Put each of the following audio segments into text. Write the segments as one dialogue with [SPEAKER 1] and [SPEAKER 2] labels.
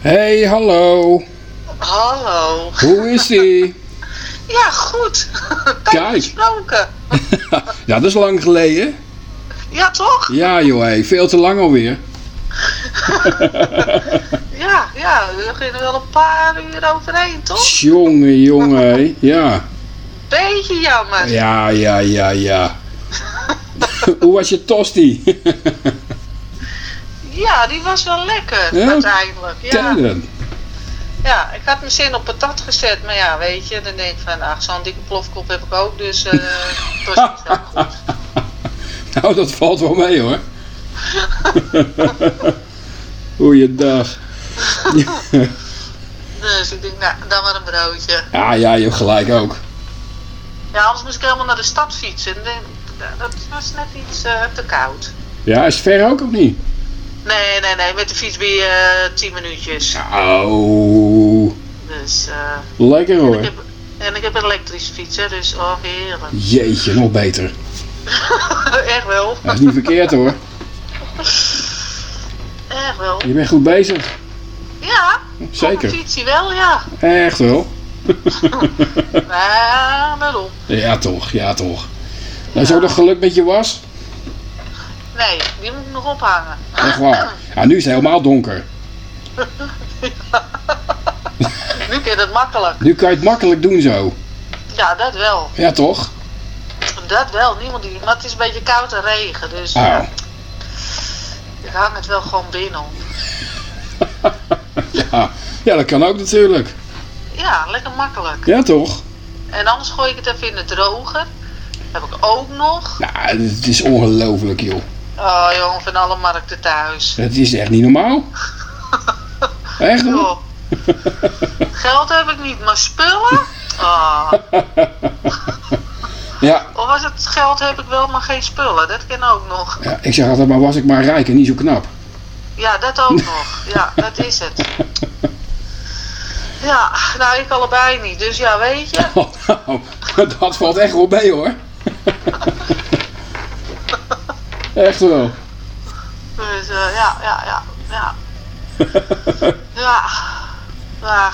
[SPEAKER 1] Hey, hallo.
[SPEAKER 2] Hallo.
[SPEAKER 1] Hoe is ie?
[SPEAKER 2] Ja, goed.
[SPEAKER 1] Kijk.
[SPEAKER 2] Gesproken.
[SPEAKER 1] ja, dat is lang geleden.
[SPEAKER 2] Ja, toch?
[SPEAKER 1] Ja, joh, hey, veel te lang alweer.
[SPEAKER 2] Ja, ja. We gingen wel een paar uur overheen, toch?
[SPEAKER 1] Jongen, jongen. Ja.
[SPEAKER 2] Beetje jammer.
[SPEAKER 1] Ja, ja, ja, ja. Hoe was je tosti?
[SPEAKER 2] Ja, die was wel lekker
[SPEAKER 1] Ja?
[SPEAKER 2] uiteindelijk. Ja. Ja, ik had mijn zin op patat gezet, maar ja, weet je, dan denk ik van, ach, zo'n dikke plofkop heb ik ook, dus eh het was niet zo goed.
[SPEAKER 1] Nou, dat valt wel mee hoor. Goeiedag.
[SPEAKER 2] Dus ik denk, nou, dan maar een broodje.
[SPEAKER 1] Ja, ja, je hebt gelijk ook.
[SPEAKER 2] Ja, anders moest ik helemaal naar de stad fietsen. En dan- dat was net iets eh, te koud.
[SPEAKER 1] Ja, is ver ook of niet?
[SPEAKER 2] Nee, nee, nee, met de fiets ben je eh, 10 minuutjes.
[SPEAKER 1] Oh,
[SPEAKER 2] Dus, eh,
[SPEAKER 1] lekker
[SPEAKER 2] ik
[SPEAKER 1] hoor.
[SPEAKER 2] heb, en ik heb een elektrische fiets, hè, dus oh heerlijk.
[SPEAKER 1] Jeetje, nog beter.
[SPEAKER 2] Echt wel,
[SPEAKER 1] Dat is niet verkeerd hoor.
[SPEAKER 2] echt wel.
[SPEAKER 1] Je bent goed bezig.
[SPEAKER 2] Ja,
[SPEAKER 1] Zeker.
[SPEAKER 2] fietsie wel, ja.
[SPEAKER 1] Echt wel.
[SPEAKER 2] Ja, daarom.
[SPEAKER 1] Ja toch, ja toch. Nou, is ook nog geluk met je was?
[SPEAKER 2] Nee, die moet ik nog ophangen.
[SPEAKER 1] Echt waar. Ja, nu is het helemaal donker.
[SPEAKER 2] Nu kun je dat makkelijk.
[SPEAKER 1] Nu kan je het makkelijk doen zo.
[SPEAKER 2] Ja, dat wel.
[SPEAKER 1] Ja toch?
[SPEAKER 2] Dat wel, niemand die. Maar het is een beetje koud en regen, dus
[SPEAKER 1] Oh.
[SPEAKER 2] ja, ik hang het wel gewoon binnen.
[SPEAKER 1] Ja. ja, dat kan ook natuurlijk.
[SPEAKER 2] Ja, lekker makkelijk.
[SPEAKER 1] Ja toch?
[SPEAKER 2] En anders gooi ik het even in de droger. Heb ik ook nog.
[SPEAKER 1] Nou, het is ongelooflijk joh.
[SPEAKER 2] Oh jongen, van alle markten thuis.
[SPEAKER 1] Het is echt niet normaal. Echt hoor.
[SPEAKER 2] Geld heb ik niet, maar spullen? Ah.
[SPEAKER 1] Ja,
[SPEAKER 2] Of was het geld heb ik wel, maar geen spullen? Dat ken ook nog.
[SPEAKER 1] ja, ik zeg altijd maar was ik maar rijk en niet zo knap.
[SPEAKER 2] Ja, dat ook nog. Ja, dat is het. Ja, nou ik allebei niet. Dus ja, weet je.
[SPEAKER 1] Oh, nou, dat valt echt wel mee hoor. Echt wel.
[SPEAKER 2] Dus eh, ja, ja, ja, ja. Ja. ja.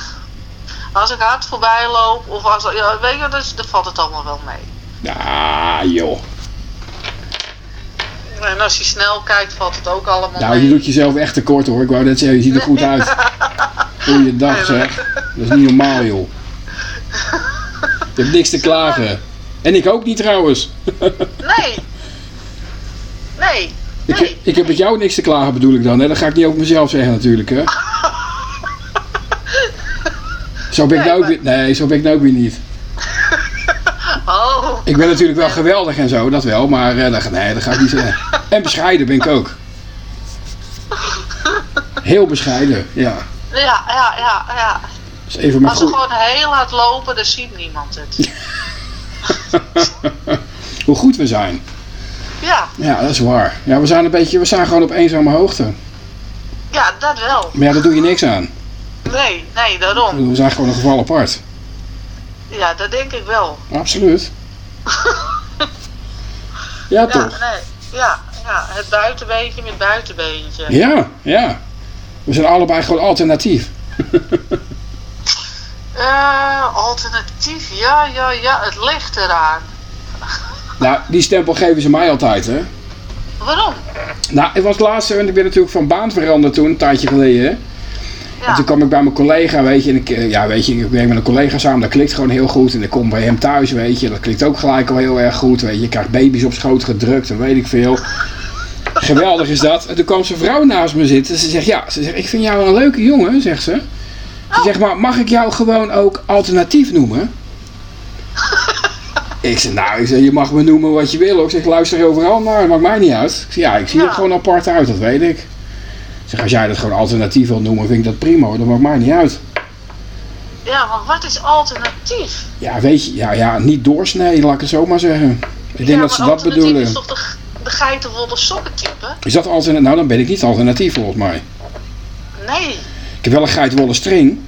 [SPEAKER 2] Als ik hard voorbij loop, of als, ja, weet je, dus, dan valt het allemaal wel mee.
[SPEAKER 1] Ja, joh.
[SPEAKER 2] En als je snel kijkt, valt het ook allemaal
[SPEAKER 1] Nou,
[SPEAKER 2] mee.
[SPEAKER 1] je doet jezelf echt tekort hoor. Ik wou net zeggen, je ziet er goed uit. Goeiedag zeg. Dat is niet normaal joh. Je hebt niks te klagen. En ik ook niet trouwens.
[SPEAKER 2] Nee. Nee.
[SPEAKER 1] Ik,
[SPEAKER 2] Nee.
[SPEAKER 1] ik heb met jou niks te klagen bedoel ik dan. Hè? Dat ga ik niet over mezelf zeggen natuurlijk hè. Zo ben ik
[SPEAKER 2] Nee,
[SPEAKER 1] nou ook weer, nee, zo ben ik nou ook weer niet.
[SPEAKER 2] Oh.
[SPEAKER 1] Ik ben natuurlijk wel geweldig en zo, dat wel. Maar eh, dat, nee, dat ga ik niet zeggen. En bescheiden ben ik ook. Heel bescheiden, ja.
[SPEAKER 2] Ja, ja, ja, ja.
[SPEAKER 1] Dus even maar
[SPEAKER 2] Als we gewoon heel hard lopen, dan ziet niemand het.
[SPEAKER 1] Hoe goed we zijn.
[SPEAKER 2] Ja,
[SPEAKER 1] Ja, dat is waar. Ja, we zijn een beetje, we zijn gewoon op eenzame hoogte.
[SPEAKER 2] ja, dat wel.
[SPEAKER 1] Maar ja, daar doe je niks aan.
[SPEAKER 2] Nee, nee, daarom.
[SPEAKER 1] We zijn gewoon een geval apart.
[SPEAKER 2] Ja, dat denk ik wel.
[SPEAKER 1] Absoluut. Ja,
[SPEAKER 2] Ja,
[SPEAKER 1] toch?
[SPEAKER 2] nee. Ja, ja, het buitenbeentje met buitenbeentje.
[SPEAKER 1] Ja, ja. We zijn allebei gewoon alternatief.
[SPEAKER 2] Eh, alternatief, ja, ja, ja, het ligt eraan.
[SPEAKER 1] Nou, die stempel geven ze mij altijd, hè.
[SPEAKER 2] Waarom?
[SPEAKER 1] Nou, ik was laatst, en ik ben natuurlijk van baan veranderd toen, een tijdje geleden. En toen kwam ik bij mijn collega, weet je, en ik, eh, ja, weet je, ik werk met een collega samen, dat klikt gewoon heel goed. En ik kom bij hem thuis, weet je, dat klikt ook gelijk al heel erg goed, weet je. Je krijgt baby's op schoot gedrukt en weet ik veel. Geweldig is dat. En toen kwam zijn vrouw naast me zitten. Ze zegt, ja, ze zegt, ik vind jou een leuke jongen, zegt ze. Ze zegt, maar mag ik jou gewoon ook alternatief noemen? Ik zeg, nou, ik zeg, je mag me noemen wat je wil. Ik zeg, luister overal naar, maakt mij niet uit. Ik zeg, ja, ik zie er
[SPEAKER 2] Ja.
[SPEAKER 1] gewoon apart uit, dat weet ik. Ik zeg, als jij dat gewoon alternatief wilt noemen, vind ik dat prima hoor. Dat maakt mij niet uit.
[SPEAKER 2] ja, maar wat is alternatief?
[SPEAKER 1] Ja, weet je, ja, ja, niet doorsneden, laat ik het zo maar zeggen. Ik denk
[SPEAKER 2] ja,
[SPEAKER 1] dat ze dat bedoelen.
[SPEAKER 2] is toch de, de geitenwolle sokken type?
[SPEAKER 1] Is dat alternatief? Nou, dan ben ik niet alternatief volgens mij.
[SPEAKER 2] Nee,
[SPEAKER 1] Ik heb wel een geitenwolle string.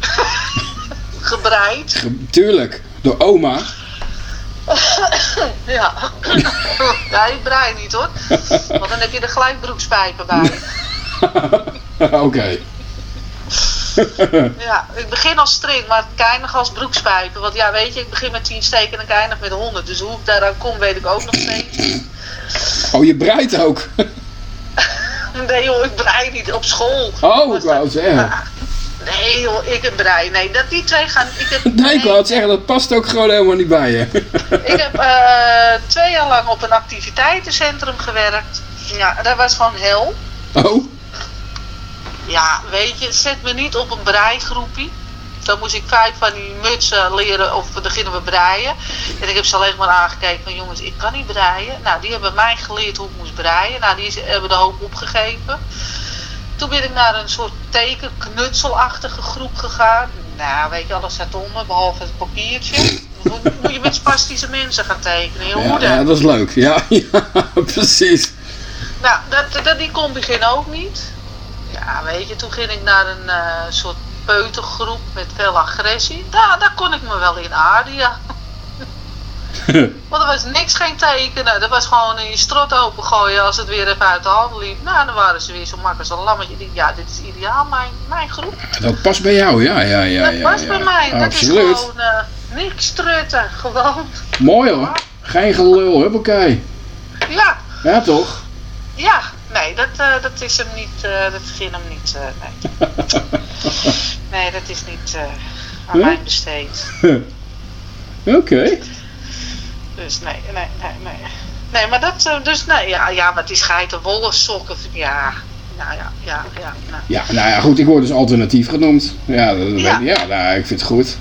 [SPEAKER 2] gebreid.
[SPEAKER 1] Ge- Tuurlijk, door oma.
[SPEAKER 2] Ja. ja, ik brei niet hoor. Want dan heb je de gelijkbroekspijpen bij.
[SPEAKER 1] Oké.
[SPEAKER 2] ja, ik begin als string, maar ik eindig als broekspijpen. Want ja, weet je, ik begin met 10 steken en ik eindig met 100. Dus hoe ik daaraan kom, weet ik ook nog steeds.
[SPEAKER 1] Oh, je breidt ook.
[SPEAKER 2] Nee joh, ik brei niet op school.
[SPEAKER 1] Oh, ik wou zeggen.
[SPEAKER 2] Nee joh, ik heb brei. Nee, dat die twee gaan... Ik heb,
[SPEAKER 1] Nee, ik wou het zeggen, dat past ook gewoon helemaal niet bij je.
[SPEAKER 2] Ik heb eh, twee jaar lang op een activiteitencentrum gewerkt. Ja, dat was gewoon hel.
[SPEAKER 1] Oh,
[SPEAKER 2] Ja, weet je, zet me niet op een breigroepie. Dan moest ik vijf van die mutsen leren of beginnen we breien. En ik heb ze alleen maar aangekeken van jongens, ik kan niet breien. Nou, die hebben mij geleerd hoe ik moest breien. Nou, die hebben de hoop opgegeven. Toen ben ik naar een soort tekenknutselachtige groep gegaan. Nou, weet je, alles zat om me, behalve het papiertje. Moet- je met spastische mensen gaan tekenen, je
[SPEAKER 1] ja, ja, dat is leuk. Ja, ja precies.
[SPEAKER 2] Nou, dat, dat, die kon begin ook niet. Ja, weet je, toen ging ik naar een eh, soort peutergroep met veel agressie. Daar, daar kon ik me wel in aarden, ja. Want er was niks geen tekenen. Dat was gewoon in je strot opengooien als het weer even uit de hand liep. Nou, dan waren ze weer zo makkelijk als een lammetje. Ja, dit is ideaal, mijn, mijn groep.
[SPEAKER 1] Dat past bij jou, ja, ja, ja.
[SPEAKER 2] dat
[SPEAKER 1] ja,
[SPEAKER 2] past
[SPEAKER 1] ja.
[SPEAKER 2] bij mij. Dat
[SPEAKER 1] Absoluut.
[SPEAKER 2] is gewoon eh, niks trutten. Gewoon,
[SPEAKER 1] Mooi hoor. Geen gelul, huppakee.
[SPEAKER 2] ja.
[SPEAKER 1] Ja, toch?
[SPEAKER 2] Ja, nee, dat, eh, dat is hem niet, eh, dat ging hem niet, nee. Nee, dat is niet aan
[SPEAKER 1] Huh?
[SPEAKER 2] mij besteed.
[SPEAKER 1] Oké.
[SPEAKER 2] Dus nee, nee, nee, nee. Nee, maar dat, eh, dus nee, ja, ja, maar die geiten wollen sokken, ja, nou ja, ja, ja. Nou.
[SPEAKER 1] Ja, nou ja, goed, ik word dus alternatief genoemd. Ja, dat,
[SPEAKER 2] Ja.
[SPEAKER 1] ja nou, ik vind het goed.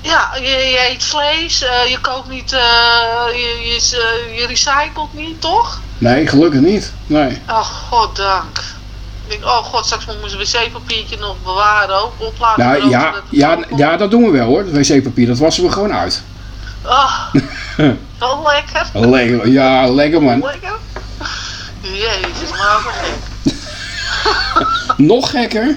[SPEAKER 2] Ja, je, je eet vlees, eh, je kookt niet, eh, je, je, is, je recycelt niet, toch?
[SPEAKER 1] Nee, gelukkig niet. Nee.
[SPEAKER 2] Oh, goddank. Ik denk, oh god, straks moet mijn wc-papiertje nog bewaren, ook opladen.
[SPEAKER 1] Nou ja, ja, ja, dat doen we wel hoor. Het wc-papier, dat wassen we gewoon uit.
[SPEAKER 2] Oh, wel lekker.
[SPEAKER 1] Lekker, ja, lekker man.
[SPEAKER 2] Lekker. Jezus, maar ook gek.
[SPEAKER 1] Nog gekker?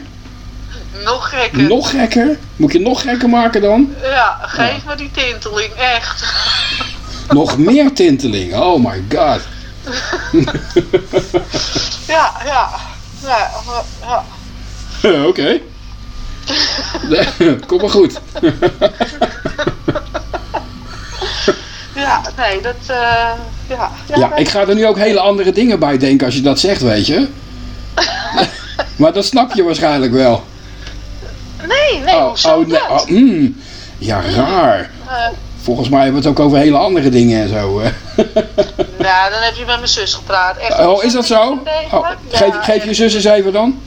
[SPEAKER 2] Nog gekker.
[SPEAKER 1] Nog gekker? Moet je nog gekker maken dan?
[SPEAKER 2] Ja, geef me die tinteling, echt.
[SPEAKER 1] Nog meer tinteling. Oh my god.
[SPEAKER 2] Ja, ja. Ja, ja.
[SPEAKER 1] Oké. Kom maar goed.
[SPEAKER 2] Ja, nee, dat, eh ja.
[SPEAKER 1] Ja,
[SPEAKER 2] nee.
[SPEAKER 1] ik ga er nu ook hele andere dingen bij denken als je dat zegt, weet je. Maar dat snap je waarschijnlijk wel.
[SPEAKER 2] Nee, nee,
[SPEAKER 1] Oh,
[SPEAKER 2] hoezo
[SPEAKER 1] oh, nee, oh, mm. Ja, raar.
[SPEAKER 2] Eh,
[SPEAKER 1] Volgens mij hebben we het ook over hele andere dingen en zo.
[SPEAKER 2] nou, dan heb je met mijn zus gepraat. Echt,
[SPEAKER 1] Oh, is dat zo? Oh,
[SPEAKER 2] Ja,
[SPEAKER 1] geef, geef je zus eens even dan.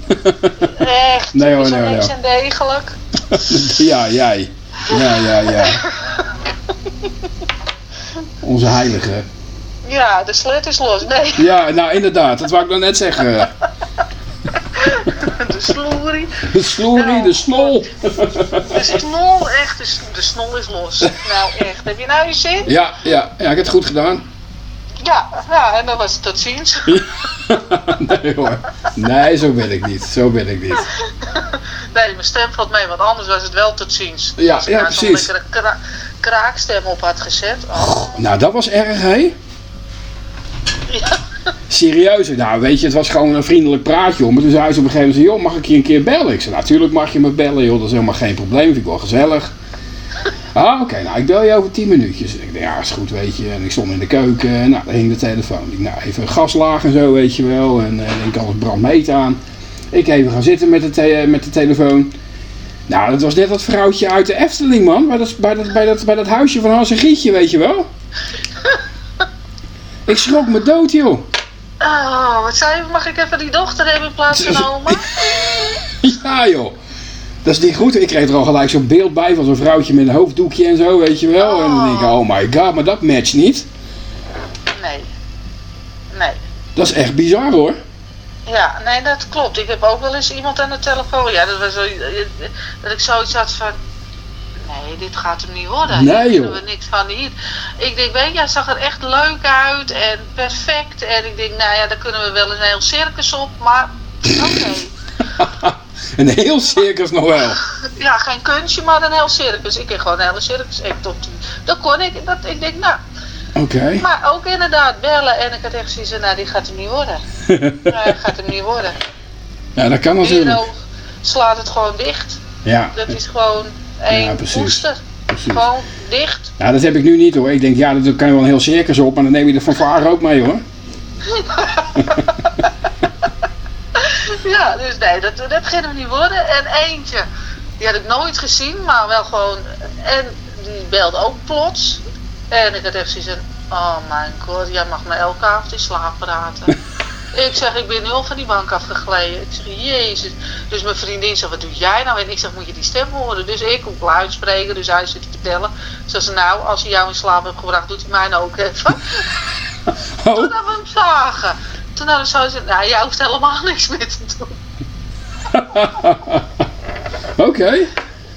[SPEAKER 2] Echt,
[SPEAKER 1] Nee, hoor, nee, hoor,
[SPEAKER 2] niks
[SPEAKER 1] nee.
[SPEAKER 2] en degelijk.
[SPEAKER 1] Ja, jij. Ja, ja, ja. Onze heilige.
[SPEAKER 2] Ja, de slet is los. Nee,
[SPEAKER 1] Ja, nou inderdaad, dat wou ik nog net zeggen.
[SPEAKER 2] de sloerie.
[SPEAKER 1] De sloerie, de snol.
[SPEAKER 2] De snol, echt, de, de snol is los. Nou, echt. Heb je nou je zin?
[SPEAKER 1] Ja, ja, ja, ik heb het goed gedaan.
[SPEAKER 2] Ja, ja, en dan was het tot ziens.
[SPEAKER 1] Nee hoor. Nee, zo ben ik niet. Zo ben ik niet.
[SPEAKER 2] Nee, mijn stem valt mee, want anders was het wel tot ziens.
[SPEAKER 1] Ja, ja,
[SPEAKER 2] nou
[SPEAKER 1] precies.
[SPEAKER 2] lekkere kraakstem op had gezet. Oh,
[SPEAKER 1] Nou, dat was erg, hè?
[SPEAKER 2] ja.
[SPEAKER 1] Serieus. Nou, weet je, het was gewoon een vriendelijk praatje om. Maar toen zei ze op een gegeven moment, joh, mag ik je een keer bellen? Ik zei, natuurlijk mag je me bellen, joh. Dat is helemaal geen probleem. Vind ik wel gezellig. Ah, oké, nou, ik bel je over 10 minuutjes. Ik dacht, ja, is goed, weet je. En ik stond in de keuken. En nou, daar hing de telefoon. Ik nou, even een gas laag en zo, weet je wel. En ik alles brandmeet aan. Ik even gaan zitten met de, met de telefoon. Nou, dat was net dat vrouwtje uit de Efteling, man. Bij dat, bij dat, bij dat, bij dat huisje van Hans en Grietje, weet je wel. Ik schrok me dood, joh.
[SPEAKER 2] Oh, wat zei je? Mag ik even die dochter hebben in plaats van oma?
[SPEAKER 1] Ja, joh. Dat is niet goed. Ik kreeg er al gelijk zo'n beeld bij van zo'n vrouwtje met een hoofddoekje en zo, weet je wel. En dan denk ik, oh my god, maar dat matcht niet.
[SPEAKER 2] Nee. Nee.
[SPEAKER 1] Dat is echt bizar hoor.
[SPEAKER 2] Ja, nee, dat klopt. Ik heb ook wel eens iemand aan de telefoon. Ja, dat was zo, dat ik zoiets had van. Nee, dit gaat hem niet worden.
[SPEAKER 1] Nee,
[SPEAKER 2] Hier kunnen we niks van hier. Ik denk, weet je, hij zag er echt leuk uit en perfect. En ik denk, nou ja, daar kunnen we wel een heel circus op. Maar, oké.
[SPEAKER 1] een heel circus nog wel.
[SPEAKER 2] Ja, geen kunstje, maar een heel circus. Ik kreeg gewoon een hele circus. Ik, tot, dat kon ik. Dat, ik denk, nou.
[SPEAKER 1] Oké.
[SPEAKER 2] Maar ook inderdaad bellen. En ik had echt zoiets nou, die gaat hem niet worden. Nee, gaat hem niet worden.
[SPEAKER 1] Ja, dat kan natuurlijk.
[SPEAKER 2] over- slaat het gewoon dicht.
[SPEAKER 1] Ja,
[SPEAKER 2] Dat is gewoon één
[SPEAKER 1] Ja, precies.
[SPEAKER 2] poester.
[SPEAKER 1] precies.
[SPEAKER 2] Gewoon dicht.
[SPEAKER 1] Ja, dat heb ik nu niet hoor. Ik denk, ja, dat kan je wel een heel circus op, maar dan neem je de fanfare ook mee hoor.
[SPEAKER 2] Ja, dus nee, dat, dat ging hem niet worden. En eentje, die had ik nooit gezien, maar wel gewoon. En die belde ook plots. En ik had echt zoiets van, oh mijn god, jij mag me elke avond in slaap praten. ik zeg, ik ben nu al van die bank afgegleden. Ik zeg, jezus. Dus mijn vriendin zegt, wat doe jij nou? En ik zeg, moet je die stem horen? Dus ik op luidspreker, dus hij zit te vertellen. Ze zei, nou, als hij jou in slaap heeft gebracht, doet hij mij nou ook even. Toen
[SPEAKER 1] Oh,
[SPEAKER 2] hebben we hem zagen. Toen hadden zo gezegd, nou, jij hoeft helemaal niks meer te doen.
[SPEAKER 1] oké.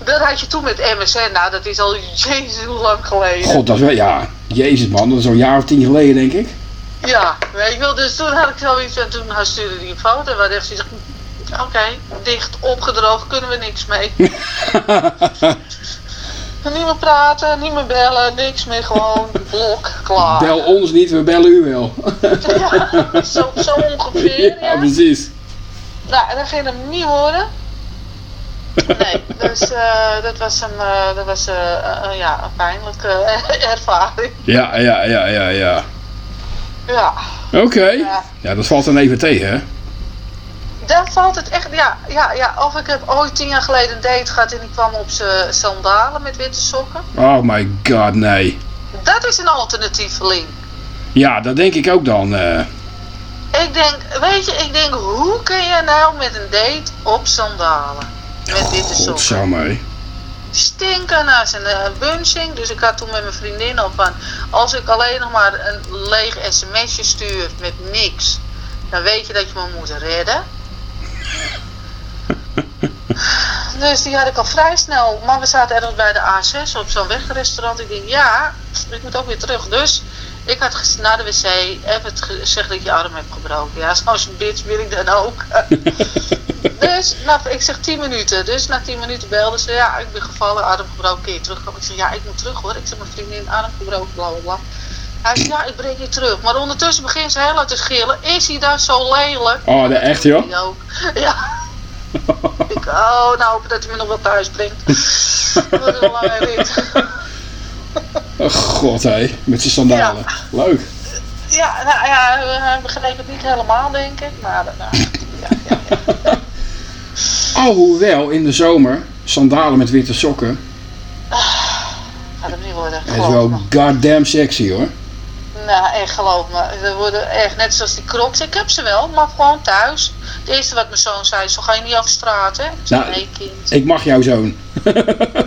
[SPEAKER 2] Dat had je toen met MSN, nou dat is al jezus hoe lang geleden.
[SPEAKER 1] God, dat is wel, ja, jezus man, dat is al een jaar of tien geleden denk ik.
[SPEAKER 2] Ja, weet je wel, dus toen had ik zoiets en toen stuurde hij een foto waar hij zegt, oké, dicht, opgedroogd, kunnen we niks mee. niet meer praten, niet meer bellen, niks meer, gewoon blok, klaar.
[SPEAKER 1] Bel ons niet, we bellen u wel.
[SPEAKER 2] Ja, zo, zo ongeveer,
[SPEAKER 1] ja,
[SPEAKER 2] ja.
[SPEAKER 1] precies.
[SPEAKER 2] Nou, en dat ging hem niet worden. Nee, dus eh, dat was hem, eh, dat was eh, ja, een pijnlijke ervaring.
[SPEAKER 1] Ja, ja, ja, ja, ja.
[SPEAKER 2] Ja,
[SPEAKER 1] Oké.
[SPEAKER 2] Ja.
[SPEAKER 1] Ja, dat valt dan even tegen, hè?
[SPEAKER 2] daar valt het echt, ja, ja, ja. Of ik heb ooit tien jaar geleden een date gehad en die kwam op zijn sandalen met witte sokken.
[SPEAKER 1] Oh my god, nee.
[SPEAKER 2] Dat is een alternatieve link.
[SPEAKER 1] Ja, dat denk ik ook dan.
[SPEAKER 2] Ik denk, weet je, ik denk, hoe kun je nou met een date op sandalen? Met witte sokken.
[SPEAKER 1] Godsamme.
[SPEAKER 2] stinken naar zijn eh, bunching. Dus ik had toen met mijn vriendin op van... Als ik alleen nog maar een leeg sms'je stuur met niks... Dan weet je dat je me moet redden. Dus die had ik al vrij snel. Maar we zaten ergens bij de A6 op zo'n wegrestaurant. Ik denk, ja, ik moet ook weer terug. Dus ik had naar de wc even gezegd dat ik je arm hebt gebroken. Ja, zo'n bitch wil ik dan ook. Dus nou, ik zeg 10 minuten. Dus na 10 minuten belde ze, ja, ik ben gevallen, arm gebroken, kun je terugkomen? Ik zeg, ja, ik moet terug hoor. Ik zeg, mijn vriendin, arm gebroken, bla bla bla. Hij zegt, ja, ik breng je terug. Maar ondertussen begint ze heel te schillen. Is hij daar zo lelijk?
[SPEAKER 1] Oh, de echt, joh?
[SPEAKER 2] Ja. ik, oh, nou hoop dat hij me nog wel thuis brengt. Dat wordt een lange rit.
[SPEAKER 1] Oh, god, hé. Met zijn sandalen. Leuk.
[SPEAKER 2] Ja, nou ja, hij begreep het niet helemaal, denk ik. Maar, nou, ja, ja, ja.
[SPEAKER 1] Alhoewel, in de zomer, sandalen met witte sokken.
[SPEAKER 2] Gaat hem niet worden.
[SPEAKER 1] Het is wel
[SPEAKER 2] me.
[SPEAKER 1] goddamn sexy, hoor.
[SPEAKER 2] Nou, echt geloof me. Ze worden echt net zoals die crocs. Ik heb ze wel, maar gewoon thuis. Het eerste wat mijn zoon zei, zo ga je niet over straat, hè? Ik
[SPEAKER 1] Nou,
[SPEAKER 2] nee kind.
[SPEAKER 1] Ik mag jouw zoon.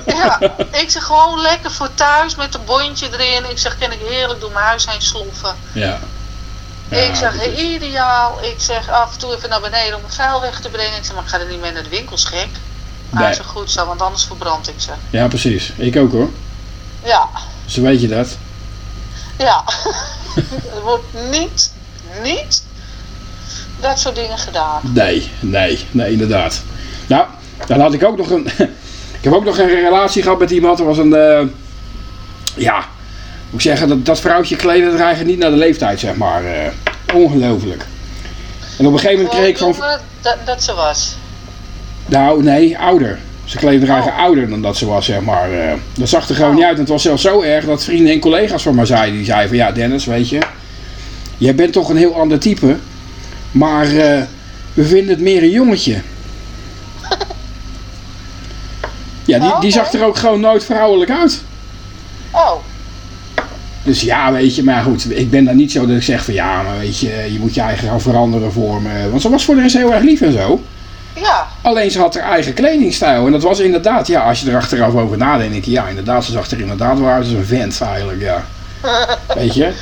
[SPEAKER 2] Ja, ik zeg gewoon lekker voor thuis met een bondje erin. Ik zeg, kan ik heerlijk door mijn huis heen sloffen.
[SPEAKER 1] Ja.
[SPEAKER 2] Ik zeg, ideaal. Ik zeg, af en toe even naar beneden om het vuil weg te brengen. Ik zeg, maar ik ga er niet mee naar de winkels, gek. Hij
[SPEAKER 1] Nee.
[SPEAKER 2] zegt, goed zo, want anders verbrand ik ze.
[SPEAKER 1] Ja, precies. Ik ook, hoor.
[SPEAKER 2] Ja,
[SPEAKER 1] dan weet je dat.
[SPEAKER 2] ja. er wordt niet, niet dat soort dingen gedaan.
[SPEAKER 1] Nee, nee, nee, inderdaad. Nou, dan had ik ook nog een. ik heb ook nog een relatie gehad met iemand. Er was een. eh, ja, moet ik zeggen, dat, dat vrouwtje kleden er eigenlijk niet naar de leeftijd, zeg maar. eh, ongelooflijk. En op een gegeven moment kreeg ik
[SPEAKER 2] Gewoon
[SPEAKER 1] van.
[SPEAKER 2] dat, dat ze was.
[SPEAKER 1] Nou, nee, ouder. Ze kleden er eigenlijk ouder dan dat ze was, zeg maar. eh. dat zag er gewoon
[SPEAKER 2] Oh.
[SPEAKER 1] niet uit. En het was zelfs zo erg dat vrienden en collega's van mij zeiden. Die zeiden van, ja Dennis, weet je. Jij bent toch een heel ander type. Maar eh, we vinden het meer een jongetje. Ja, die, die zag er ook gewoon nooit vrouwelijk uit.
[SPEAKER 2] Oh,
[SPEAKER 1] Dus ja, weet je, maar goed, ik ben daar niet zo dat ik zeg van ja, maar weet je, je moet je eigen gaan veranderen voor me. Want ze was voor de rest heel erg lief en zo.
[SPEAKER 2] ja.
[SPEAKER 1] Alleen ze had haar eigen kledingstijl. En dat was inderdaad, ja, als je er achteraf over nadenkt, ja, inderdaad, ze zag er inderdaad wel uit als een vent eigenlijk, ja. Weet je?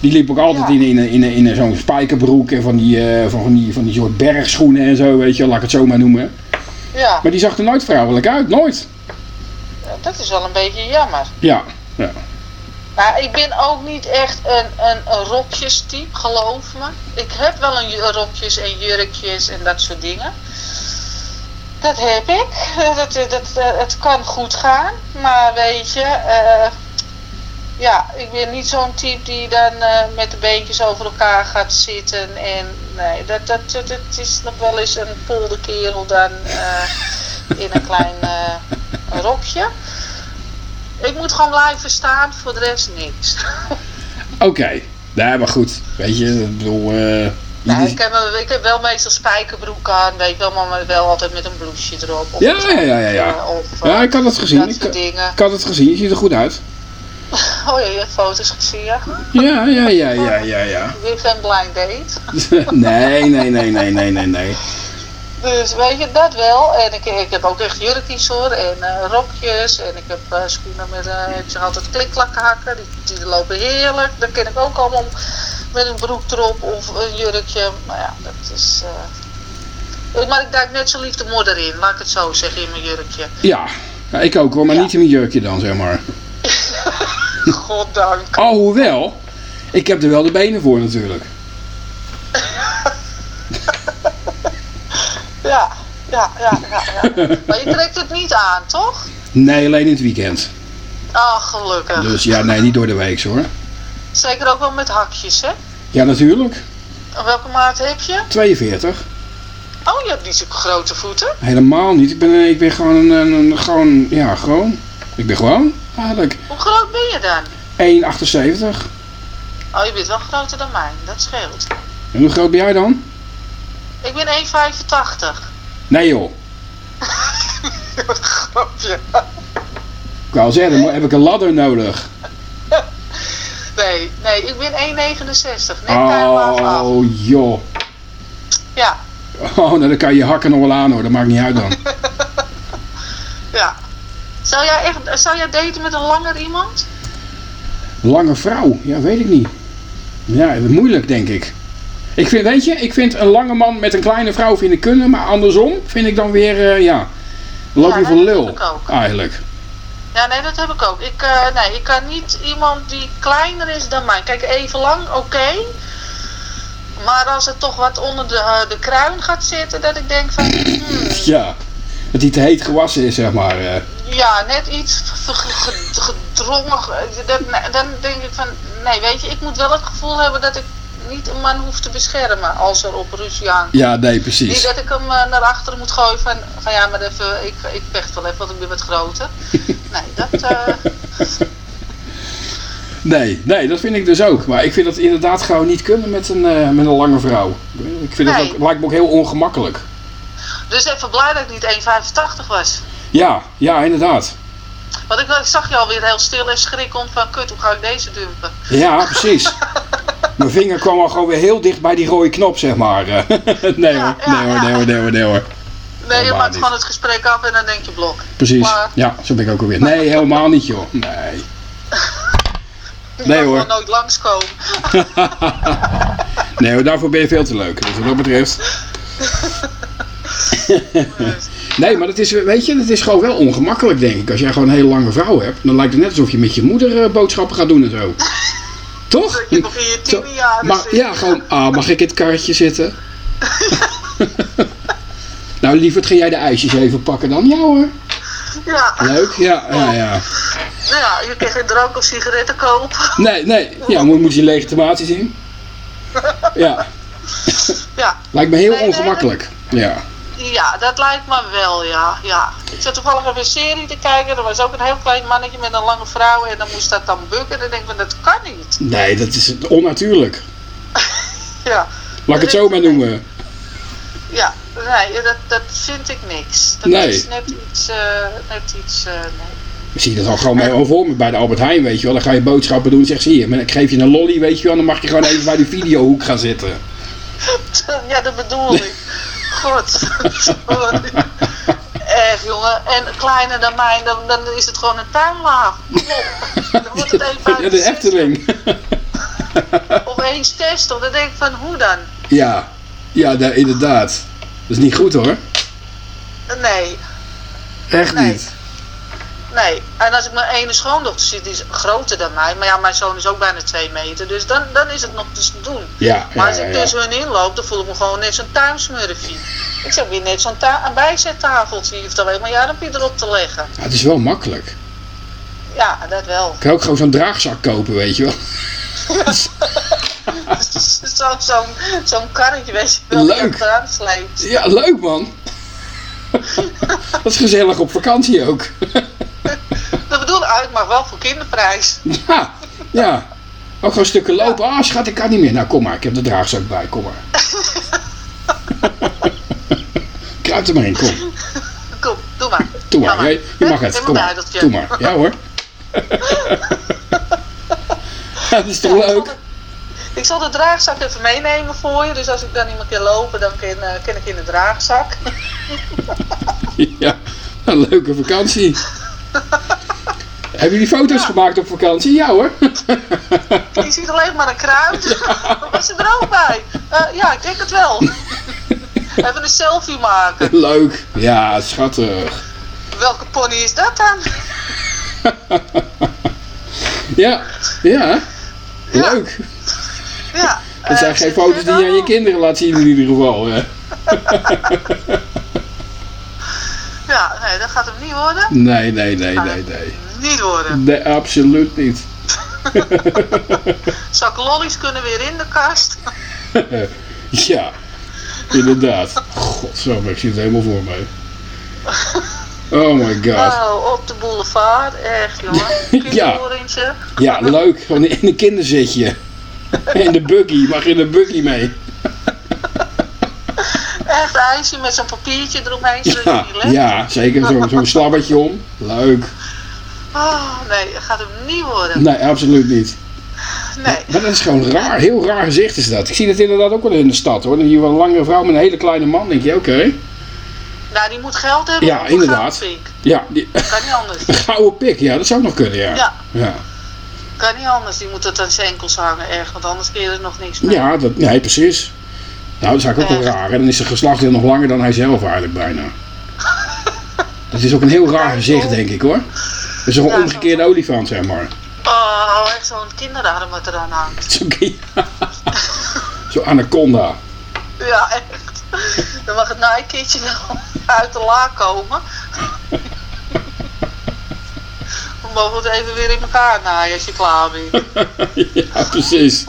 [SPEAKER 1] Die liep ook altijd
[SPEAKER 2] Ja.
[SPEAKER 1] in, in, in, in, zo'n spijkerbroek en van die, eh, van, van, die, van die soort bergschoenen en zo, weet je, laat ik het zo maar noemen.
[SPEAKER 2] Ja,
[SPEAKER 1] Maar die zag er nooit vrouwelijk uit, nooit.
[SPEAKER 2] dat is wel een beetje jammer.
[SPEAKER 1] Ja, ja.
[SPEAKER 2] Maar ik ben ook niet echt een, een, een rokjestype, geloof me. Ik heb wel een rokjes en jurkjes en dat soort dingen. Dat heb ik. Dat, dat, dat, eh, het kan goed gaan. Maar weet je, eh, ja, ik ben niet zo'n type die dan eh, met de beentjes over elkaar gaat zitten en nee, dat, dat, dat, is nog wel eens een polderkerel dan eh, in een klein eh, rokje. Ik moet gewoon blijven staan, voor de rest niks.
[SPEAKER 1] Oké, nee, maar goed. Weet je, ik bedoel... eh,
[SPEAKER 2] Ja,
[SPEAKER 1] jullie-
[SPEAKER 2] ik, heb, wel- ik heb wel meestal spijkerbroek aan, weet je wel, maar wel altijd met een blouseje erop. Of,
[SPEAKER 1] Ja, ja, ja, ja, ja.
[SPEAKER 2] eh, Of, eh,
[SPEAKER 1] ja, ik had het gezien.
[SPEAKER 2] dat
[SPEAKER 1] Ik,
[SPEAKER 2] soort dingen.
[SPEAKER 1] ik had het gezien. Je ziet er goed uit.
[SPEAKER 2] Oh ja, je hebt foto's gezien, ja.
[SPEAKER 1] Ja, ja, ja, ja, ja, ja.
[SPEAKER 2] Weer een blind date.
[SPEAKER 1] nee, nee, nee, nee, nee, nee, nee.
[SPEAKER 2] Dus weet je, dat wel. En ik, ik heb ook echt jurkjes hoor. En eh, rokjes. En ik heb eh, schoenen met, eh, ik zeg altijd klikklakken hakken. Die, die lopen heerlijk. Dat ken ik ook allemaal met een broek erop of een jurkje. Maar ja, dat is... eh, Maar ik duik net zo lief de modder in, laat ik het zo zeggen, in mijn jurkje.
[SPEAKER 1] Ja, ja ik ook hoor, maar
[SPEAKER 2] Ja.
[SPEAKER 1] niet in mijn jurkje dan, zeg maar.
[SPEAKER 2] Goddank.
[SPEAKER 1] Oh, hoewel. Ik heb er wel de benen voor natuurlijk.
[SPEAKER 2] Ja, ja, ja, ja, ja. Maar je trekt het niet aan, toch?
[SPEAKER 1] Nee, alleen in het weekend.
[SPEAKER 2] Ah, gelukkig.
[SPEAKER 1] Dus ja, nee, niet door de week hoor.
[SPEAKER 2] Zeker ook wel met hakjes, hè?
[SPEAKER 1] Ja, natuurlijk.
[SPEAKER 2] En welke maat heb je?
[SPEAKER 1] 42.
[SPEAKER 2] Oh, je hebt niet zulke grote voeten.
[SPEAKER 1] Helemaal niet. Ik ben, ik ben gewoon een, een, een- gewoon, ja, gewoon. Ik ben gewoon, eigenlijk.
[SPEAKER 2] Hoe groot ben je dan?
[SPEAKER 1] 1,78.
[SPEAKER 2] Oh, je bent wel groter dan mij. Dat scheelt.
[SPEAKER 1] En hoe groot ben jij dan?
[SPEAKER 2] Ik ben 1,85.
[SPEAKER 1] Nee joh.
[SPEAKER 2] Wat een grapje.
[SPEAKER 1] Ik wou zeggen, heb ik een ladder nodig.
[SPEAKER 2] Nee, nee, ik ben 1,69. Net oh. af.
[SPEAKER 1] Oh joh.
[SPEAKER 2] Ja,
[SPEAKER 1] Oh, nou dan kan je je hakken nog wel aan hoor. Dat maakt niet uit dan.
[SPEAKER 2] ja. Zou jij, echt, zou jij daten met een langer iemand?
[SPEAKER 1] Lange vrouw, ja, weet ik niet. Ja, moeilijk, denk ik. Ik vind, weet je, ik vind een lange man met een kleine vrouw vind ik kunnen, maar andersom vind ik dan weer, eh, ja, loop
[SPEAKER 2] Ja,
[SPEAKER 1] je
[SPEAKER 2] nee, dat
[SPEAKER 1] lul,
[SPEAKER 2] heb ik ook.
[SPEAKER 1] eigenlijk.
[SPEAKER 2] Ja, nee, dat heb ik ook. Ik, eh, nee, ik kan niet iemand die kleiner is dan mij. Kijk, even lang, oké. Maar als het toch wat onder de, eh, de kruin gaat zitten, dat ik denk van... hmm,
[SPEAKER 1] Ja, dat hij te heet gewassen is, zeg maar.
[SPEAKER 2] Ja, net iets ge- ge- gedrongen. dan denk ik van, nee, weet je, ik moet wel het gevoel hebben dat ik niet een man hoef te beschermen als er op ruzie aan.
[SPEAKER 1] Ja, nee,
[SPEAKER 2] Niet
[SPEAKER 1] precies.
[SPEAKER 2] dat ik hem eh, naar achteren moet gooien van, van ja, maar even, ik, ik vecht wel even, want ik ben wat groter. Nee, dat, eh,
[SPEAKER 1] Nee, nee, dat vind ik dus ook. Maar ik vind dat inderdaad gewoon niet kunnen met een, eh, met een lange vrouw. Ik vind het
[SPEAKER 2] Nee.
[SPEAKER 1] ook, lijkt me ook heel ongemakkelijk.
[SPEAKER 2] dus even blij dat ik niet 1,85 was.
[SPEAKER 1] Ja, ja, inderdaad.
[SPEAKER 2] Want ik, ik zag je alweer heel stil en schrikkend van, kut, hoe ga ik deze dumpen?
[SPEAKER 1] Ja, precies. Mijn vinger kwam al gewoon weer heel dicht bij die rode knop, zeg maar. Nee,
[SPEAKER 2] Ja,
[SPEAKER 1] hoor,
[SPEAKER 2] ja,
[SPEAKER 1] nee hoor, nee hoor, nee hoor, nee hoor.
[SPEAKER 2] Nee, je maakt gewoon het gesprek af en dan denk je blok.
[SPEAKER 1] Precies.
[SPEAKER 2] Maar-
[SPEAKER 1] Ja, zo ben ik ook alweer. Nee, helemaal niet joh. Nee. Nee, hoor.
[SPEAKER 2] gewoon nooit langskomen.
[SPEAKER 1] nee hoor, daarvoor ben je veel te leuk. Dus wat dat betreft. Nee, maar het is, weet je, het is gewoon wel ongemakkelijk denk ik. Als jij gewoon een hele lange vrouw hebt, dan lijkt het net alsof je met je moeder eh, boodschappen gaat doen en zo. Toch?
[SPEAKER 2] Dat je nog in je tiende jaren
[SPEAKER 1] maar,
[SPEAKER 2] zit.
[SPEAKER 1] ja, gewoon, ah, mag ik in het karretje zitten? nou, lieverd, ga jij de ijsjes even pakken dan? Ja hoor.
[SPEAKER 2] Ja.
[SPEAKER 1] Leuk, ja, ja, ja.
[SPEAKER 2] Nou ja, je kan geen drank of sigaretten kopen.
[SPEAKER 1] Nee, nee, ja, moet, moet je lege tomaatjes in? Ja,
[SPEAKER 2] Ja.
[SPEAKER 1] lijkt me heel
[SPEAKER 2] Nee, nee,
[SPEAKER 1] ongemakkelijk. Ja.
[SPEAKER 2] Ja, dat lijkt me wel, ja. ja. Ik zat toevallig even een serie te kijken. Er was ook een heel klein mannetje met een lange vrouw. En dan moest dat dan bukken. En dan denk ik van, dat kan niet.
[SPEAKER 1] Nee, dat is onnatuurlijk.
[SPEAKER 2] Ja.
[SPEAKER 1] Laat ik het zo maar noemen.
[SPEAKER 2] Ja, nee, dat, dat vind ik niks. Dat
[SPEAKER 1] Nee.
[SPEAKER 2] is net iets, eh, net iets, eh, nee.
[SPEAKER 1] Ik zie dat al gewoon bij, al voor me bij de Albert Heijn, weet je wel. Dan ga je boodschappen doen en zeg zie je, maar ik geef je een lolly, weet je wel. Dan mag je gewoon even bij die videohoek gaan zitten.
[SPEAKER 2] Ja, dat bedoel ik. God. Echt, jongen. En kleiner dan mij, dan, dan is het gewoon een tuinlaag. Dan wordt het even
[SPEAKER 1] Ja, de Efteling.
[SPEAKER 2] Of eens testen. Dan denk ik van, hoe dan?
[SPEAKER 1] Ja, ja da- inderdaad. Dat is niet goed hoor.
[SPEAKER 2] Nee,
[SPEAKER 1] Echt
[SPEAKER 2] Nee.
[SPEAKER 1] niet.
[SPEAKER 2] Nee. En als ik mijn ene schoondochter zie, die is groter dan mij. Maar ja, mijn zoon is ook bijna twee meter. Dus dan, dan is het nog te doen.
[SPEAKER 1] Ja,
[SPEAKER 2] Maar als
[SPEAKER 1] ja,
[SPEAKER 2] ik
[SPEAKER 1] ja.
[SPEAKER 2] tussen hun inloop, dan voel ik me gewoon net zo'n tuinsmurfie. Ik zeg weer net zo'n bijzettafeltje. Je hoeft alleen maar je armpje erop te leggen.
[SPEAKER 1] Ja, het is wel makkelijk.
[SPEAKER 2] Ja, dat wel.
[SPEAKER 1] Ik kan ook gewoon zo'n draagzak kopen, weet je wel.
[SPEAKER 2] Zo'n zo'n zo'n karretje, weet je wel,
[SPEAKER 1] Leuk. Ja, leuk man. Dat is gezellig op vakantie ook.
[SPEAKER 2] Ik mag wel voor kinderprijs.
[SPEAKER 1] Ja, ja. Ook gewoon stukken lopen. Ah, schat, ik kan niet meer. Nou, kom maar. Ik heb de draagzak bij. Kom maar. Kruip er maar in. Kom.
[SPEAKER 2] Kom, doe maar.
[SPEAKER 1] Doe maar. Je, je mag het. Kom maar. Doe maar. Ja hoor. Ja, dat is toch
[SPEAKER 2] Ja, ik zal
[SPEAKER 1] leuk?
[SPEAKER 2] de- Ik zal de draagzak even meenemen voor je. Dus als ik dan niet meer kan lopen, dan kan, eh, kan ik in de draagzak.
[SPEAKER 1] Ja, een leuke vakantie. Hebben jullie foto's
[SPEAKER 2] Ja.
[SPEAKER 1] gemaakt op vakantie? Ja hoor.
[SPEAKER 2] Je ziet alleen maar een kruid. Was ze er ook bij? Eh, ja, ik denk het wel. Even een selfie maken.
[SPEAKER 1] Leuk. Ja, schattig.
[SPEAKER 2] Welke pony is dat dan?
[SPEAKER 1] Ja, ja. Leuk.
[SPEAKER 2] Ja.
[SPEAKER 1] Het zijn
[SPEAKER 2] eh,
[SPEAKER 1] geen foto's die je aan je kinderen laat zien in ieder geval. Hè.
[SPEAKER 2] Ja, nee, dat gaat hem niet worden.
[SPEAKER 1] Nee, nee, nee, nee, nee.
[SPEAKER 2] Niet worden.
[SPEAKER 1] Nee, absoluut niet.
[SPEAKER 2] Zak lollies kunnen weer in de kast.
[SPEAKER 1] Ja, inderdaad. Godsamme, ik zie het helemaal voor mij. Oh my god.
[SPEAKER 2] Nou, op de boulevard. Echt, jongen. Kinderoorintje.
[SPEAKER 1] Ja, leuk. Gewoon in een kinderzitje. In de buggy. Mag in de buggy mee.
[SPEAKER 2] Echt ijsje met zo'n papiertje eromheen.
[SPEAKER 1] Ja, ja zeker. Zo'n zo slabbertje om. Leuk.
[SPEAKER 2] Oh, nee, dat gaat hem niet worden.
[SPEAKER 1] Nee, absoluut niet.
[SPEAKER 2] Nee.
[SPEAKER 1] Maar dat is gewoon raar. Heel raar gezicht is dat. Ik zie dat inderdaad ook wel in de stad hoor. Dan zie je wel een langere vrouw met een hele kleine man. denk je, oké.
[SPEAKER 2] Nou, die moet geld hebben.
[SPEAKER 1] Ja, inderdaad. Ja, die,
[SPEAKER 2] Kan niet anders.
[SPEAKER 1] een gouden pik. Ja, dat zou ook nog kunnen, ja.
[SPEAKER 2] Ja.
[SPEAKER 1] Ja,
[SPEAKER 2] Kan niet anders. Die moet het aan zijn enkels hangen echt. Want anders kun je er nog niks mee.
[SPEAKER 1] ja dat, nee, precies. Nou, dat is eigenlijk ook wel raar. En dan is zijn geslachtsdeel nog langer dan hij zelf eigenlijk bijna. Dat is ook een heel raar gezicht, denk ik hoor. Dat is toch een omgekeerde olifant, zeg maar.
[SPEAKER 2] Oh, echt zo'n kinderarm wat eraan hangt.
[SPEAKER 1] Zo'n Zo anaconda.
[SPEAKER 2] Ja, echt. Dan mag het naaikitje wel uit de la komen. We mogen het even weer in elkaar naaien als je klaar bent.
[SPEAKER 1] ja, precies.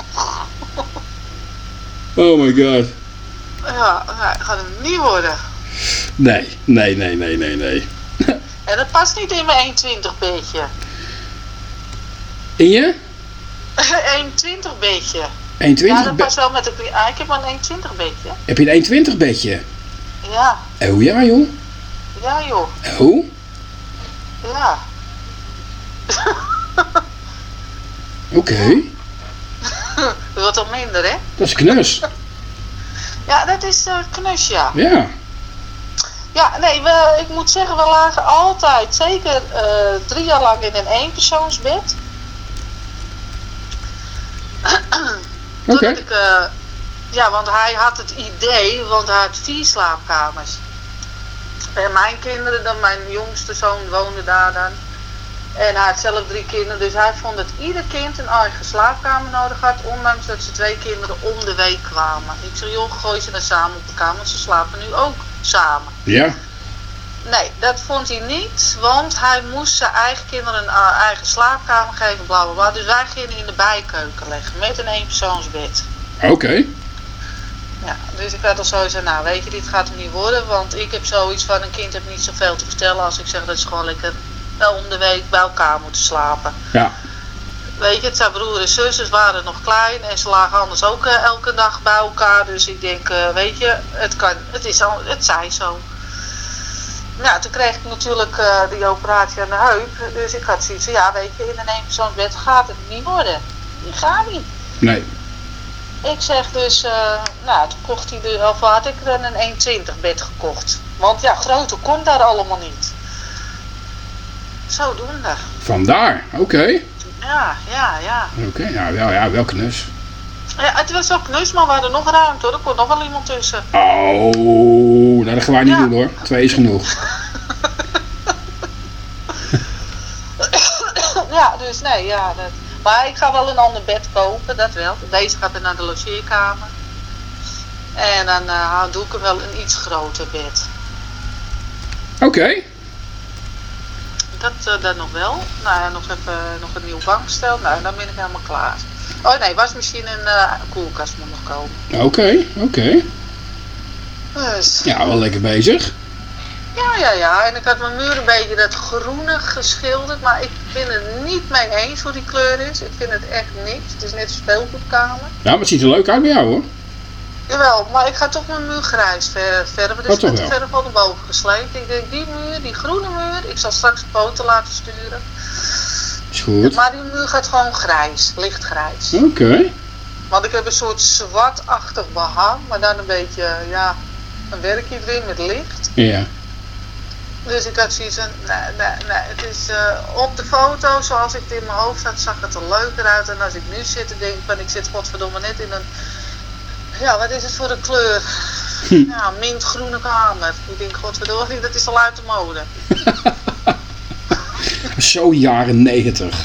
[SPEAKER 1] Oh my god.
[SPEAKER 2] Ja, dat gaat hem niet worden.
[SPEAKER 1] Nee, nee, nee, nee, nee, nee.
[SPEAKER 2] En dat past niet in mijn 1,20 beetje.
[SPEAKER 1] En je?
[SPEAKER 2] 1,20 beetje.
[SPEAKER 1] 1,20
[SPEAKER 2] Ja, dat past wel met de... Ah, ik heb maar een 1,20 beetje.
[SPEAKER 1] Heb je een 1,20 bedje?
[SPEAKER 2] Ja,
[SPEAKER 1] Oh ja, joh.
[SPEAKER 2] ja joh.
[SPEAKER 1] Oh?
[SPEAKER 2] Ja.
[SPEAKER 1] Oké.
[SPEAKER 2] Dat wordt al minder, hè?
[SPEAKER 1] Dat is knus.
[SPEAKER 2] Ja, dat is eh knus, ja.
[SPEAKER 1] Ja.
[SPEAKER 2] Ja, nee, we, ik moet zeggen, we lagen altijd, zeker eh, drie jaar lang in een eenpersoonsbed.
[SPEAKER 1] Oké.
[SPEAKER 2] Ik, eh, ja, want hij had het idee, want hij had vier slaapkamers. En mijn kinderen, dan mijn jongste zoon woonde daar dan. En hij had zelf drie kinderen, dus hij vond dat ieder kind een eigen slaapkamer nodig had, ondanks dat ze twee kinderen om de week kwamen. Ik zei, joh, gooi ze dan samen op de kamer, want ze slapen nu ook samen.
[SPEAKER 1] Ja.
[SPEAKER 2] Nee, dat vond hij niet, want hij moest zijn eigen kinderen een eh, eigen slaapkamer geven, bla bla bla. Dus wij gingen in de bijkeuken leggen met een eenpersoonsbed.
[SPEAKER 1] Oké.
[SPEAKER 2] Ja, dus ik had al zo gezegd, nou weet je, dit gaat hem niet worden, want ik heb zoiets van een kind heeft niet zoveel te vertellen als ik zeg dat ze gewoon lekker wel om de week bij elkaar moeten slapen.
[SPEAKER 1] Ja.
[SPEAKER 2] Weet je, het zijn broer en zus, ze waren nog klein en ze lagen anders ook eh, elke dag bij elkaar. Dus ik denk, eh, weet je, het, kan, het, is al, het zij zo. Nou, toen kreeg ik natuurlijk eh, die operatie aan de heup. Dus ik had zoiets van, ja, weet je, in een eenpersoonsbed gaat het niet worden. Die gaat niet.
[SPEAKER 1] Nee.
[SPEAKER 2] Ik zeg dus, nou, toen kocht hij de, of had ik dan een 1,20 bed gekocht. Want ja, groter kon daar allemaal niet. Zodoende.
[SPEAKER 1] Vandaar. Oké.
[SPEAKER 2] Ja, ja, ja.
[SPEAKER 1] Oké. Ja, wel, ja, wel knus.
[SPEAKER 2] Ja, het was wel knus, maar we hadden nog ruimte hoor. Er kon nog wel iemand tussen.
[SPEAKER 1] Oh. Nou, dat gaan wij niet
[SPEAKER 2] Ja.
[SPEAKER 1] doen hoor. Twee is genoeg.
[SPEAKER 2] ja, dus nee, ja. Dat. Maar ik ga wel een ander bed kopen, dat wel. Deze gaat er naar de logeerkamer. En dan eh, doe ik er wel een iets groter bed.
[SPEAKER 1] Oké.
[SPEAKER 2] Dat, eh, dat nog wel. Nou ja, nog even nog een nieuw bankstel. Nou, dan ben ik helemaal klaar. Oh nee, wasmachine en eh, koelkast moet nog komen.
[SPEAKER 1] Oké, oké.
[SPEAKER 2] Dus,
[SPEAKER 1] Ja, wel lekker bezig.
[SPEAKER 2] ja, ja, ja. En ik had mijn muur een beetje dat groene geschilderd, maar ik ben het niet mee eens hoe die kleur is. Ik vind het echt niks. Het is net een speelgoedkamer.
[SPEAKER 1] Ja, maar het ziet er leuk uit bij jou hoor.
[SPEAKER 2] Jawel, maar ik ga toch mijn muur grijs ver- verven.
[SPEAKER 1] Oh,
[SPEAKER 2] Dus
[SPEAKER 1] toch
[SPEAKER 2] met de
[SPEAKER 1] wel?
[SPEAKER 2] verf al boven gesleept. Ik denk, die muur, die groene muur, ik zal straks foto laten sturen.
[SPEAKER 1] Is goed.
[SPEAKER 2] Maar die muur gaat gewoon grijs, lichtgrijs.
[SPEAKER 1] Oké.
[SPEAKER 2] Want ik heb een soort zwartachtig behang, maar dan een beetje, ja, een werkje erin met licht.
[SPEAKER 1] Ja.
[SPEAKER 2] Dus ik had zoiets van, nee, nee, nee, het is eh, op de foto zoals ik het in mijn hoofd had, zag het er leuker uit. En als ik nu zit, denk ik van, ik zit godverdomme net in een, ja, wat is het voor een kleur?
[SPEAKER 1] Hm.
[SPEAKER 2] Ja, mintgroene kamer. Ik denk, godverdomme, dat is al uit de mode.
[SPEAKER 1] Zo jaren negentig.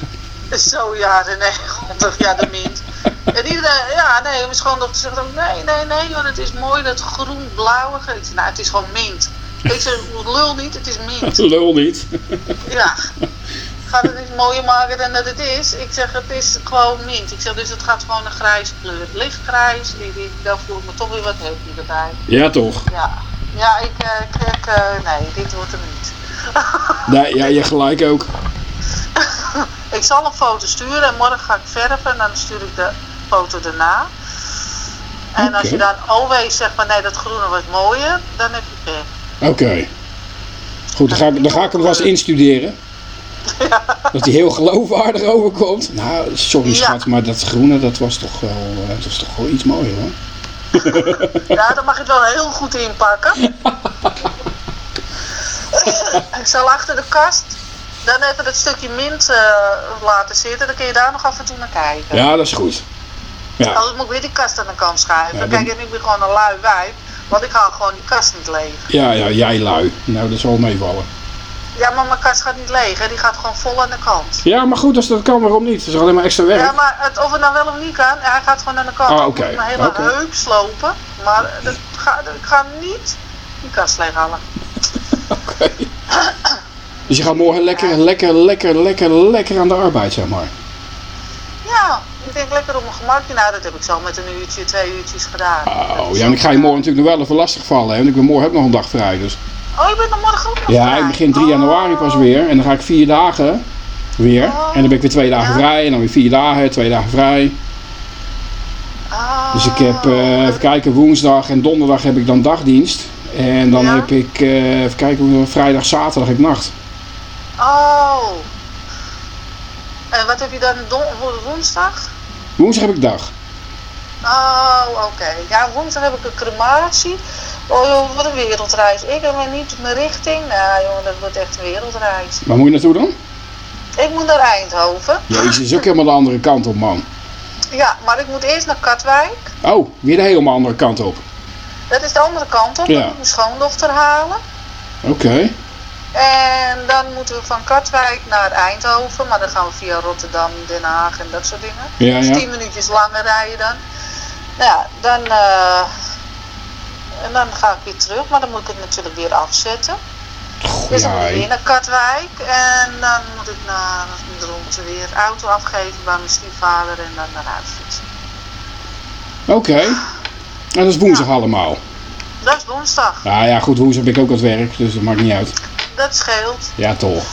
[SPEAKER 2] Zo jaren 90, ja, de mint. En iedereen, ja, nee, mijn schoondochter zegt ook, nee, nee, nee, joh, het is mooi, dat zeg, nou, het is gewoon mint. Ik zeg, lul niet, het is mint.
[SPEAKER 1] Lul niet.
[SPEAKER 2] Ja. Ga het niet mooier maken dan dat het is. Ik zeg, het is gewoon mint. Ik zeg, dus het gaat gewoon een grijze kleur. Lichtgrijs. Ik, ik, daar voel ik me toch weer wat happy erbij.
[SPEAKER 1] Ja, toch?
[SPEAKER 2] Ja. Ja, ik, eh, ik, ik, eh, nee, dit wordt er niet.
[SPEAKER 1] Nee, ja, je gelijk ook.
[SPEAKER 2] Ik zal een foto sturen en morgen ga ik verven en dan stuur ik de foto daarna. En als je dan alweer zegt van nee, dat groene wordt mooier, dan heb je pech.
[SPEAKER 1] Oké. Goed, dan ga, ik, dan ga ik hem vast instuderen. Dat hij heel geloofwaardig overkomt. Nou, sorry
[SPEAKER 2] Ja.
[SPEAKER 1] schat, maar dat groene, dat was toch wel, eh, dat was toch wel iets mooier hoor.
[SPEAKER 2] Ja, dan mag je het wel heel goed inpakken. ik zal achter de kast dan even dat stukje mint eh, laten zitten. Dan kun je daar nog af en toe naar kijken.
[SPEAKER 1] Ja, dat is goed. Ja,
[SPEAKER 2] Anders moet ik weer die kast aan de kant schuiven.
[SPEAKER 1] Ja,
[SPEAKER 2] Kijk, en ik ben gewoon een lui wijf. Want ik haal gewoon die kast niet leeg.
[SPEAKER 1] ja, ja jij lui. Nou, dat zal meevallen.
[SPEAKER 2] Ja, maar mijn kast gaat niet leeg. Hè. Die gaat gewoon vol aan de kant.
[SPEAKER 1] Ja, maar goed, als dat kan, waarom niet? Het is alleen maar extra werk.
[SPEAKER 2] Ja, maar het, of het nou wel of niet kan, hij gaat gewoon aan de kant.
[SPEAKER 1] Ah,
[SPEAKER 2] Ik
[SPEAKER 1] oké,
[SPEAKER 2] moet mijn hele heup slopen. Maar dat ga, ik ga niet die kast leeghalen.
[SPEAKER 1] Oké. Dus je gaat morgen lekker, lekker, lekker, lekker, lekker aan de arbeid, zeg maar.
[SPEAKER 2] Ja, ik denk lekker op mijn gemakje. Nou, dat heb ik zo met een uurtje, twee uurtjes gedaan. Dat
[SPEAKER 1] Oh, ja, en ik ga je
[SPEAKER 2] ook,
[SPEAKER 1] morgen natuurlijk nog wel even lastig vallen, hè, want ik ben morgen ook nog een dag vrij, dus.
[SPEAKER 2] Oh, je bent nog morgen ook nog
[SPEAKER 1] Ja,
[SPEAKER 2] vrij?
[SPEAKER 1] ik begin 3 januari pas
[SPEAKER 2] Oh.
[SPEAKER 1] weer en dan ga ik vier dagen weer.
[SPEAKER 2] Oh.
[SPEAKER 1] En dan ben ik weer twee dagen
[SPEAKER 2] Ja.
[SPEAKER 1] vrij en dan weer vier dagen, twee dagen vrij.
[SPEAKER 2] Oh.
[SPEAKER 1] Dus ik heb, eh, even kijken, woensdag en donderdag heb ik dan dagdienst. En dan
[SPEAKER 2] Ja.
[SPEAKER 1] heb ik, eh, even kijken, vrijdag, zaterdag heb ik nacht.
[SPEAKER 2] Oh. En wat heb je dan voor woensdag?
[SPEAKER 1] Woensdag heb ik dag.
[SPEAKER 2] Oh, oké. Ja, woensdag heb ik een crematie. Oh joh, wat een wereldreis. Ik heb niet mijn richting. Nou jongen, dat wordt echt een wereldreis.
[SPEAKER 1] Waar moet je naartoe dan?
[SPEAKER 2] Ik moet naar Eindhoven.
[SPEAKER 1] Jezus, is ook helemaal de andere kant op, man.
[SPEAKER 2] Ja, maar ik moet eerst naar Katwijk.
[SPEAKER 1] Oh, weer de helemaal andere kant op.
[SPEAKER 2] Dat is de andere kant op.
[SPEAKER 1] Ja.
[SPEAKER 2] Dan moet ik mijn schoondochter halen.
[SPEAKER 1] Oké.
[SPEAKER 2] En dan moeten we van Katwijk naar Eindhoven. Maar dan gaan we via Rotterdam, Den Haag en dat soort dingen.
[SPEAKER 1] Ja,
[SPEAKER 2] Dus
[SPEAKER 1] ja.
[SPEAKER 2] 10 minuutjes langer rijden dan. Nou ja, dan, eh, en dan ga ik weer terug. Maar dan moet ik het natuurlijk weer afzetten. Dus dan moet ik weer naar Katwijk. En dan moet ik naar de rond weer auto afgeven bij mijn stiefvader. En dan naar huis fietsen.
[SPEAKER 1] Oké. En dat is woensdag allemaal.
[SPEAKER 2] Dat is woensdag.
[SPEAKER 1] Nou ja, goed, woensdag ben ik ook aan het werk, dus dat maakt niet uit.
[SPEAKER 2] Dat scheelt.
[SPEAKER 1] Ja, toch.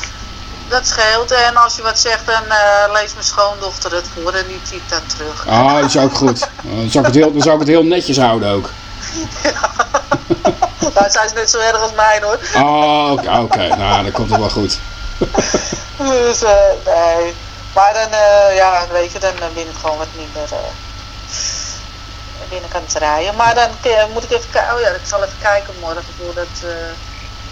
[SPEAKER 2] Dat scheelt. En als je wat zegt, dan eh leest mijn schoondochter het voor en die typt dan terug.
[SPEAKER 1] Ah, dat is ook goed. Dan zou ik het heel, dan zou ik het heel netjes houden ook.
[SPEAKER 2] Nou, zij is net zo erg als mij hoor.
[SPEAKER 1] Ah, oké. Nou, dan komt het wel goed.
[SPEAKER 2] Dus eh, nee. Maar dan, eh, ja, weet je, dan eh, ben ik gewoon wat minder. eh ben ik aan het rijden. Maar dan eh, moet ik even kijken. Oh ja, ik zal even kijken morgen voordat. eh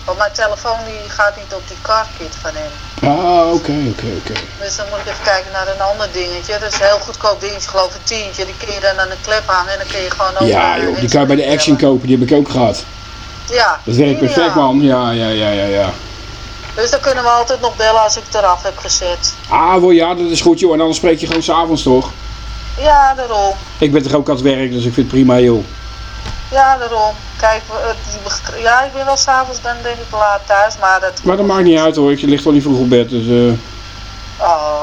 [SPEAKER 2] want mijn telefoon die gaat niet op die carkit van hem.
[SPEAKER 1] Ah, oké, oké, oké.
[SPEAKER 2] Dus dan moet ik even kijken naar een ander dingetje. Dat is een heel goedkoop dingetje, geloof ik, een tientje. Die kun je dan aan de klep hangen en dan kun je gewoon over.
[SPEAKER 1] Ja, joh, die kan je bij de Action kopen, die heb ik ook gehad.
[SPEAKER 2] Ja.
[SPEAKER 1] Dat werkt perfect, man. Ja, ja, ja, ja, ja.
[SPEAKER 2] Dus dan kunnen we altijd nog bellen als ik het eraf heb gezet.
[SPEAKER 1] Ah, wel ja, dat is goed, joh. En dan spreek je gewoon s'avonds, toch?
[SPEAKER 2] Ja, daarom.
[SPEAKER 1] Ik ben toch ook aan het werk, dus ik vind het prima, joh.
[SPEAKER 2] Ja, daarom. Kijk, die ja, ik ben wel s'avonds dan denk ik laat thuis, maar dat...
[SPEAKER 1] Maar dat maakt niet uit, hoor. Je ligt wel niet vroeg op bed, dus... eh
[SPEAKER 2] Oh.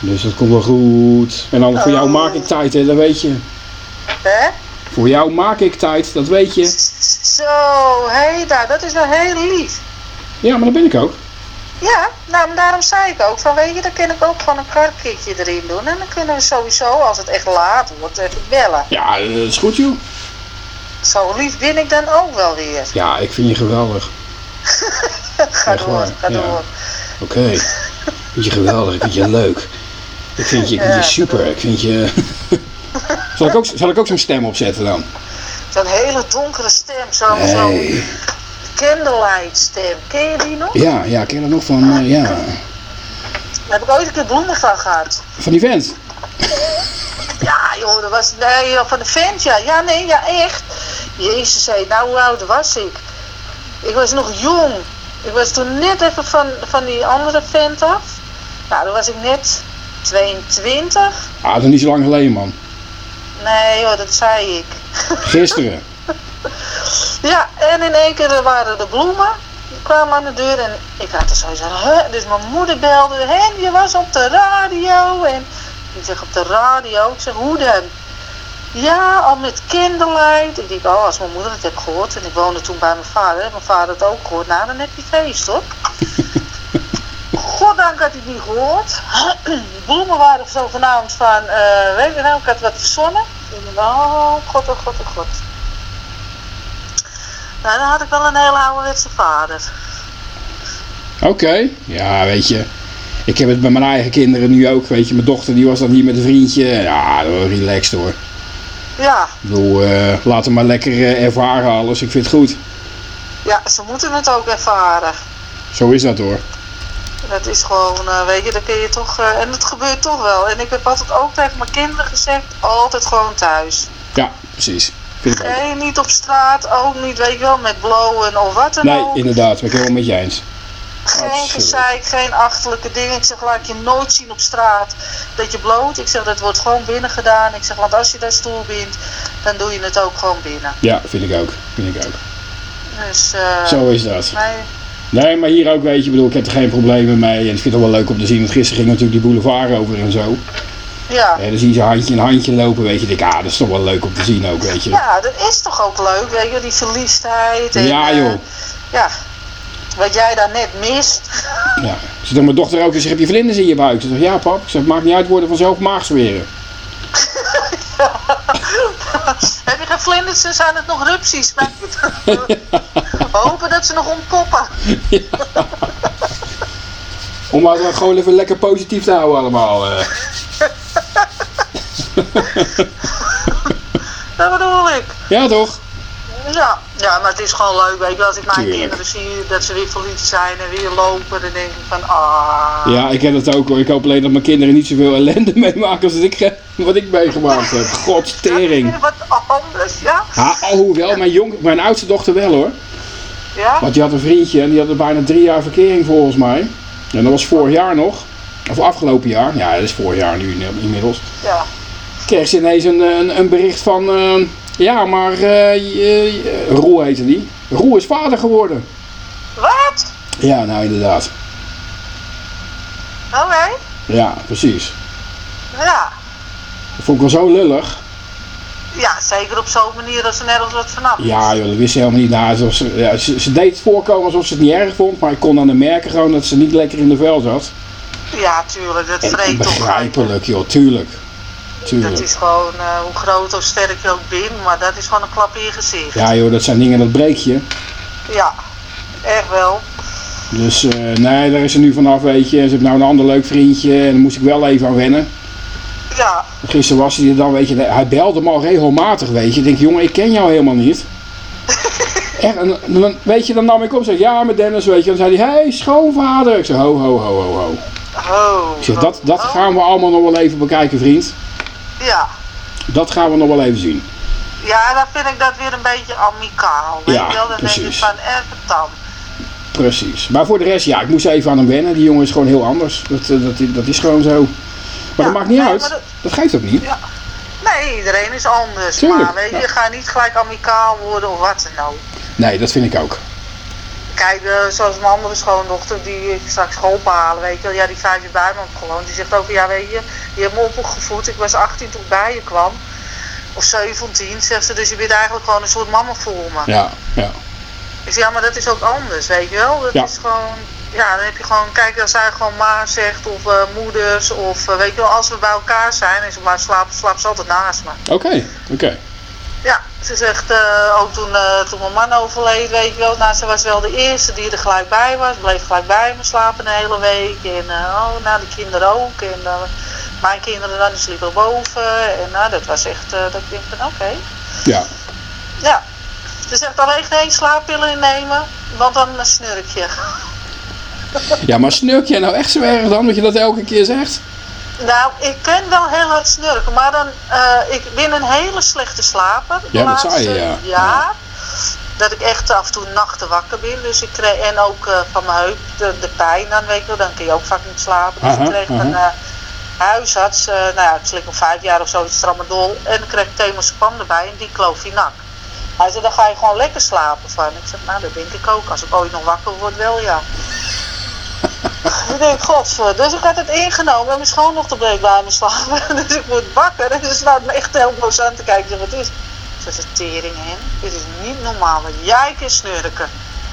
[SPEAKER 1] Dus dat komt wel goed. En dan voor jou
[SPEAKER 2] Oh.
[SPEAKER 1] maak ik tijd, hè, dat weet je.
[SPEAKER 2] Hè?
[SPEAKER 1] Voor jou maak ik tijd, dat weet je.
[SPEAKER 2] Zo, hé daar, dat is wel heel lief.
[SPEAKER 1] Ja, maar dat ben ik ook.
[SPEAKER 2] Ja, nou, maar daarom zei ik ook van, weet je, dan kan ik ook gewoon een karkitje erin doen. En dan kunnen we sowieso, als het echt laat wordt, even bellen.
[SPEAKER 1] Ja, dat is goed, joh.
[SPEAKER 2] Zo lief ben ik dan ook wel weer.
[SPEAKER 1] Ja, ik vind je geweldig.
[SPEAKER 2] Ga
[SPEAKER 1] Echt
[SPEAKER 2] door,
[SPEAKER 1] waar,
[SPEAKER 2] ga
[SPEAKER 1] ja.
[SPEAKER 2] door.
[SPEAKER 1] Oké. Ik vind je geweldig, ik vind je leuk. Ik vind je, ik vind je
[SPEAKER 2] Ja,
[SPEAKER 1] super, ik vind je... zal, ik ook, zal ik ook zo'n stem opzetten dan?
[SPEAKER 2] Zo'n hele donkere stem,
[SPEAKER 1] Nee.
[SPEAKER 2] zo'n candlelight stem. Ken je die nog?
[SPEAKER 1] Ja, ja, ken er nog van, eh, ja.
[SPEAKER 2] Daar heb ik ooit een keer bloemen van gehad.
[SPEAKER 1] Van die vent.
[SPEAKER 2] Ja, joh, dat was nee, van de vent, ja. Ja, nee, ja, echt. Jezus, hé, nou, hoe oud was ik? Ik was nog jong. Ik was toen net even van, van die andere vent af. Nou, toen was ik net 22.
[SPEAKER 1] Ah, dat is niet zo lang geleden, man.
[SPEAKER 2] Nee, joh, dat zei ik.
[SPEAKER 1] Gisteren.
[SPEAKER 2] Ja, en in één keer waren de bloemen. Die kwamen aan de deur en ik had er sowieso, huh? Dus mijn moeder belde, en je was op de radio. En ik zeg, op de radio? Ik zeg, hoe dan? Ja, al met candlelight. Ik denk, oh, als mijn moeder het heeft gehoord. En ik woonde toen bij mijn vader. Mijn vader het ook gehoord. Nou, dan heb je feest, hoor. Goddank had hij het niet gehoord. De bloemen waren zogenaamd van, eh weet je nou, ik had wat verzonnen. Ik dacht, oh, god, oh, god, oh, god. Nou, dan had ik wel een hele ouderwetse vader.
[SPEAKER 1] Oké. Ja, weet je. Ik heb het bij mijn eigen kinderen nu ook. Weet je, mijn dochter die was dan hier met een vriendje. Ja, relaxed hoor.
[SPEAKER 2] Ja,
[SPEAKER 1] Ik bedoel, eh, laat hem maar lekker eh, ervaren alles. Ik vind het goed.
[SPEAKER 2] ja, ze moeten het ook ervaren.
[SPEAKER 1] Zo is dat hoor.
[SPEAKER 2] Dat is gewoon, eh, weet je, dan kun je toch, en het gebeurt toch wel. En ik heb altijd ook tegen mijn kinderen gezegd, altijd gewoon thuis.
[SPEAKER 1] Ja, precies.
[SPEAKER 2] Geen niet op straat, ook niet, weet je wel, met blowen of wat dan
[SPEAKER 1] Nee,
[SPEAKER 2] ook.
[SPEAKER 1] inderdaad. Ben ik helemaal met je eens.
[SPEAKER 2] Geen gezeik, geen achterlijke dingen. Ik zeg, laat je nooit zien op straat dat je bloot. Ik zeg, dat wordt gewoon binnen gedaan. Ik zeg, want als je daar stoel bent, dan doe je het ook gewoon binnen.
[SPEAKER 1] Ja, vind ik ook. Vind ik ook.
[SPEAKER 2] Dus, eh
[SPEAKER 1] Zo is dat.
[SPEAKER 2] nee,
[SPEAKER 1] Nee, maar hier ook, weet je, bedoel, ik heb er geen problemen mee. En ik vind het wel leuk om te zien, want gisteren ging natuurlijk die boulevard over en zo.
[SPEAKER 2] Ja.
[SPEAKER 1] En dan zie je ze handje in handje lopen, weet je. Ik denk, ah, dat is toch wel leuk om te zien ook, weet je.
[SPEAKER 2] Ja, dat is toch ook leuk, weet je, die verliefdheid. En,
[SPEAKER 1] Ja,
[SPEAKER 2] eh,
[SPEAKER 1] joh.
[SPEAKER 2] ja, wat jij daar net mist.
[SPEAKER 1] Ja. Zeg mijn dochter ook, ze zegt, heb je vlinders in je buik? Ze zegt, ja pap. Ik zeg, maakt niet uit, worden vanzelf maagzweren.
[SPEAKER 2] Heb je geen vlinders, dan zijn het nog rupsies. Maar hopen dat ze nog ontpoppen.
[SPEAKER 1] Om maar gewoon even lekker positief te houden allemaal. eh.
[SPEAKER 2] Dat bedoel ik.
[SPEAKER 1] Ja, toch?
[SPEAKER 2] Ja, ja, maar het is gewoon leuk, weet je. Als ik mijn
[SPEAKER 1] Tuurlijk.
[SPEAKER 2] kinderen zie dat ze weer verliefd zijn en weer lopen, dan denk ik van, ah.
[SPEAKER 1] Ja, ik heb het ook hoor. Ik hoop alleen dat mijn kinderen niet zoveel ellende meemaken als ik, eh, wat ik meegemaakt heb.
[SPEAKER 2] Dat
[SPEAKER 1] Godstering.
[SPEAKER 2] wat anders, ja?
[SPEAKER 1] Ja, alhoewel, mijn, jong, mijn oudste dochter wel hoor.
[SPEAKER 2] Ja?
[SPEAKER 1] Want die had een vriendje en die had er bijna drie jaar verkering volgens mij. En dat was vorig jaar nog. Of afgelopen jaar. Ja, dat is vorig jaar nu in- inmiddels.
[SPEAKER 2] Ja.
[SPEAKER 1] Kreeg ze ineens een, een, een bericht van... eh, ja, maar... eh uh, Roel heette die. Roel is vader geworden.
[SPEAKER 2] Wat?
[SPEAKER 1] Ja, nou inderdaad.
[SPEAKER 2] Oké.
[SPEAKER 1] Ja, precies.
[SPEAKER 2] Ja.
[SPEAKER 1] Dat vond ik wel zo lullig.
[SPEAKER 2] Ja, zeker op zo'n manier dat ze nergens wat vanaf.
[SPEAKER 1] Ja, joh, dat wist ze helemaal niet. Nou, ze, ja, ze, ze deed het voorkomen alsof ze het niet erg vond. Maar ik kon aan de merken gewoon dat ze niet lekker in de vel zat.
[SPEAKER 2] Ja, tuurlijk. Dat vreet toch.
[SPEAKER 1] begrijpelijk, joh. Tuurlijk. Tuurlijk.
[SPEAKER 2] Dat is gewoon, eh, hoe groot of sterk je ook bent, maar dat is gewoon een klap in je gezicht.
[SPEAKER 1] Ja, joh, dat zijn dingen dat breek je.
[SPEAKER 2] Ja, echt wel.
[SPEAKER 1] Dus eh, nee, daar is ze nu vanaf, weet je. Ze heeft nou een ander leuk vriendje en daar moest ik wel even aan wennen.
[SPEAKER 2] Ja,
[SPEAKER 1] Gisteren was hij er dan, weet je, hij belde me al regelmatig, weet je. Ik denk, jongen, ik ken jou helemaal niet. Echt, en dan, weet je, dan nam ik op en zeg, ja, met Dennis, weet je. Dan zei hij, hey, schoonvader. Ik zeg, ho, ho, ho, ho, ho.
[SPEAKER 2] oh.
[SPEAKER 1] Ik zeg, dat, dat gaan we allemaal nog wel even bekijken, vriend.
[SPEAKER 2] Ja.
[SPEAKER 1] Dat gaan we nog wel even zien.
[SPEAKER 2] Ja, dan vind ik dat weer een beetje amicaal. Weet
[SPEAKER 1] Ja,
[SPEAKER 2] je wel? Dan denk ik
[SPEAKER 1] precies.
[SPEAKER 2] van, even dan.
[SPEAKER 1] Precies. Maar voor de rest, ja, ik moest even aan hem wennen. Die jongen is gewoon heel anders. Dat, eh, dat, dat is gewoon zo. Maar
[SPEAKER 2] Ja,
[SPEAKER 1] dat maakt niet
[SPEAKER 2] nee,
[SPEAKER 1] uit.
[SPEAKER 2] dat-
[SPEAKER 1] Dat geeft ook niet.
[SPEAKER 2] Ja. Nee, iedereen is anders.
[SPEAKER 1] Tuurlijk,
[SPEAKER 2] maar weet je,
[SPEAKER 1] ja.
[SPEAKER 2] ga niet gelijk amicaal worden of wat dan ook.
[SPEAKER 1] Nee, dat vind ik ook.
[SPEAKER 2] Kijk, eh, zoals mijn andere schoondochter die ik straks ga ophalen, weet je wel. Ja, die vijf jaar bij me heeft gewoond. Die zegt ook, ja weet je, je hebt me opgevoed. Ik was 18 toen ik bij je kwam. Of 17, zegt ze. Dus je bent eigenlijk gewoon een soort mama voor me.
[SPEAKER 1] Ja, ja.
[SPEAKER 2] Ik zeg, ja, maar dat is ook anders, weet je wel. Dat
[SPEAKER 1] Ja.
[SPEAKER 2] is gewoon, ja, dan heb je gewoon, kijk, als zij gewoon ma zegt of eh, moeders of eh, weet je wel, als we bij elkaar zijn en ze maar slaapt, slaapt ze altijd naast me.
[SPEAKER 1] Oké, oké.
[SPEAKER 2] Ja, ze zegt eh, ook toen, eh, toen mijn man overleed, weet je wel, nou, ze was wel de eerste die er gelijk bij was, bleef gelijk bij me slapen de hele week en eh, oh, nou, de kinderen ook en mijn kinderen dan, die sliepen boven en nou, dat was echt, dat ik denk van oké.
[SPEAKER 1] Ja.
[SPEAKER 2] Ja, ze zegt alleen geen slaappillen innemen, want dan eh, snurk je.
[SPEAKER 1] Ja, maar snurk jij nou echt zo erg dan, dat je dat elke keer zegt?
[SPEAKER 2] Nou, ik kan wel heel hard snurken, maar dan, eh, ik ben een hele slechte slaper.
[SPEAKER 1] Ja, dat zei je, ja.
[SPEAKER 2] jaar. Dat ik echt af en toe nachten wakker ben. Dus ik kreeg, en ook eh, van mijn heup, de, de pijn dan, weet je wel, dan kun je ook vaak niet slapen. Dus
[SPEAKER 1] Aha,
[SPEAKER 2] ik kreeg een eh, huisarts, nou ja, ik slik al vijf jaar of zo, iets tramadol. En dan kreeg ik erbij en diclofenac. Hij zei, dan ga je gewoon lekker slapen van. Ik zeg, nou dat denk ik ook. Als ik ooit nog wakker word, wel ja. Ik denk, godver. Dus ik had het ingenomen en mijn schoondochter bleef bij me slapen. Dus ik word wakker en ze staat me echt heel boos aan te kijken. Wat is? Ze zegt, tering hen, dit is niet normaal wat jij kan snurken.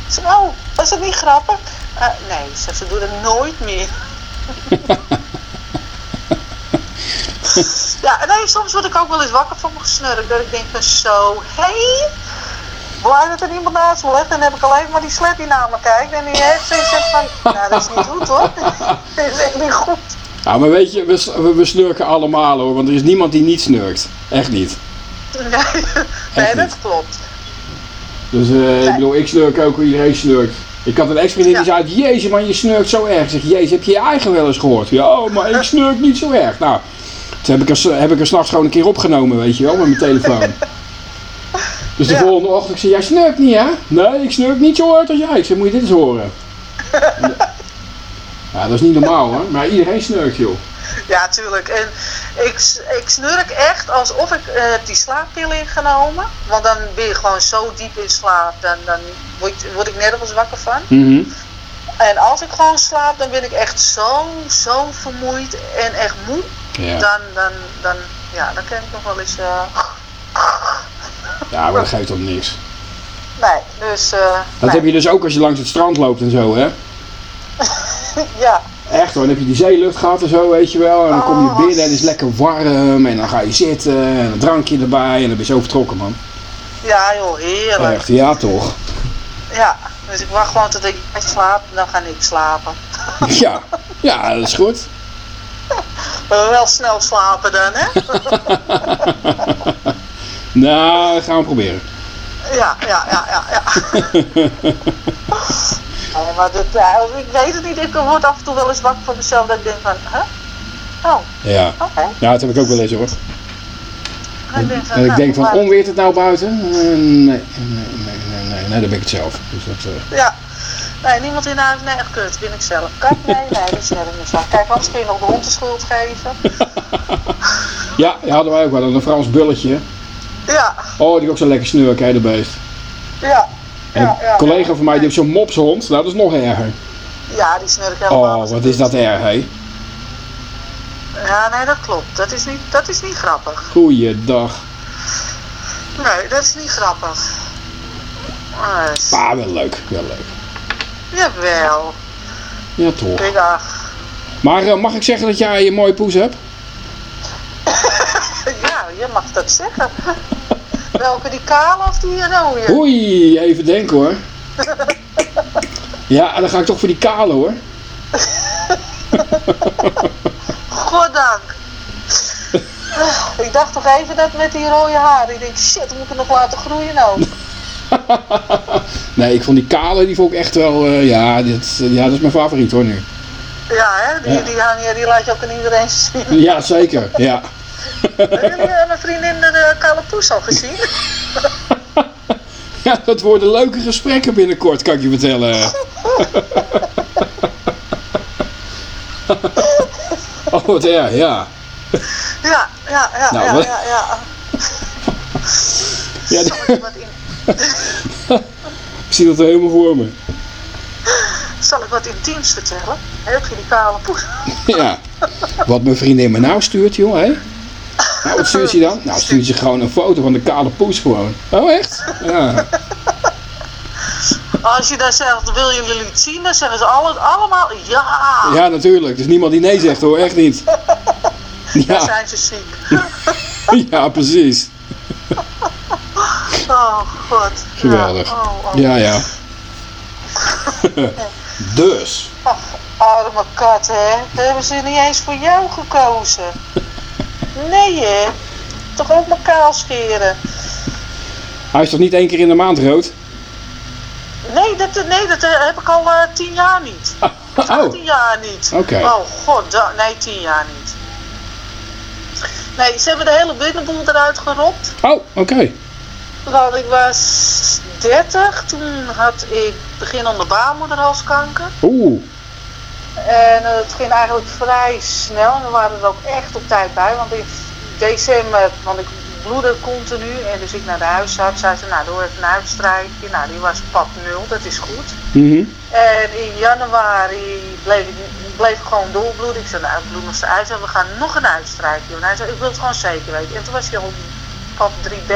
[SPEAKER 2] Ik zeg, oh, was dat niet grappig? "Eh, nee, ze zegt, ze doet het nooit meer. ja, en nee, soms word ik ook wel eens wakker van mijn gesnurk. Dat ik denk van zo, hé, hey, blij dat er niemand naast me ligt. En dan heb ik alleen maar die slet die naar me kijkt. En die heeft zoiets van, nou dat is niet goed hoor. dat is echt niet goed.
[SPEAKER 1] Ja, maar weet je, we, we, snurken allemaal hoor, want er is niemand die niet snurkt. Echt niet.
[SPEAKER 2] Nee, nee
[SPEAKER 1] niet.
[SPEAKER 2] dat klopt.
[SPEAKER 1] Dus eh, ik bedoel, ik snurk ook, iedereen snurkt. Ik had een ex-vriendin die
[SPEAKER 2] Ja.
[SPEAKER 1] zei, jezus man, je snurkt zo erg. Ik zeg, jezus, heb je je eigen wel eens gehoord? Ja, oh, maar ik snurk niet zo erg. Nou, toen heb ik er, heb ik er s'nachts gewoon een keer opgenomen, weet je wel, met mijn telefoon. Dus de
[SPEAKER 2] Ja.
[SPEAKER 1] volgende ochtend, ik zei, jij snurkt niet hè? Nee, ik snurk niet zo hard als jij. Ik zei, moet je dit eens horen? Ja, dat is niet normaal hoor, maar iedereen snurkt joh.
[SPEAKER 2] Ja, tuurlijk. En ik, ik snurk echt alsof ik heb die slaappil ingenomen. Want dan ben je gewoon zo diep in slaap. Dan, dan word, word ik nergens wakker van.
[SPEAKER 1] Mhm.
[SPEAKER 2] En als ik gewoon slaap, dan ben ik echt zo, zo vermoeid en echt moe.
[SPEAKER 1] Ja.
[SPEAKER 2] Dan, dan, dan, ja, dan kan ik nog wel eens... eh,
[SPEAKER 1] ja, maar dat geeft toch niks.
[SPEAKER 2] nee, dus... eh,
[SPEAKER 1] Dat
[SPEAKER 2] nee.
[SPEAKER 1] heb je dus ook als je langs het strand loopt en zo hè?
[SPEAKER 2] Ja,
[SPEAKER 1] Echt hoor, dan heb je die zeelucht gehad en zo, weet je wel. En dan kom je
[SPEAKER 2] Oh.
[SPEAKER 1] binnen en het is lekker warm. En dan ga je zitten en een drankje erbij. En dan ben je zo vertrokken, man.
[SPEAKER 2] ja joh, heerlijk.
[SPEAKER 1] Echt, ja toch.
[SPEAKER 2] Ja, dus ik wacht gewoon tot ik slaap en dan ga ik slapen.
[SPEAKER 1] Ja, ja, dat is goed.
[SPEAKER 2] Maar wel snel slapen dan, hè?
[SPEAKER 1] Nou, dat gaan we proberen.
[SPEAKER 2] Ja, ja, ja, ja, ja. Nee, maar ja, ik weet het niet, ik word af en toe wel eens wakker van mezelf dat ik denk van, huh? Oh,
[SPEAKER 1] Ja.
[SPEAKER 2] oké.
[SPEAKER 1] ja, dat heb ik ook wel eens hoor.
[SPEAKER 2] En ik denk van,
[SPEAKER 1] En ik
[SPEAKER 2] nou,
[SPEAKER 1] denk van,
[SPEAKER 2] maar-
[SPEAKER 1] onweert het nou buiten? Eh, nee, nee, nee, nee, nee, nee, dan ben ik het zelf. Dus dat, eh,
[SPEAKER 2] Ja. Nee, niemand in huis, nee, echt kut, ben ik zelf. Kijk, nee, nee, dat is net niet zo. Kijk, anders kun je nog de hond de schuld geven.
[SPEAKER 1] Ja, die hadden wij ook wel. Een Frans bulletje.
[SPEAKER 2] Ja,
[SPEAKER 1] Oh, die ook zo lekker snurken, hè, de beest.
[SPEAKER 2] ja.
[SPEAKER 1] En
[SPEAKER 2] Ja, ja,
[SPEAKER 1] een collega van mij die heeft zo'n mopshond. Nou, dat is nog erger.
[SPEAKER 2] Ja, die snurk helemaal.
[SPEAKER 1] Oh, wat is dat erg, hé.
[SPEAKER 2] Ja, nee, dat klopt. Dat is niet, dat is niet grappig.
[SPEAKER 1] Goeiedag.
[SPEAKER 2] Nee, dat is niet grappig. Ah, is-
[SPEAKER 1] Ah, wel leuk, wel leuk.
[SPEAKER 2] Jawel.
[SPEAKER 1] Ja, toch.
[SPEAKER 2] Ach.
[SPEAKER 1] Maar eh, mag ik zeggen dat jij een mooie poes hebt?
[SPEAKER 2] Ja, je mag dat zeggen. Welke, die kale of die rode?
[SPEAKER 1] Oei, even denken hoor. Ja, dan ga ik toch voor die kale hoor.
[SPEAKER 2] Goddank. Ik dacht toch even dat met die rode haren. Ik denk, shit, moet ik het nog laten groeien ook.
[SPEAKER 1] Nee, ik vond die kale, die vond ik echt wel, eh, ja, dit, ja, dat is mijn favoriet hoor nu.
[SPEAKER 2] Ja, hè? Die,
[SPEAKER 1] Ja.
[SPEAKER 2] die, hang- die laat je ook aan iedereen zien.
[SPEAKER 1] Ja, zeker, ja.
[SPEAKER 2] Hebben jullie eh, mijn vriendin de eh, kale poes al gezien?
[SPEAKER 1] Ja, dat worden leuke gesprekken binnenkort, kan ik je vertellen. Oh, wat erg, ja.
[SPEAKER 2] Ja, ja, ja,
[SPEAKER 1] Nou,
[SPEAKER 2] ja,
[SPEAKER 1] wat-
[SPEAKER 2] ja, ja.
[SPEAKER 1] ja
[SPEAKER 2] wat in?
[SPEAKER 1] ik zie dat er helemaal voor me.
[SPEAKER 2] zal ik wat intiems vertellen? Heb je die kale poes?
[SPEAKER 1] Ja. Wat mijn vriendin me nou stuurt, joh, hè? Nou, wat stuurt ze dan? Nou, stuurt ze gewoon een foto van de kale poes gewoon. Oh, echt? Ja.
[SPEAKER 2] Als je dan zegt, wil je jullie het zien? Dan zeggen ze alle, allemaal ja.
[SPEAKER 1] Ja, natuurlijk. Er is niemand die nee zegt, hoor. Echt niet.
[SPEAKER 2] Dan
[SPEAKER 1] Ja,
[SPEAKER 2] zijn ze ziek.
[SPEAKER 1] ja precies.
[SPEAKER 2] Oh, god.
[SPEAKER 1] Geweldig.
[SPEAKER 2] Ja, oh, oh.
[SPEAKER 1] Ja, ja. Dus.
[SPEAKER 2] Arme kat, hè? Hebben ze niet eens voor jou gekozen? Nee, hè? Toch ook mijn kaal scheren?
[SPEAKER 1] Hij is toch niet één keer in de maand rood?
[SPEAKER 2] Nee, dat, nee, dat eh, heb ik al eh, tien jaar niet.
[SPEAKER 1] Oh,
[SPEAKER 2] Tien jaar niet.
[SPEAKER 1] Oké.
[SPEAKER 2] Oh, god, da- nee, tien jaar niet. Nee, ze hebben de hele binnenboel eruit geropt.
[SPEAKER 1] oh oké.
[SPEAKER 2] Want ik was 30, toen had ik beginnende baarmoederhalskanker.
[SPEAKER 1] Oeh.
[SPEAKER 2] En eh, het ging eigenlijk vrij snel en we waren er ook echt op tijd bij. Want in december, want ik bloedde continu en dus ik naar de huisarts. Zei ze, nou doe even een uitstrijkje. Nou, die was pap nul, dat is goed.
[SPEAKER 1] Mhm.
[SPEAKER 2] En in januari bleef ik, bleef ik gewoon doorbloeden. Ik zei, nou, bloed nog steeds uit en we gaan nog een uitstrijkje doen. Hij zei, ik wil het gewoon zeker weten. En toen was hij al pap 3B.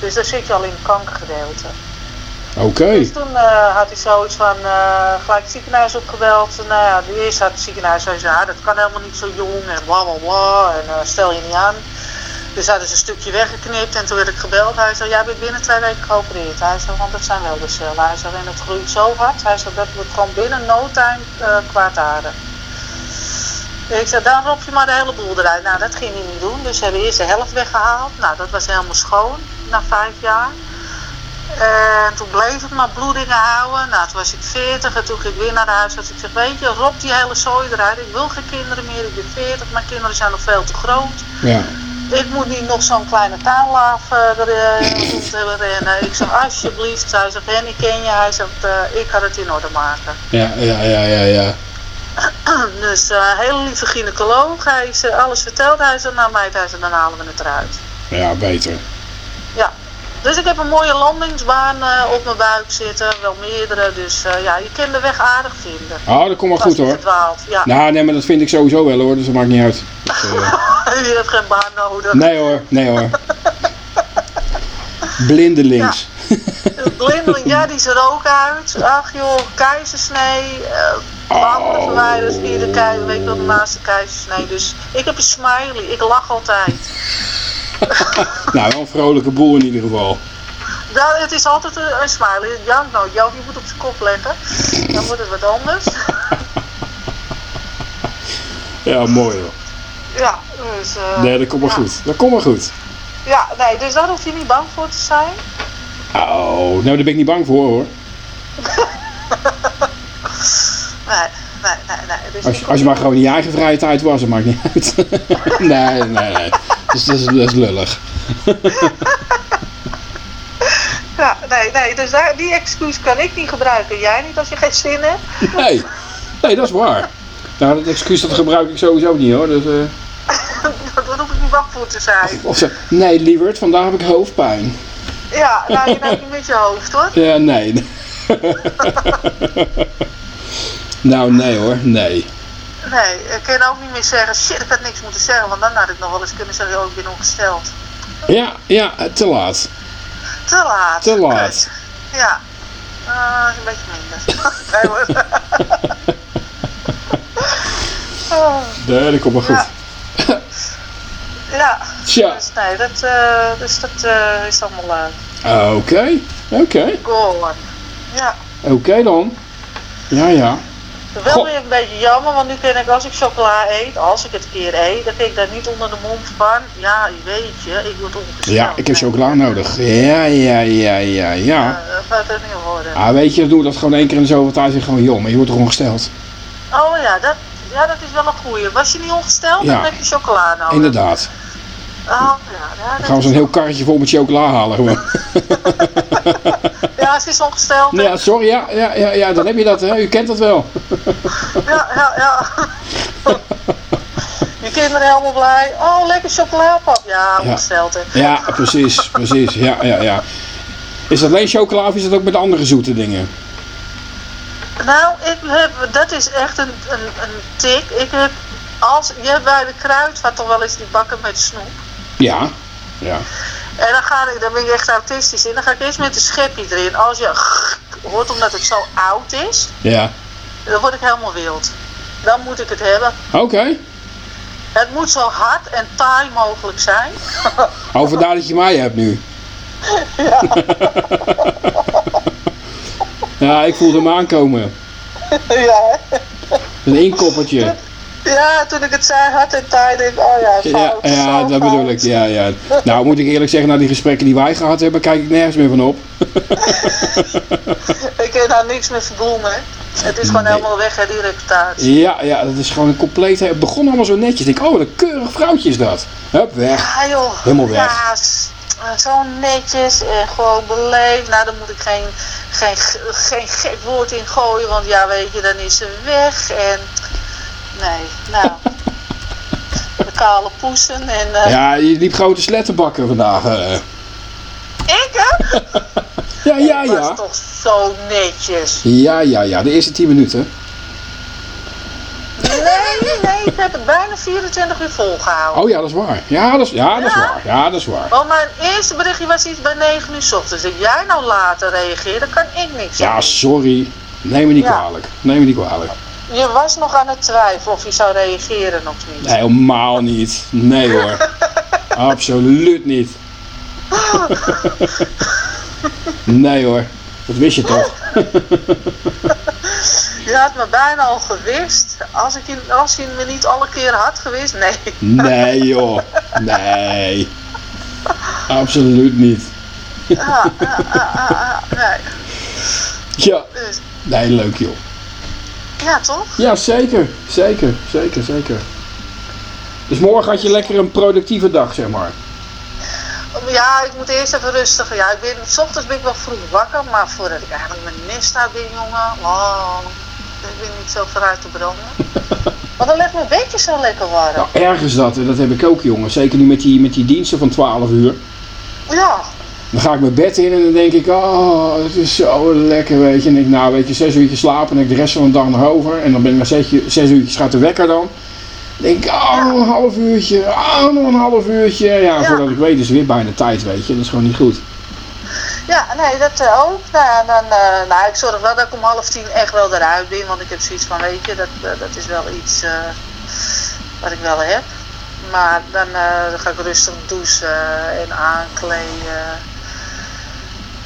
[SPEAKER 2] Dus daar zit je al in het kankergedeelte.
[SPEAKER 1] Oké.
[SPEAKER 2] Dus toen eh, had hij zoiets van eh, gelijk het ziekenhuis opgebeld. Nou ja, de eerste had het ziekenhuis van, ja, dat kan helemaal niet zo jong en bla bla bla. En eh, stel je niet aan. Dus hadden ze een stukje weggeknipt en toen werd ik gebeld. Hij zei, jij bent binnen twee weken geopereerd. Hij zei, want dat zijn wel de cellen. Hij zei, en het groeit zo hard. Hij zei, dat wordt gewoon binnen no time eh kwaadaardig. Ik zei, dan rob je maar de hele boel eruit. Nou, dat ging hij niet doen. Dus ze hebben eerst de helft weggehaald. Nou, dat was helemaal schoon na vijf jaar. En toen bleef het maar bloedingen houden. Nou, toen was ik 40 en toen ging ik weer naar de huisarts. Ik zeg, weet je, rob die hele zooi eruit. Ik wil geen kinderen meer. Ik ben 40, mijn kinderen zijn nog veel te groot.
[SPEAKER 1] Ja.
[SPEAKER 2] Ik moet niet nog zo'n kleine uh, er uh, rond hebben rennen. Ik zeg, alsjeblieft. Hij zegt, Henny, ken je? Hij zegt, uh, ik ga het in orde maken.
[SPEAKER 1] Ja, ja, ja, ja, ja.
[SPEAKER 2] dus uh, hele lieve gynaecoloog. Hij is alles verteld. Hij zegt, nou meid, hij dan halen we het eruit.
[SPEAKER 1] Ja, beter.
[SPEAKER 2] Dus ik heb een mooie landingsbaan uh, op mijn buik zitten, wel meerdere, dus uh, ja, je kan de weg aardig vinden.
[SPEAKER 1] Oh, dat komt wel goed hoor.
[SPEAKER 2] Verdwaald, ja.
[SPEAKER 1] Nou, nee, maar dat vind ik sowieso wel hoor, dus dat maakt niet uit. Dat,
[SPEAKER 2] uh... je hebt geen baan nodig.
[SPEAKER 1] Nee hoor, nee hoor. Blindelings.
[SPEAKER 2] Ja. Blindeling, ja, die is er ook uit. Ach joh, keizersnee, banden oh. verwijderd, vierde keizer, weet ik wel, de naaste keizersnee. Dus ik heb een smiley, ik lach altijd.
[SPEAKER 1] nou, wel een vrolijke boel in ieder geval.
[SPEAKER 2] Ja, het is altijd een, een smiley. Jank nou, je moet op zijn kop leggen. Dan wordt het wat anders.
[SPEAKER 1] ja, mooi hoor.
[SPEAKER 2] Ja, dus... Uh,
[SPEAKER 1] nee, dat komt maar
[SPEAKER 2] ja.
[SPEAKER 1] goed. Dat komt maar goed.
[SPEAKER 2] Ja, nee, dus daar hoef je niet bang voor te zijn.
[SPEAKER 1] Oh, nou daar ben ik niet bang voor hoor.
[SPEAKER 2] nee, Dus
[SPEAKER 1] als, als je maar gewoon in je eigen vrije tijd was, dat maakt niet uit. nee, nee, nee. Dus dat is, dat is lullig.
[SPEAKER 2] ja, nee, nee, dus daar, die excuus kan ik niet gebruiken. Jij niet als je geen zin hebt?
[SPEAKER 1] Nee, nee, dat is waar. Nou, dat excuus dat gebruik ik sowieso niet hoor. Dus, uh...
[SPEAKER 2] Daar hoef ik niet bang voor te zijn.
[SPEAKER 1] Of, of zo, nee, lieverd, vandaag heb ik hoofdpijn.
[SPEAKER 2] Ja, nou, je neemt niet met je hoofd hoor.
[SPEAKER 1] Ja, nee. nou, nee hoor, nee.
[SPEAKER 2] Nee, ik kan ook niet meer zeggen, shit, ik had niks moeten zeggen, want dan had ik nog wel eens kunnen zeggen, oh, ik ben ongesteld.
[SPEAKER 1] Ja, ja, te laat.
[SPEAKER 2] Te laat.
[SPEAKER 1] Te laat.
[SPEAKER 2] Kut. Ja, uh, een beetje minder. nee hoor.
[SPEAKER 1] oh. Nee, dat komt wel goed.
[SPEAKER 2] Ja. ja.
[SPEAKER 1] Tja.
[SPEAKER 2] Dus nee, dat, uh, dus dat uh, is allemaal leuk.
[SPEAKER 1] Oké, oké.
[SPEAKER 2] Go Ja.
[SPEAKER 1] Oké okay, dan. Ja, ja.
[SPEAKER 2] Wel Goh. weer een beetje jammer, want nu kan ik als ik chocola eet, als ik het keer eet, dan kan ik daar niet onder de mond van, ja, weet je, ik word ongesteld.
[SPEAKER 1] Ja, ik heb chocola nodig. Ja, ja, ja, ja, ja.
[SPEAKER 2] Dat gaat er niet worden.
[SPEAKER 1] Ah, weet je, doe dat gewoon één keer in de zoveel tijd en gewoon, joh, maar je wordt toch ongesteld?
[SPEAKER 2] Oh ja, dat, ja, dat is wel een goeie. Was je niet ongesteld,
[SPEAKER 1] ja.
[SPEAKER 2] dan heb je chocola nodig.
[SPEAKER 1] Inderdaad.
[SPEAKER 2] Oh, ja, ja,
[SPEAKER 1] dan gaan we zo'n heel karretje vol met chocola halen gewoon.
[SPEAKER 2] ja?
[SPEAKER 1] Ja, sorry, ja, ja, ja, ja, dan heb je dat, hè? U kent dat wel.
[SPEAKER 2] ja, ja, ja. je kinderen helemaal blij. Oh, lekker chocoladepap. Ja, ongesteld, hè?
[SPEAKER 1] Ja, precies, precies. Ja, ja, ja. Is dat alleen chocola of is dat ook met andere zoete dingen?
[SPEAKER 2] Nou, ik heb, dat is echt een, een, een tik. Ik heb, als, je hebt bij de kruidvat toch wel eens die bakken met snoep.
[SPEAKER 1] Ja, ja.
[SPEAKER 2] En dan, ga ik, dan ben ik echt autistisch in. Dan ga ik eerst met een schepje erin. Als je hoort omdat het zo oud is,
[SPEAKER 1] Ja.
[SPEAKER 2] dan word ik helemaal wild. Dan moet ik het hebben.
[SPEAKER 1] Oké.
[SPEAKER 2] Het moet zo hard en taai mogelijk zijn.
[SPEAKER 1] Oh, vandaar dat je mij hebt nu. Ja, ik voelde hem aankomen.
[SPEAKER 2] ja.
[SPEAKER 1] Een inkoppertje.
[SPEAKER 2] Ja, toen ik het zei hard en taai, denk ik, oh ja, fout.
[SPEAKER 1] ja dat bedoel ik. Ja, ja. Nou, moet ik eerlijk zeggen, na die gesprekken die wij gehad hebben, kijk ik nergens meer van op.
[SPEAKER 2] Ik heb daar niks mee verdoemen. hè. Het is gewoon
[SPEAKER 1] Nee.
[SPEAKER 2] helemaal weg, hè, die reputatie.
[SPEAKER 1] Ja, ja, dat is gewoon een compleet... Het begon allemaal zo netjes. Ik denk, oh, wat een keurig vrouwtje is dat. Hup, weg.
[SPEAKER 2] Ja, joh.
[SPEAKER 1] Helemaal weg.
[SPEAKER 2] Ja, eh, zo netjes en gewoon beleefd. Nou, daar moet ik geen, geen, geen gek woord in gooien, want ja, weet je, dan is ze weg. En nee, nou. De kale poesen en eh,
[SPEAKER 1] Ja, je liep grote slettenbakken vandaag. eh.
[SPEAKER 2] ik hè?
[SPEAKER 1] Ja, ja,
[SPEAKER 2] Dat
[SPEAKER 1] ja.
[SPEAKER 2] was toch zo netjes.
[SPEAKER 1] Ja, ja, ja. De eerste 10 minuten.
[SPEAKER 2] Nee, nee, ik heb het bijna 24 uur volgehouden.
[SPEAKER 1] Oh ja, dat is waar. Ja, dat is, ja, dat is
[SPEAKER 2] Ja.
[SPEAKER 1] waar. Ja, dat is waar.
[SPEAKER 2] Want mijn eerste berichtje was iets bij 9 uur s ochtends. Dat jij nou later reageert, dan kan ik niks
[SPEAKER 1] Ja, sorry. Neem me niet
[SPEAKER 2] Ja.
[SPEAKER 1] kwalijk. Neem me niet kwalijk.
[SPEAKER 2] Je was nog aan het twijfelen of je zou reageren of niet.
[SPEAKER 1] Nee, helemaal niet. Nee hoor. Absoluut niet. Nee hoor. Dat wist je toch?
[SPEAKER 2] Je had me bijna al gewist. Als, ik als je me niet alle keer had gewist, nee.
[SPEAKER 1] Nee joh. Nee. Absoluut niet.
[SPEAKER 2] Ah, ah, ah, ah, ah, nee.
[SPEAKER 1] Ja.
[SPEAKER 2] Dus,
[SPEAKER 1] Nee, leuk joh.
[SPEAKER 2] Ja, toch?
[SPEAKER 1] Ja, zeker. Zeker. Zeker, zeker. Dus morgen had je lekker een productieve dag, zeg maar.
[SPEAKER 2] Ja, ik moet eerst even rustig. Ja, ik ben, s ochtends ben ik wel vroeg wakker, maar voordat ik eigenlijk mijn nest uit ben, jongen, oh, ik ben niet zo vooruit te branden. Want dan ligt mijn bedje zo lekker warm.
[SPEAKER 1] Nou, ergens dat. En dat heb ik ook, jongen. Zeker nu met die, met die diensten van 12 uur.
[SPEAKER 2] Ja,
[SPEAKER 1] Dan ga ik mijn bed in en dan denk ik, oh, het is zo lekker, weet je. En ik, nou, weet je, zes uurtjes slapen en ik de rest van de dag nog over. En dan ben ik na zes, zes uurtjes, gaat de wekker dan. Dan denk ik, oh, nog een half uurtje, oh, nog een half uurtje. Ja,
[SPEAKER 2] Ja.
[SPEAKER 1] voordat ik weet is het weer bijna tijd, weet je. Dat is gewoon niet goed.
[SPEAKER 2] ja, nee, dat eh, ook. Nou, dan, eh, nou, ik zorg wel dat ik om half tien echt wel eruit ben, want ik heb zoiets van, weet je, dat, eh, dat is wel iets wat ik wel heb. Maar dan, dan ga ik rustig douchen en aankleden.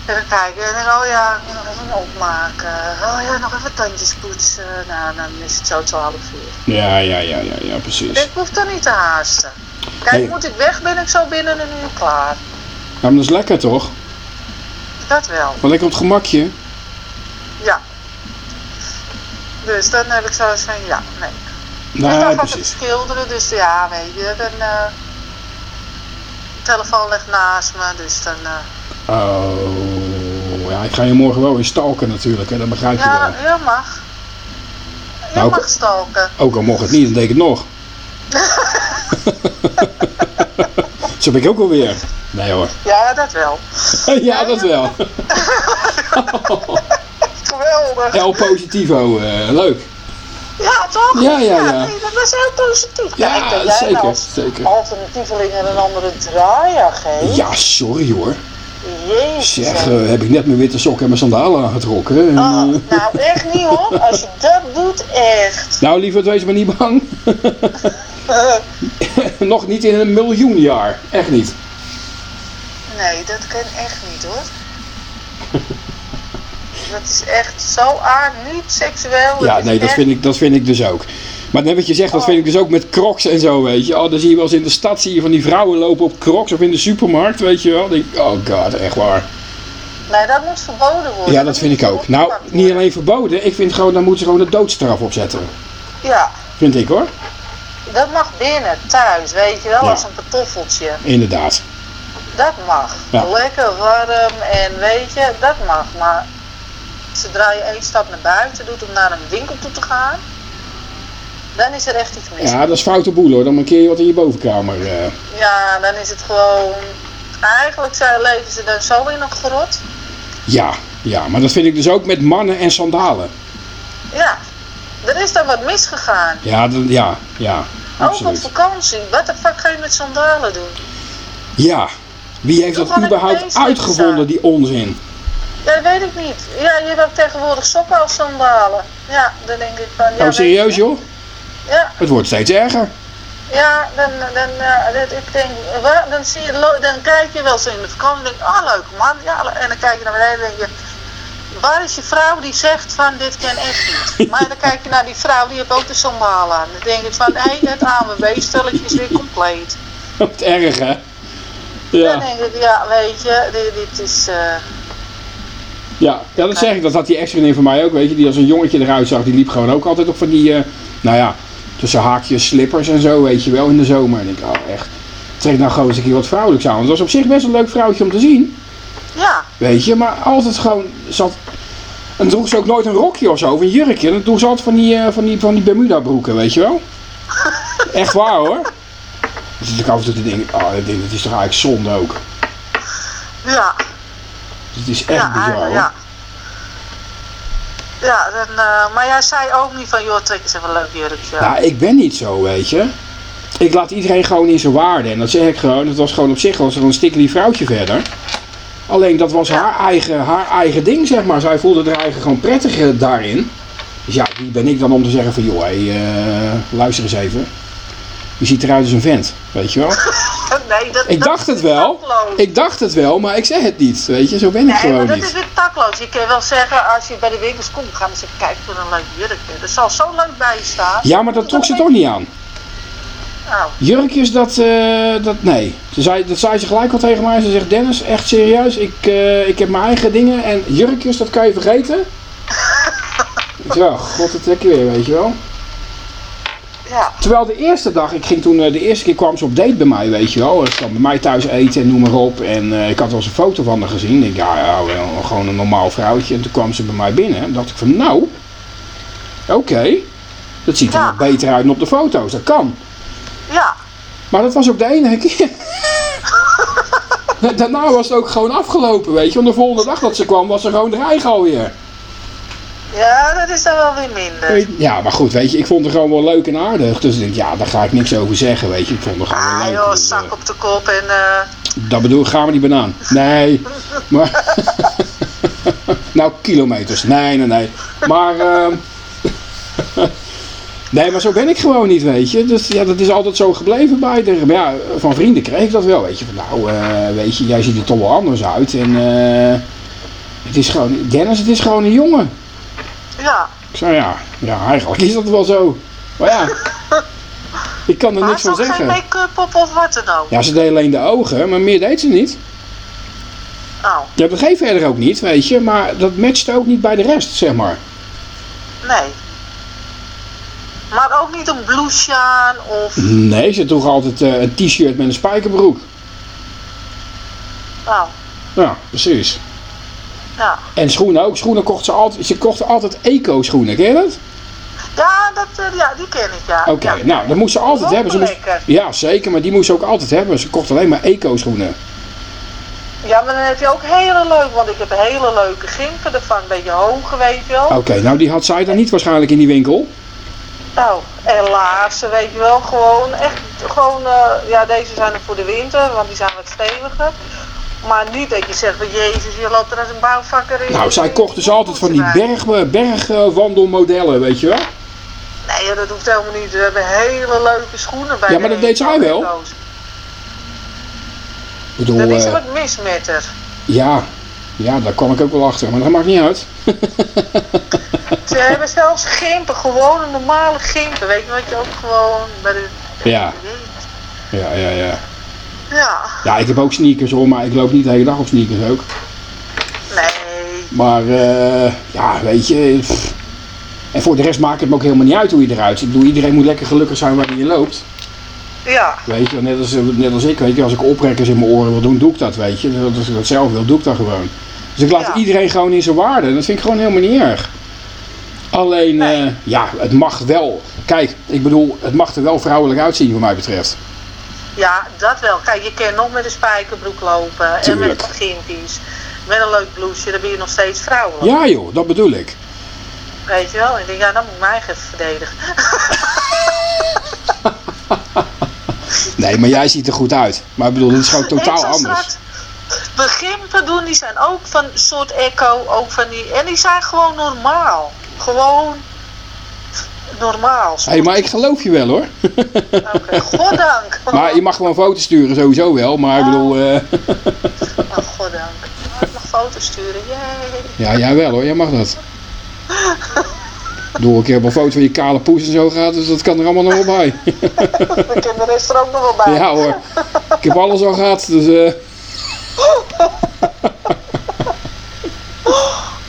[SPEAKER 2] Even kijken en dan, oh ja, ik moet nog even opmaken. Oh ja, nog even tandjes poetsen. Nou, dan is het zo 12 uur.
[SPEAKER 1] Ja, ja, ja, ja, ja, precies.
[SPEAKER 2] Ik hoef er niet te haasten. Kijk, moet ik weg, ben ik zo binnen een uur klaar.
[SPEAKER 1] Ja, maar dat is lekker toch?
[SPEAKER 2] Dat wel,
[SPEAKER 1] Wel lekker op het gemakje.
[SPEAKER 2] ja. Dus dan heb ik zoiets van, ja, nee. Dus dan
[SPEAKER 1] Nou,
[SPEAKER 2] ga ik het
[SPEAKER 1] precies.
[SPEAKER 2] schilderen, dus ja, weet je, dan... eh, telefoon ligt naast me, dus dan... eh,
[SPEAKER 1] Oh, ja, ik ga je morgen wel weer stalken natuurlijk, hè. Dat begrijp je
[SPEAKER 2] ja,
[SPEAKER 1] wel.
[SPEAKER 2] je mag.
[SPEAKER 1] Nou,
[SPEAKER 2] mag stalken.
[SPEAKER 1] Ook al mocht het niet, dan deed ik het nog. Zo ben ik ook alweer. Nee hoor.
[SPEAKER 2] Ja, dat wel.
[SPEAKER 1] ja, dat wel.
[SPEAKER 2] Geweldig.
[SPEAKER 1] El Positivo, eh, leuk.
[SPEAKER 2] Ja, toch?
[SPEAKER 1] Ja, ja, ja.
[SPEAKER 2] nee, dat was heel positief.
[SPEAKER 1] Ja,
[SPEAKER 2] dat jij
[SPEAKER 1] zeker,
[SPEAKER 2] nou
[SPEAKER 1] zeker.
[SPEAKER 2] een andere draaier geeft.
[SPEAKER 1] Ja, sorry hoor.
[SPEAKER 2] Jezus.
[SPEAKER 1] Zeg, eh, heb ik net mijn witte sokken en mijn sandalen aangetrokken. En,
[SPEAKER 2] Oh, nou, echt niet hoor. Als je dat doet, echt.
[SPEAKER 1] nou, lieverd, wees maar niet bang. Nog niet in een miljoen jaar. Echt niet.
[SPEAKER 2] Nee, dat kan echt niet hoor. Dat is echt zo aard, niet seksueel.
[SPEAKER 1] Ja, nee, dat
[SPEAKER 2] echt-
[SPEAKER 1] vind, ik, dat vind ik dus ook. Maar net wat je zegt, dat vind ik dus ook met crocs en zo, weet je. Oh, dan zie je wel eens in de stad zie je van die vrouwen lopen op crocs of in de supermarkt, weet je wel. Dan denk ik, oh god, echt waar.
[SPEAKER 2] Nee, dat moet verboden worden.
[SPEAKER 1] Ja, dat vind ik ook. Nou, niet alleen verboden, ik vind gewoon, daar moeten ze gewoon de doodstraf op zetten.
[SPEAKER 2] Ja,
[SPEAKER 1] Vind ik hoor.
[SPEAKER 2] dat mag binnen, thuis, weet je wel,
[SPEAKER 1] Ja.
[SPEAKER 2] als een pantoffeltje.
[SPEAKER 1] Inderdaad.
[SPEAKER 2] Dat mag.
[SPEAKER 1] Ja.
[SPEAKER 2] Lekker warm en weet je, dat mag. Maar zodra je één stap naar buiten doet om naar een winkel toe te gaan, dan is er echt iets mis.
[SPEAKER 1] Ja, dat is foute boel hoor. Dan markeer je wat in je bovenkamer. eh.
[SPEAKER 2] Ja, dan is het gewoon. Eigenlijk zijn leven ze dan zo in een grot.
[SPEAKER 1] Ja, ja, maar dat vind ik dus ook met mannen en sandalen.
[SPEAKER 2] Ja, er is daar wat misgegaan.
[SPEAKER 1] Ja, dan- ja, ja,
[SPEAKER 2] Ook op
[SPEAKER 1] absoluut.
[SPEAKER 2] vakantie. Wat de fuck ga je met sandalen doen?
[SPEAKER 1] Ja, wie heeft
[SPEAKER 2] Toch
[SPEAKER 1] dat überhaupt uitgevonden, die onzin?
[SPEAKER 2] Ja, dat weet ik niet. Ja, je hebt ook tegenwoordig sokken als sandalen. Ja, dan denk ik van... Ja,
[SPEAKER 1] Oh, serieus joh?
[SPEAKER 2] Ja,
[SPEAKER 1] Het wordt steeds erger.
[SPEAKER 2] ja dan, dan, dat, ik denk, dan, zie je, dan kijk je wel zo in de vakantie en denk je, ah leuk man. Ja, en dan kijk je naar beneden en denk je, waar is je vrouw die zegt van dit ken echt niet? Maar dan kijk je naar die vrouw, die heeft ook de sandalen aan. Dan denk ik van, hé, het AMB-stelletje is weer compleet.
[SPEAKER 1] Wat erg hè?
[SPEAKER 2] Dan
[SPEAKER 1] Ja,
[SPEAKER 2] denk ik, ja, weet je, dit, dit is... eh,
[SPEAKER 1] ja. ja, dat zeg ik. Dat had die ex-vriendin van mij ook, weet je. Die als een jongetje eruit zag, die liep gewoon ook altijd op van die, eh, nou ja, tussen haakjes, slippers en zo, weet je wel, in de zomer. En ik denk, oh echt, trek nou gewoon eens een keer wat vrouwelijks aan. Want het was op zich best een leuk vrouwtje om te zien.
[SPEAKER 2] ja,
[SPEAKER 1] Weet je, maar altijd gewoon zat. En droeg ze ook nooit een rokje of zo, of een jurkje. Dan droeg ze altijd van die, eh, van die, van die Bermuda broeken, weet je wel. Echt waar hoor. Zit ik af en toe te denken, oh, dat ding, dat is toch eigenlijk zonde ook.
[SPEAKER 2] ja.
[SPEAKER 1] Het is echt
[SPEAKER 2] ja,
[SPEAKER 1] bizar hoor.
[SPEAKER 2] ja. Ja, dan, eh, maar jij zei ook niet van, joh, trek eens even een leuk jurkje.
[SPEAKER 1] Ja, ik ben niet zo, weet je. Ik laat iedereen gewoon in zijn waarde. En dat zeg ik gewoon. Het was gewoon op zich was er een stikkie vrouwtje verder. Alleen dat was haar eigen, haar eigen ding, zeg maar. Zij voelde haar eigen gewoon prettig eh, daarin. Dus ja, wie ben ik dan om te zeggen van, joh, hey, eh, luister eens even. Je ziet eruit als een vent, weet je wel.
[SPEAKER 2] nee, dat,
[SPEAKER 1] Ik
[SPEAKER 2] dat
[SPEAKER 1] dacht
[SPEAKER 2] is
[SPEAKER 1] het wel.
[SPEAKER 2] takloos.
[SPEAKER 1] Ik dacht het wel, maar ik zeg het niet, weet je. Zo ben ik
[SPEAKER 2] Nee,
[SPEAKER 1] gewoon
[SPEAKER 2] maar dat
[SPEAKER 1] niet.
[SPEAKER 2] is weer takloos. Je kan wel zeggen, als je bij de winkels komt, gaan ze kijken voor een leuk jurkje. Er zal zo leuk bij je staan.
[SPEAKER 1] Ja, maar dat trok ze toch niet aan.
[SPEAKER 2] Nou,
[SPEAKER 1] Jurkjes, dat, eh, dat nee. Ze zei, dat zei ze gelijk al tegen mij. Ze zegt, Dennis, echt serieus, ik, eh, ik heb mijn eigen dingen en jurkjes, dat kan je vergeten. oh, god, het trek je weer, weet je wel.
[SPEAKER 2] Ja.
[SPEAKER 1] Terwijl de eerste dag, ik ging toen, eh, de eerste keer kwam ze op date bij mij, weet je wel. Ze kwam bij mij thuis eten en noem maar op. En eh, ik had wel eens een foto van haar gezien. Ik dacht, ja, ja, wel, gewoon een normaal vrouwtje. En toen kwam ze bij mij binnen. En dacht ik van, nou, oké. Dat ziet er
[SPEAKER 2] Ja.
[SPEAKER 1] nog beter uit dan op de foto's, dat kan.
[SPEAKER 2] Ja,
[SPEAKER 1] Maar dat was ook de enige keer. Daarna was het ook gewoon afgelopen, weet je. Want de volgende dag dat ze kwam, was ze gewoon eruit alweer.
[SPEAKER 2] Ja, dat is dan wel weer minder.
[SPEAKER 1] Ja, maar goed, weet je, ik vond haar gewoon wel leuk en aardig. Dus ik denk, ja, daar ga ik niks over zeggen, weet je. Ik vond haar gewoon
[SPEAKER 2] Ah
[SPEAKER 1] leuk.
[SPEAKER 2] joh,
[SPEAKER 1] Dus,
[SPEAKER 2] zak
[SPEAKER 1] eh,
[SPEAKER 2] op de kop en eh,
[SPEAKER 1] dat bedoel ik, gaan we die banaan. Nee, maar... nou, kilometers. Nee, nee, nee. Maar... ehm, Nee, maar zo ben ik gewoon niet, weet je. Dus ja, dat is altijd zo gebleven bij de... Maar ja, van vrienden kreeg ik dat wel, weet je. Van nou, eh, weet je, jij ziet er toch wel anders uit. En eh, het is gewoon... Dennis, het is gewoon een jongen.
[SPEAKER 2] Ja.
[SPEAKER 1] Ik zei, ja, ja, eigenlijk is dat wel zo. Maar ja, ik kan er
[SPEAKER 2] Maar
[SPEAKER 1] niks van
[SPEAKER 2] ze ook geen
[SPEAKER 1] zeggen.
[SPEAKER 2] make-up op of wat dan ook?
[SPEAKER 1] Ja, ze deed alleen de ogen, maar meer deed ze niet.
[SPEAKER 2] Nou,
[SPEAKER 1] Ja, dat geeft verder ook niet, weet je. Maar dat matchte ook niet bij de rest, zeg maar.
[SPEAKER 2] nee. Maar ook niet een blouseje aan of...
[SPEAKER 1] Nee, ze droeg altijd eh, een t-shirt met een spijkerbroek.
[SPEAKER 2] Nou,
[SPEAKER 1] Ja, precies.
[SPEAKER 2] Ja.
[SPEAKER 1] En schoenen ook. Schoenen kocht ze altijd. Ze kocht altijd eco-schoenen, ken je dat?
[SPEAKER 2] Ja, dat, eh, ja, die ken ik, ja.
[SPEAKER 1] Oké,
[SPEAKER 2] ja.
[SPEAKER 1] nou, dat moest ze altijd hebben. Ze moest, ja, zeker, maar die moest ze ook altijd hebben. Ze kocht alleen maar eco-schoenen.
[SPEAKER 2] Ja, maar dan heb je ook hele leuke, want ik heb hele leuke gimpen ervan, een beetje hoge, weet je wel.
[SPEAKER 1] Oké, nou die had zij dan niet waarschijnlijk in die winkel.
[SPEAKER 2] Nou, en laarzen, weet je wel, gewoon echt, gewoon, eh, ja, deze zijn er voor de winter, want die zijn wat steviger. Maar niet dat je zegt van, jezus, je loopt er als een bouwvakker in.
[SPEAKER 1] Nou, zij kocht dus altijd van die
[SPEAKER 2] berg.
[SPEAKER 1] berg, bergwandelmodellen, weet je wel.
[SPEAKER 2] Nee, dat hoeft helemaal niet. We hebben hele leuke schoenen bij
[SPEAKER 1] Ja, maar dat deed zij wel. Bedoel,
[SPEAKER 2] Dan is er
[SPEAKER 1] eh,
[SPEAKER 2] wat mis met haar.
[SPEAKER 1] ja, ja, daar kwam ik ook wel achter, maar dat maakt niet uit.
[SPEAKER 2] Ze hebben zelfs gimpen, gewoon een normale gimpen. Weet je wat je ook gewoon bij de...
[SPEAKER 1] Ja. Ja, ja, ja.
[SPEAKER 2] Ja,
[SPEAKER 1] Ja, ik heb ook sneakers hoor, maar ik loop niet de hele dag op sneakers ook.
[SPEAKER 2] nee.
[SPEAKER 1] Maar eh, ja, weet je. pff. En voor de rest maakt het me ook helemaal niet uit hoe je eruit ziet. Ik bedoel, iedereen moet lekker gelukkig zijn waar je loopt.
[SPEAKER 2] Ja,
[SPEAKER 1] Weet je, net als, net als ik, weet je, als ik oprekkers in mijn oren wil doen, doe ik dat, weet je. Als ik dat zelf wil, doe ik dat gewoon. Dus ik laat
[SPEAKER 2] Ja.
[SPEAKER 1] iedereen gewoon in zijn waarde. Dat vind ik gewoon helemaal niet erg. Alleen,
[SPEAKER 2] Nee.
[SPEAKER 1] eh, ja, het mag wel. Kijk, ik bedoel, het mag er wel vrouwelijk uitzien, wat mij betreft.
[SPEAKER 2] Ja, dat wel. Kijk, je kan nog met een spijkerbroek lopen en met gimpies. Met een leuk blouseje, dan ben je nog steeds vrouwelijk.
[SPEAKER 1] Ja, joh, dat bedoel ik.
[SPEAKER 2] Weet je wel? Ik denk, ja, dan moet ik mij even verdedigen.
[SPEAKER 1] Nee, maar jij ziet er goed uit. Maar ik bedoel, dit is gewoon totaal anders.
[SPEAKER 2] Begimpen doen, die zijn ook van een soort echo, ook van die, en die zijn gewoon normaal. Gewoon normaal.
[SPEAKER 1] Hé, hey, maar ik geloof je wel hoor.
[SPEAKER 2] Oké, goddank.
[SPEAKER 1] Maar je mag gewoon foto's sturen, sowieso wel. Maar ik bedoel, eh,
[SPEAKER 2] Oh, goddank. Ik mag foto's sturen, yay.
[SPEAKER 1] ja, jij wel hoor, jij mag dat. Ik bedoel, ik heb wel foto's van je kale poes en zo gehad, dus dat kan er allemaal nog wel bij.
[SPEAKER 2] De kinderen is er ook nog wel bij.
[SPEAKER 1] Ja hoor, ik heb alles al gehad, dus eh,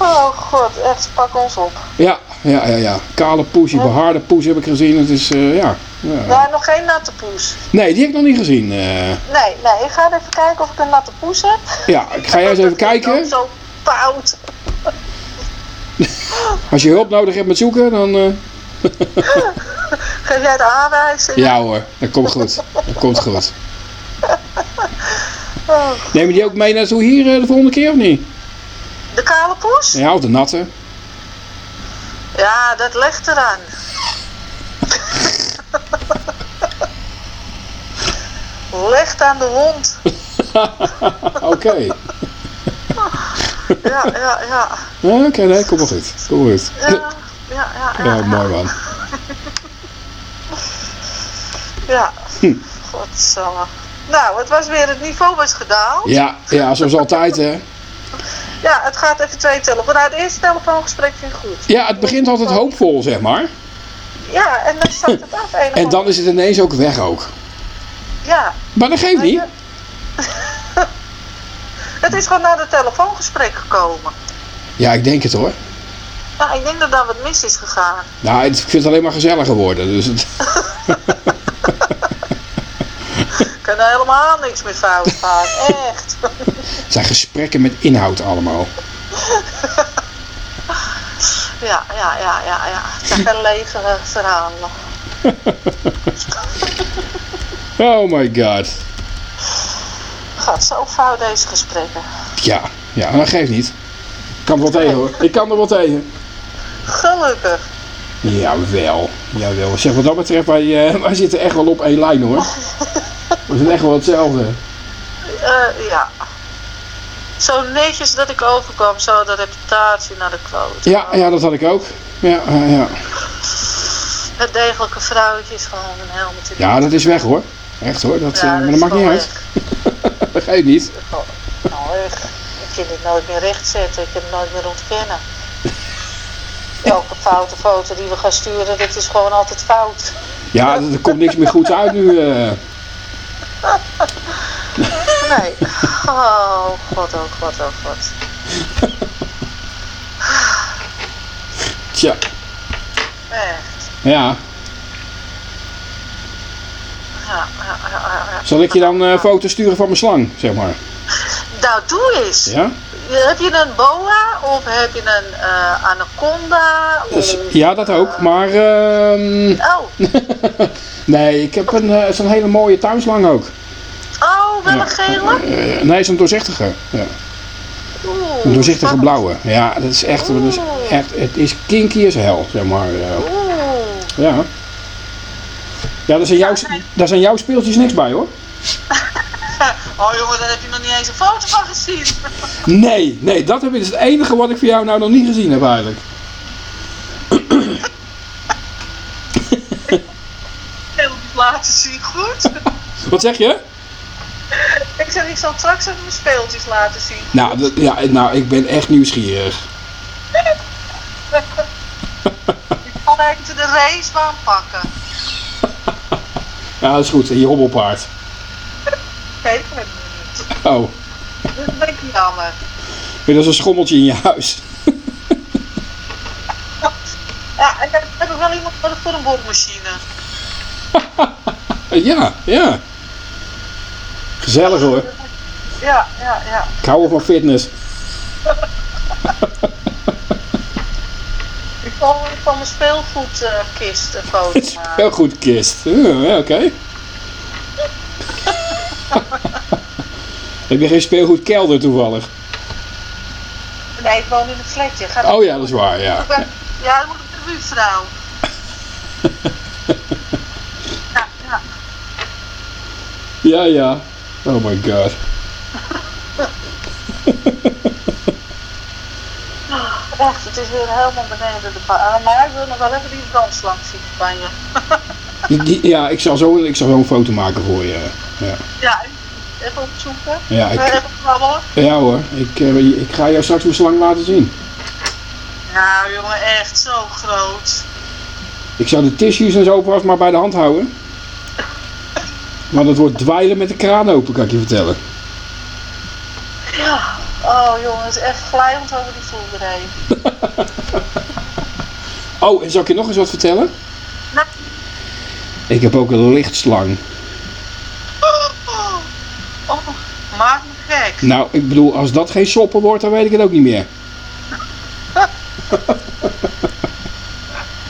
[SPEAKER 2] Oh god, echt, pak ons op.
[SPEAKER 1] ja, ja, ja, ja. Kale poes, die behaarde poes heb ik gezien, het is, eh, ja. ja.
[SPEAKER 2] Nee, nog geen natte poes.
[SPEAKER 1] Nee, die heb ik nog niet gezien. eh.
[SPEAKER 2] Nee, nee, ik ga even kijken of ik een natte poes heb.
[SPEAKER 1] ja, ik ga jij eens even kijken.
[SPEAKER 2] Zo koud.
[SPEAKER 1] Als je hulp nodig hebt met zoeken, dan... eh,
[SPEAKER 2] Geef jij de aanwijzing?
[SPEAKER 1] ja hoor, dat komt goed. Dat komt goed.
[SPEAKER 2] Oh,
[SPEAKER 1] Neem je die ook mee naartoe hier eh, de volgende keer of niet?
[SPEAKER 2] De kale poes?
[SPEAKER 1] Ja, of de natte.
[SPEAKER 2] Ja, dat ligt eraan. Ligt aan de hond.
[SPEAKER 1] Oké.
[SPEAKER 2] Ja, ja, ja.
[SPEAKER 1] Ja, Oké, nee, kom wel goed. Kom wel goed.
[SPEAKER 2] Ja, ja, ja.
[SPEAKER 1] Ja,
[SPEAKER 2] Ja,
[SPEAKER 1] mooi man.
[SPEAKER 2] ja.
[SPEAKER 1] Hm.
[SPEAKER 2] Godsamme. Nou, het was weer, het niveau was gedaald.
[SPEAKER 1] Ja, ja, zoals altijd hè.
[SPEAKER 2] Ja, het gaat even twee telefoon. Nou, het eerste telefoongesprek ging goed.
[SPEAKER 1] Ja, het begint altijd hoopvol, zeg maar.
[SPEAKER 2] Ja, en dan zakt het af. of
[SPEAKER 1] En dan is het ineens ook weg ook.
[SPEAKER 2] Ja.
[SPEAKER 1] Maar dat geeft niet.
[SPEAKER 2] Het is gewoon naar het telefoongesprek gekomen.
[SPEAKER 1] Ja, ik denk het hoor.
[SPEAKER 2] Ja, ik denk dat daar wat mis is gegaan.
[SPEAKER 1] Nou, het- ik vind het alleen maar gezelliger worden. Dus het,
[SPEAKER 2] kan er helemaal niks meer fout gaan. Echt.
[SPEAKER 1] het zijn gesprekken met inhoud allemaal.
[SPEAKER 2] Ja, ja, ja, ja, ja. Het zijn geen lege verhalen.
[SPEAKER 1] Oh my god.
[SPEAKER 2] Gaat zo fout deze gesprekken.
[SPEAKER 1] Ja, ja, dat geeft niet. Ik kan er wel tegen hoor. Ik kan er wel tegen.
[SPEAKER 2] Gelukkig.
[SPEAKER 1] Jawel, jawel. Zeg wat dat betreft, wij, eh, wij zitten echt wel op één lijn hoor. We zijn echt wel hetzelfde.
[SPEAKER 2] Eh, ja. Zo netjes dat ik overkwam, zo de reputatie naar de kloot.
[SPEAKER 1] Ja, ja, dat had ik ook. Ja, ja.
[SPEAKER 2] Het degelijke vrouwtje is gewoon een helmet in de
[SPEAKER 1] ja dat is weg hoor. Echt hoor, dat, eh, maar dat maakt niet uit. Dat geeft niet.
[SPEAKER 2] Nou. Ik kan dit nooit meer rechtzetten, ik kan het nooit meer ontkennen. Elke foute foto die we gaan sturen, dit is gewoon altijd fout.
[SPEAKER 1] Ja, er komt niks meer goeds uit nu. eh.
[SPEAKER 2] Nee. Oh god, oh god, oh god.
[SPEAKER 1] Tja,
[SPEAKER 2] Echt.
[SPEAKER 1] ja.
[SPEAKER 2] Ja, ja, ja, ja, ja.
[SPEAKER 1] Zal ik je dan eh foto's sturen van mijn slang, zeg maar?
[SPEAKER 2] Nou, doe eens.
[SPEAKER 1] Ja?
[SPEAKER 2] Heb je een boa of heb je een eh, anaconda?
[SPEAKER 1] Dus,
[SPEAKER 2] Of,
[SPEAKER 1] ja, dat ook. Maar, ehm,
[SPEAKER 2] Oh,
[SPEAKER 1] nee, ik heb een, eh, zo'n hele mooie tuinslang ook.
[SPEAKER 2] oh, wel een gele?
[SPEAKER 1] Nee, zo'n doorzichtige. Ja.
[SPEAKER 2] Oeh,
[SPEAKER 1] Een doorzichtige
[SPEAKER 2] spannend.
[SPEAKER 1] blauwe. Ja, dat is echt, dat is echt, het is kinky as hell, zeg maar. eh.
[SPEAKER 2] Oeh.
[SPEAKER 1] ja. Ja, daar zijn, jouw, daar zijn jouw speeltjes niks bij hoor.
[SPEAKER 2] Oh jongen, daar heb je nog niet eens een foto van gezien.
[SPEAKER 1] Nee, nee, dat heb ik, is het enige wat ik voor jou nou nog niet gezien heb eigenlijk.
[SPEAKER 2] Heel laten zien, goed?
[SPEAKER 1] Wat zeg je?
[SPEAKER 2] ik zeg, ik zal straks even mijn speeltjes laten zien.
[SPEAKER 1] Nou, dat, ja, nou, ik ben echt nieuwsgierig.
[SPEAKER 2] Ik ga even de racebaan pakken.
[SPEAKER 1] Ja, dat is goed. Je hobbelpaard.
[SPEAKER 2] Ik niet.
[SPEAKER 1] Oh,
[SPEAKER 2] Dat vind ik jammer.
[SPEAKER 1] dat is een schommeltje in je huis.
[SPEAKER 2] Ja, dan heb ik wel iemand nodig voor een boormachine.
[SPEAKER 1] Ja, ja. Gezellig hoor.
[SPEAKER 2] Ja, ja, ja.
[SPEAKER 1] Ik hou van fitness.
[SPEAKER 2] Ik zal van mijn speelgoedkist een foto
[SPEAKER 1] is
[SPEAKER 2] maken.
[SPEAKER 1] heel goed kist. Ja, ja, oké. Heb je geen speelgoedkelder toevallig?
[SPEAKER 2] Nee, ik woon in een flatje.
[SPEAKER 1] Oh ja, dat is waar, ja.
[SPEAKER 2] Ben, Ja, dan moet ik de buurvrouw. ja, ja.
[SPEAKER 1] Ja, ja. Oh my god.
[SPEAKER 2] Echt, het is weer helemaal beneden de pa. Maar ik wil nog wel even die brandslang zien van je.
[SPEAKER 1] Ja, ik zal, zo, ik zal zo een foto maken voor je. Ja,
[SPEAKER 2] Ja, even opzoeken.
[SPEAKER 1] ja,
[SPEAKER 2] Eh,
[SPEAKER 1] ik,
[SPEAKER 2] Even krabbelen.
[SPEAKER 1] ja hoor. Ik, eh, ik ga jou straks mijn slang laten zien.
[SPEAKER 2] Nou jongen, echt zo groot.
[SPEAKER 1] Ik zou de tissues en zo vast maar bij de hand houden. Want het wordt dweilen met de kraan open, kan ik je vertellen.
[SPEAKER 2] Ja. Oh jongen, het is echt glijend over die vloer heen.
[SPEAKER 1] Oh, en zal ik je nog eens wat vertellen?
[SPEAKER 2] Nee.
[SPEAKER 1] Ik heb ook een lichtslang.
[SPEAKER 2] Oh, maak me gek.
[SPEAKER 1] Nou, ik bedoel, als dat geen soppen wordt, dan weet ik het ook niet meer.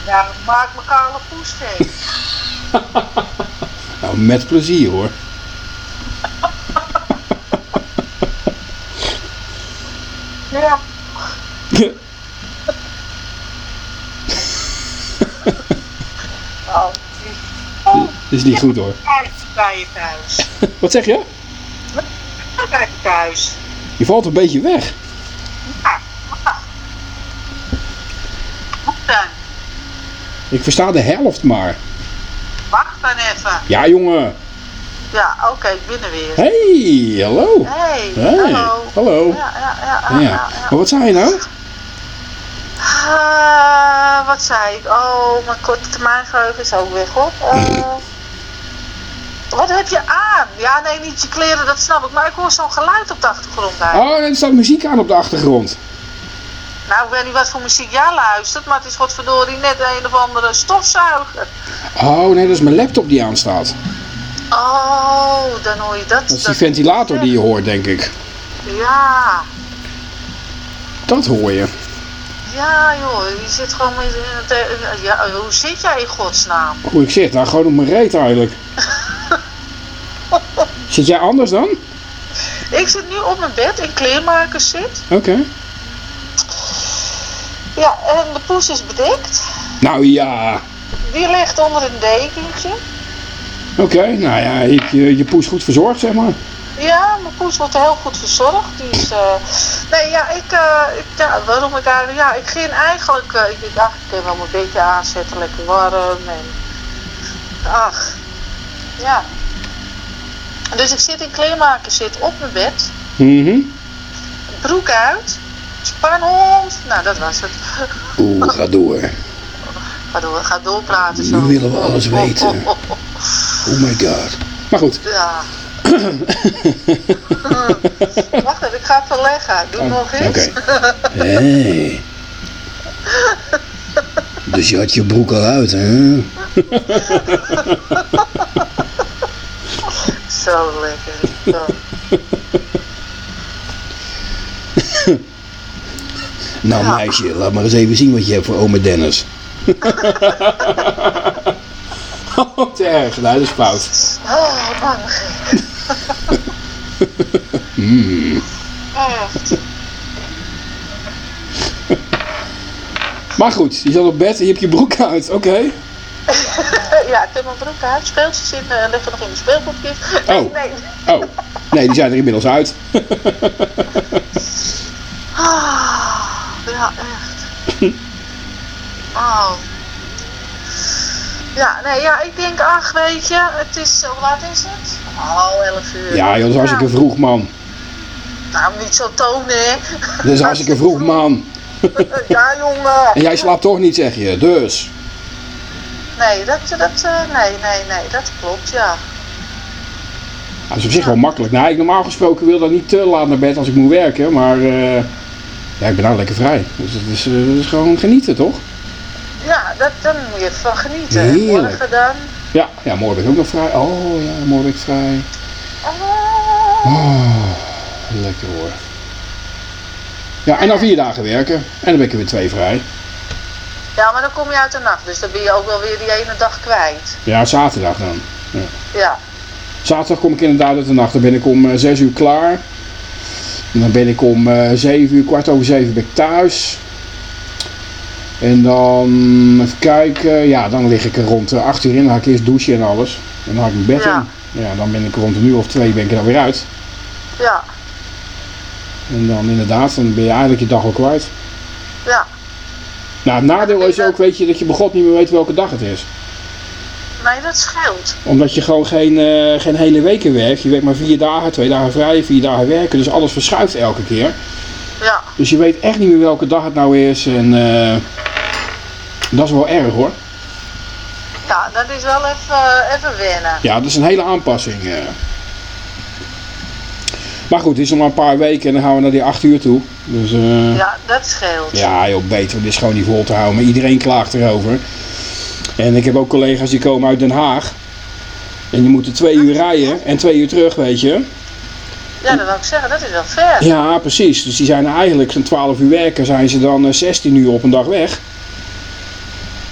[SPEAKER 2] Ja, maak me kale poes gek.
[SPEAKER 1] Nou, met plezier hoor.
[SPEAKER 2] Ja. Oh, die- oh,
[SPEAKER 1] is niet goed hoor.
[SPEAKER 2] bij je thuis.
[SPEAKER 1] Wat zeg je?
[SPEAKER 2] Je thuis.
[SPEAKER 1] Je valt een beetje weg.
[SPEAKER 2] Ja, wacht. Hoe dan?
[SPEAKER 1] Ik versta de helft maar.
[SPEAKER 2] Wacht dan even.
[SPEAKER 1] Ja, jongen.
[SPEAKER 2] Ja, oké, ik ben er weer.
[SPEAKER 1] Hey, hallo.
[SPEAKER 2] Hey,
[SPEAKER 1] Hey,
[SPEAKER 2] hallo.
[SPEAKER 1] hallo.
[SPEAKER 2] Ja, ja, ja, ja.
[SPEAKER 1] Maar wat zei je nou?
[SPEAKER 2] Ah, wat zei ik? Oh, mijn korte termijn geheugen is ook weg hoor. Eh, wat heb je aan? Ja, nee, niet je kleren, dat snap ik. Maar ik hoor zo'n geluid op de achtergrond bij.
[SPEAKER 1] Oh, er staat muziek aan op de achtergrond.
[SPEAKER 2] Nou, ik weet niet wat voor muziek jij luistert, maar het is godverdorie net een of andere stofzuiger.
[SPEAKER 1] Oh, nee, dat is mijn laptop die aanstaat.
[SPEAKER 2] Oh, dan hoor je dat.
[SPEAKER 1] Dat is die ventilator die je hoort, denk ik.
[SPEAKER 2] Ja,
[SPEAKER 1] Dat hoor je.
[SPEAKER 2] Ja joh, je zit gewoon met het... eh, Ja, hoe zit jij in godsnaam?
[SPEAKER 1] Hoe ik zit, daar gewoon op mijn reet eigenlijk. Zit jij anders dan?
[SPEAKER 2] Ik zit nu op mijn bed in kleermakers zit.
[SPEAKER 1] Oké.
[SPEAKER 2] Ja, en de poes is bedekt.
[SPEAKER 1] Nou ja.
[SPEAKER 2] Die ligt onder een dekentje.
[SPEAKER 1] Oké, nou ja, ik, je, je poes goed verzorgd, zeg maar.
[SPEAKER 2] Ja, mijn poes wordt heel goed verzorgd. Die is, eh, Nee, ja, ik, eh, ik, ja, waarom ik eigenlijk, ja, ik ging eigenlijk, eh, ik dacht, ik kan wel mijn bedje aanzetten, lekker warm en, ach, ja. Dus ik zit in kleermaker, zit op mijn bed,
[SPEAKER 1] Mhm.
[SPEAKER 2] broek uit, spanhond, nou dat was het.
[SPEAKER 1] Oeh, ga door.
[SPEAKER 2] Ga door, ga doorpraten zo.
[SPEAKER 1] Nu willen we alles weten.
[SPEAKER 2] Oh, oh, oh, oh.
[SPEAKER 1] Oh my god. Maar goed.
[SPEAKER 2] Ja. Wacht even, ik ga het verleggen. Doe
[SPEAKER 1] Oh,
[SPEAKER 2] nog eens.
[SPEAKER 1] Oké. Hey. Dus je had je broek al uit, hè?
[SPEAKER 2] Zo lekker. Zo.
[SPEAKER 1] Nou
[SPEAKER 2] Ja.
[SPEAKER 1] meisje, laat maar eens even zien wat je hebt voor ome Dennis. oh, te erg. Nou, dat is fout.
[SPEAKER 2] Oh, man, gek.
[SPEAKER 1] Mm.
[SPEAKER 2] Echt.
[SPEAKER 1] Maar goed, je zat op bed en je hebt je broek uit. Oké.
[SPEAKER 2] Ja, ik heb mijn broek uit. Speeltjes in, uh, liggen nog in de speelgoedkist. Nee,
[SPEAKER 1] Oh.
[SPEAKER 2] nee.
[SPEAKER 1] Oh. Nee, die zijn er inmiddels uit.
[SPEAKER 2] Ah, ja, echt. Oh. Ja, nee, ja, ik denk, ach, weet je, het is, hoe laat is het? Oh, 11 uur.
[SPEAKER 1] Ja, joh, dat is hartstikke vroeg, man.
[SPEAKER 2] Nou, niet zo tonen, hè.
[SPEAKER 1] Dat is hartstikke vroeg, man.
[SPEAKER 2] Ja, jongen.
[SPEAKER 1] En jij slaapt toch niet, zeg je. Dus.
[SPEAKER 2] Nee, dat, dat, eh, nee, nee, nee, dat klopt, ja.
[SPEAKER 1] Dat is op zich wel makkelijk. Nou, ik normaal gesproken wil dat niet te laat naar bed als ik moet werken. Maar eh, ja, ik ben nou lekker vrij. Dus het is, eh, het is gewoon genieten, toch?
[SPEAKER 2] Ja, dat, dan moet je van genieten.
[SPEAKER 1] Heerlijk.
[SPEAKER 2] Morgen dan.
[SPEAKER 1] Ja, ja, morgen ben ik ook nog vrij. Oh ja, morgen vrij.
[SPEAKER 2] Oh.
[SPEAKER 1] Oh, lekker hoor. Ja, en dan vier dagen werken. En dan ben ik er weer twee vrij.
[SPEAKER 2] Ja, maar dan kom je uit de nacht, dus dan ben je ook wel weer die ene dag kwijt.
[SPEAKER 1] Ja, zaterdag dan.
[SPEAKER 2] Ja,
[SPEAKER 1] Zaterdag kom ik inderdaad uit de nacht. Dan ben ik om eh, 6 uur klaar. En dan ben ik om eh 7 uur, kwart over 7 ben ik thuis. En dan, even kijken, ja, dan lig ik er rond eh, 8 uur in. Dan ga ik eerst douchen en alles. En dan ga ik mijn bed
[SPEAKER 2] Ja.
[SPEAKER 1] in. Ja, dan ben ik rond een uur of twee ben ik er dan weer uit.
[SPEAKER 2] Ja,
[SPEAKER 1] En dan inderdaad, dan ben je eigenlijk je dag al kwijt.
[SPEAKER 2] ja.
[SPEAKER 1] Nou, het nadeel is ook, weet je, dat je begot niet meer weet welke dag het is.
[SPEAKER 2] Nee, dat scheelt.
[SPEAKER 1] Omdat je gewoon geen, eh, geen hele weken werkt. Je werkt maar vier dagen, twee dagen vrij, vier dagen werken. Dus alles verschuift elke keer.
[SPEAKER 2] Ja,
[SPEAKER 1] Dus je weet echt niet meer welke dag het nou is. En eh, dat is wel erg hoor.
[SPEAKER 2] ja dat is wel even, even wennen.
[SPEAKER 1] Ja, dat is een hele aanpassing. eh. Maar goed, het is nog maar een paar weken en dan gaan we naar die acht uur toe. Dus eh, ja.
[SPEAKER 2] Ja, dat scheelt.
[SPEAKER 1] joh, beter. Dit is gewoon niet vol te houden. Maar iedereen klaagt erover. En ik heb ook collega's die komen uit Den Haag. En die moeten twee uur rijden en twee uur terug, weet je.
[SPEAKER 2] Ja, dat wil ik zeggen, dat is wel ver.
[SPEAKER 1] Ja, precies. Dus die zijn eigenlijk zo'n 12 uur werken, zijn ze dan eh, 16 uur op een dag weg.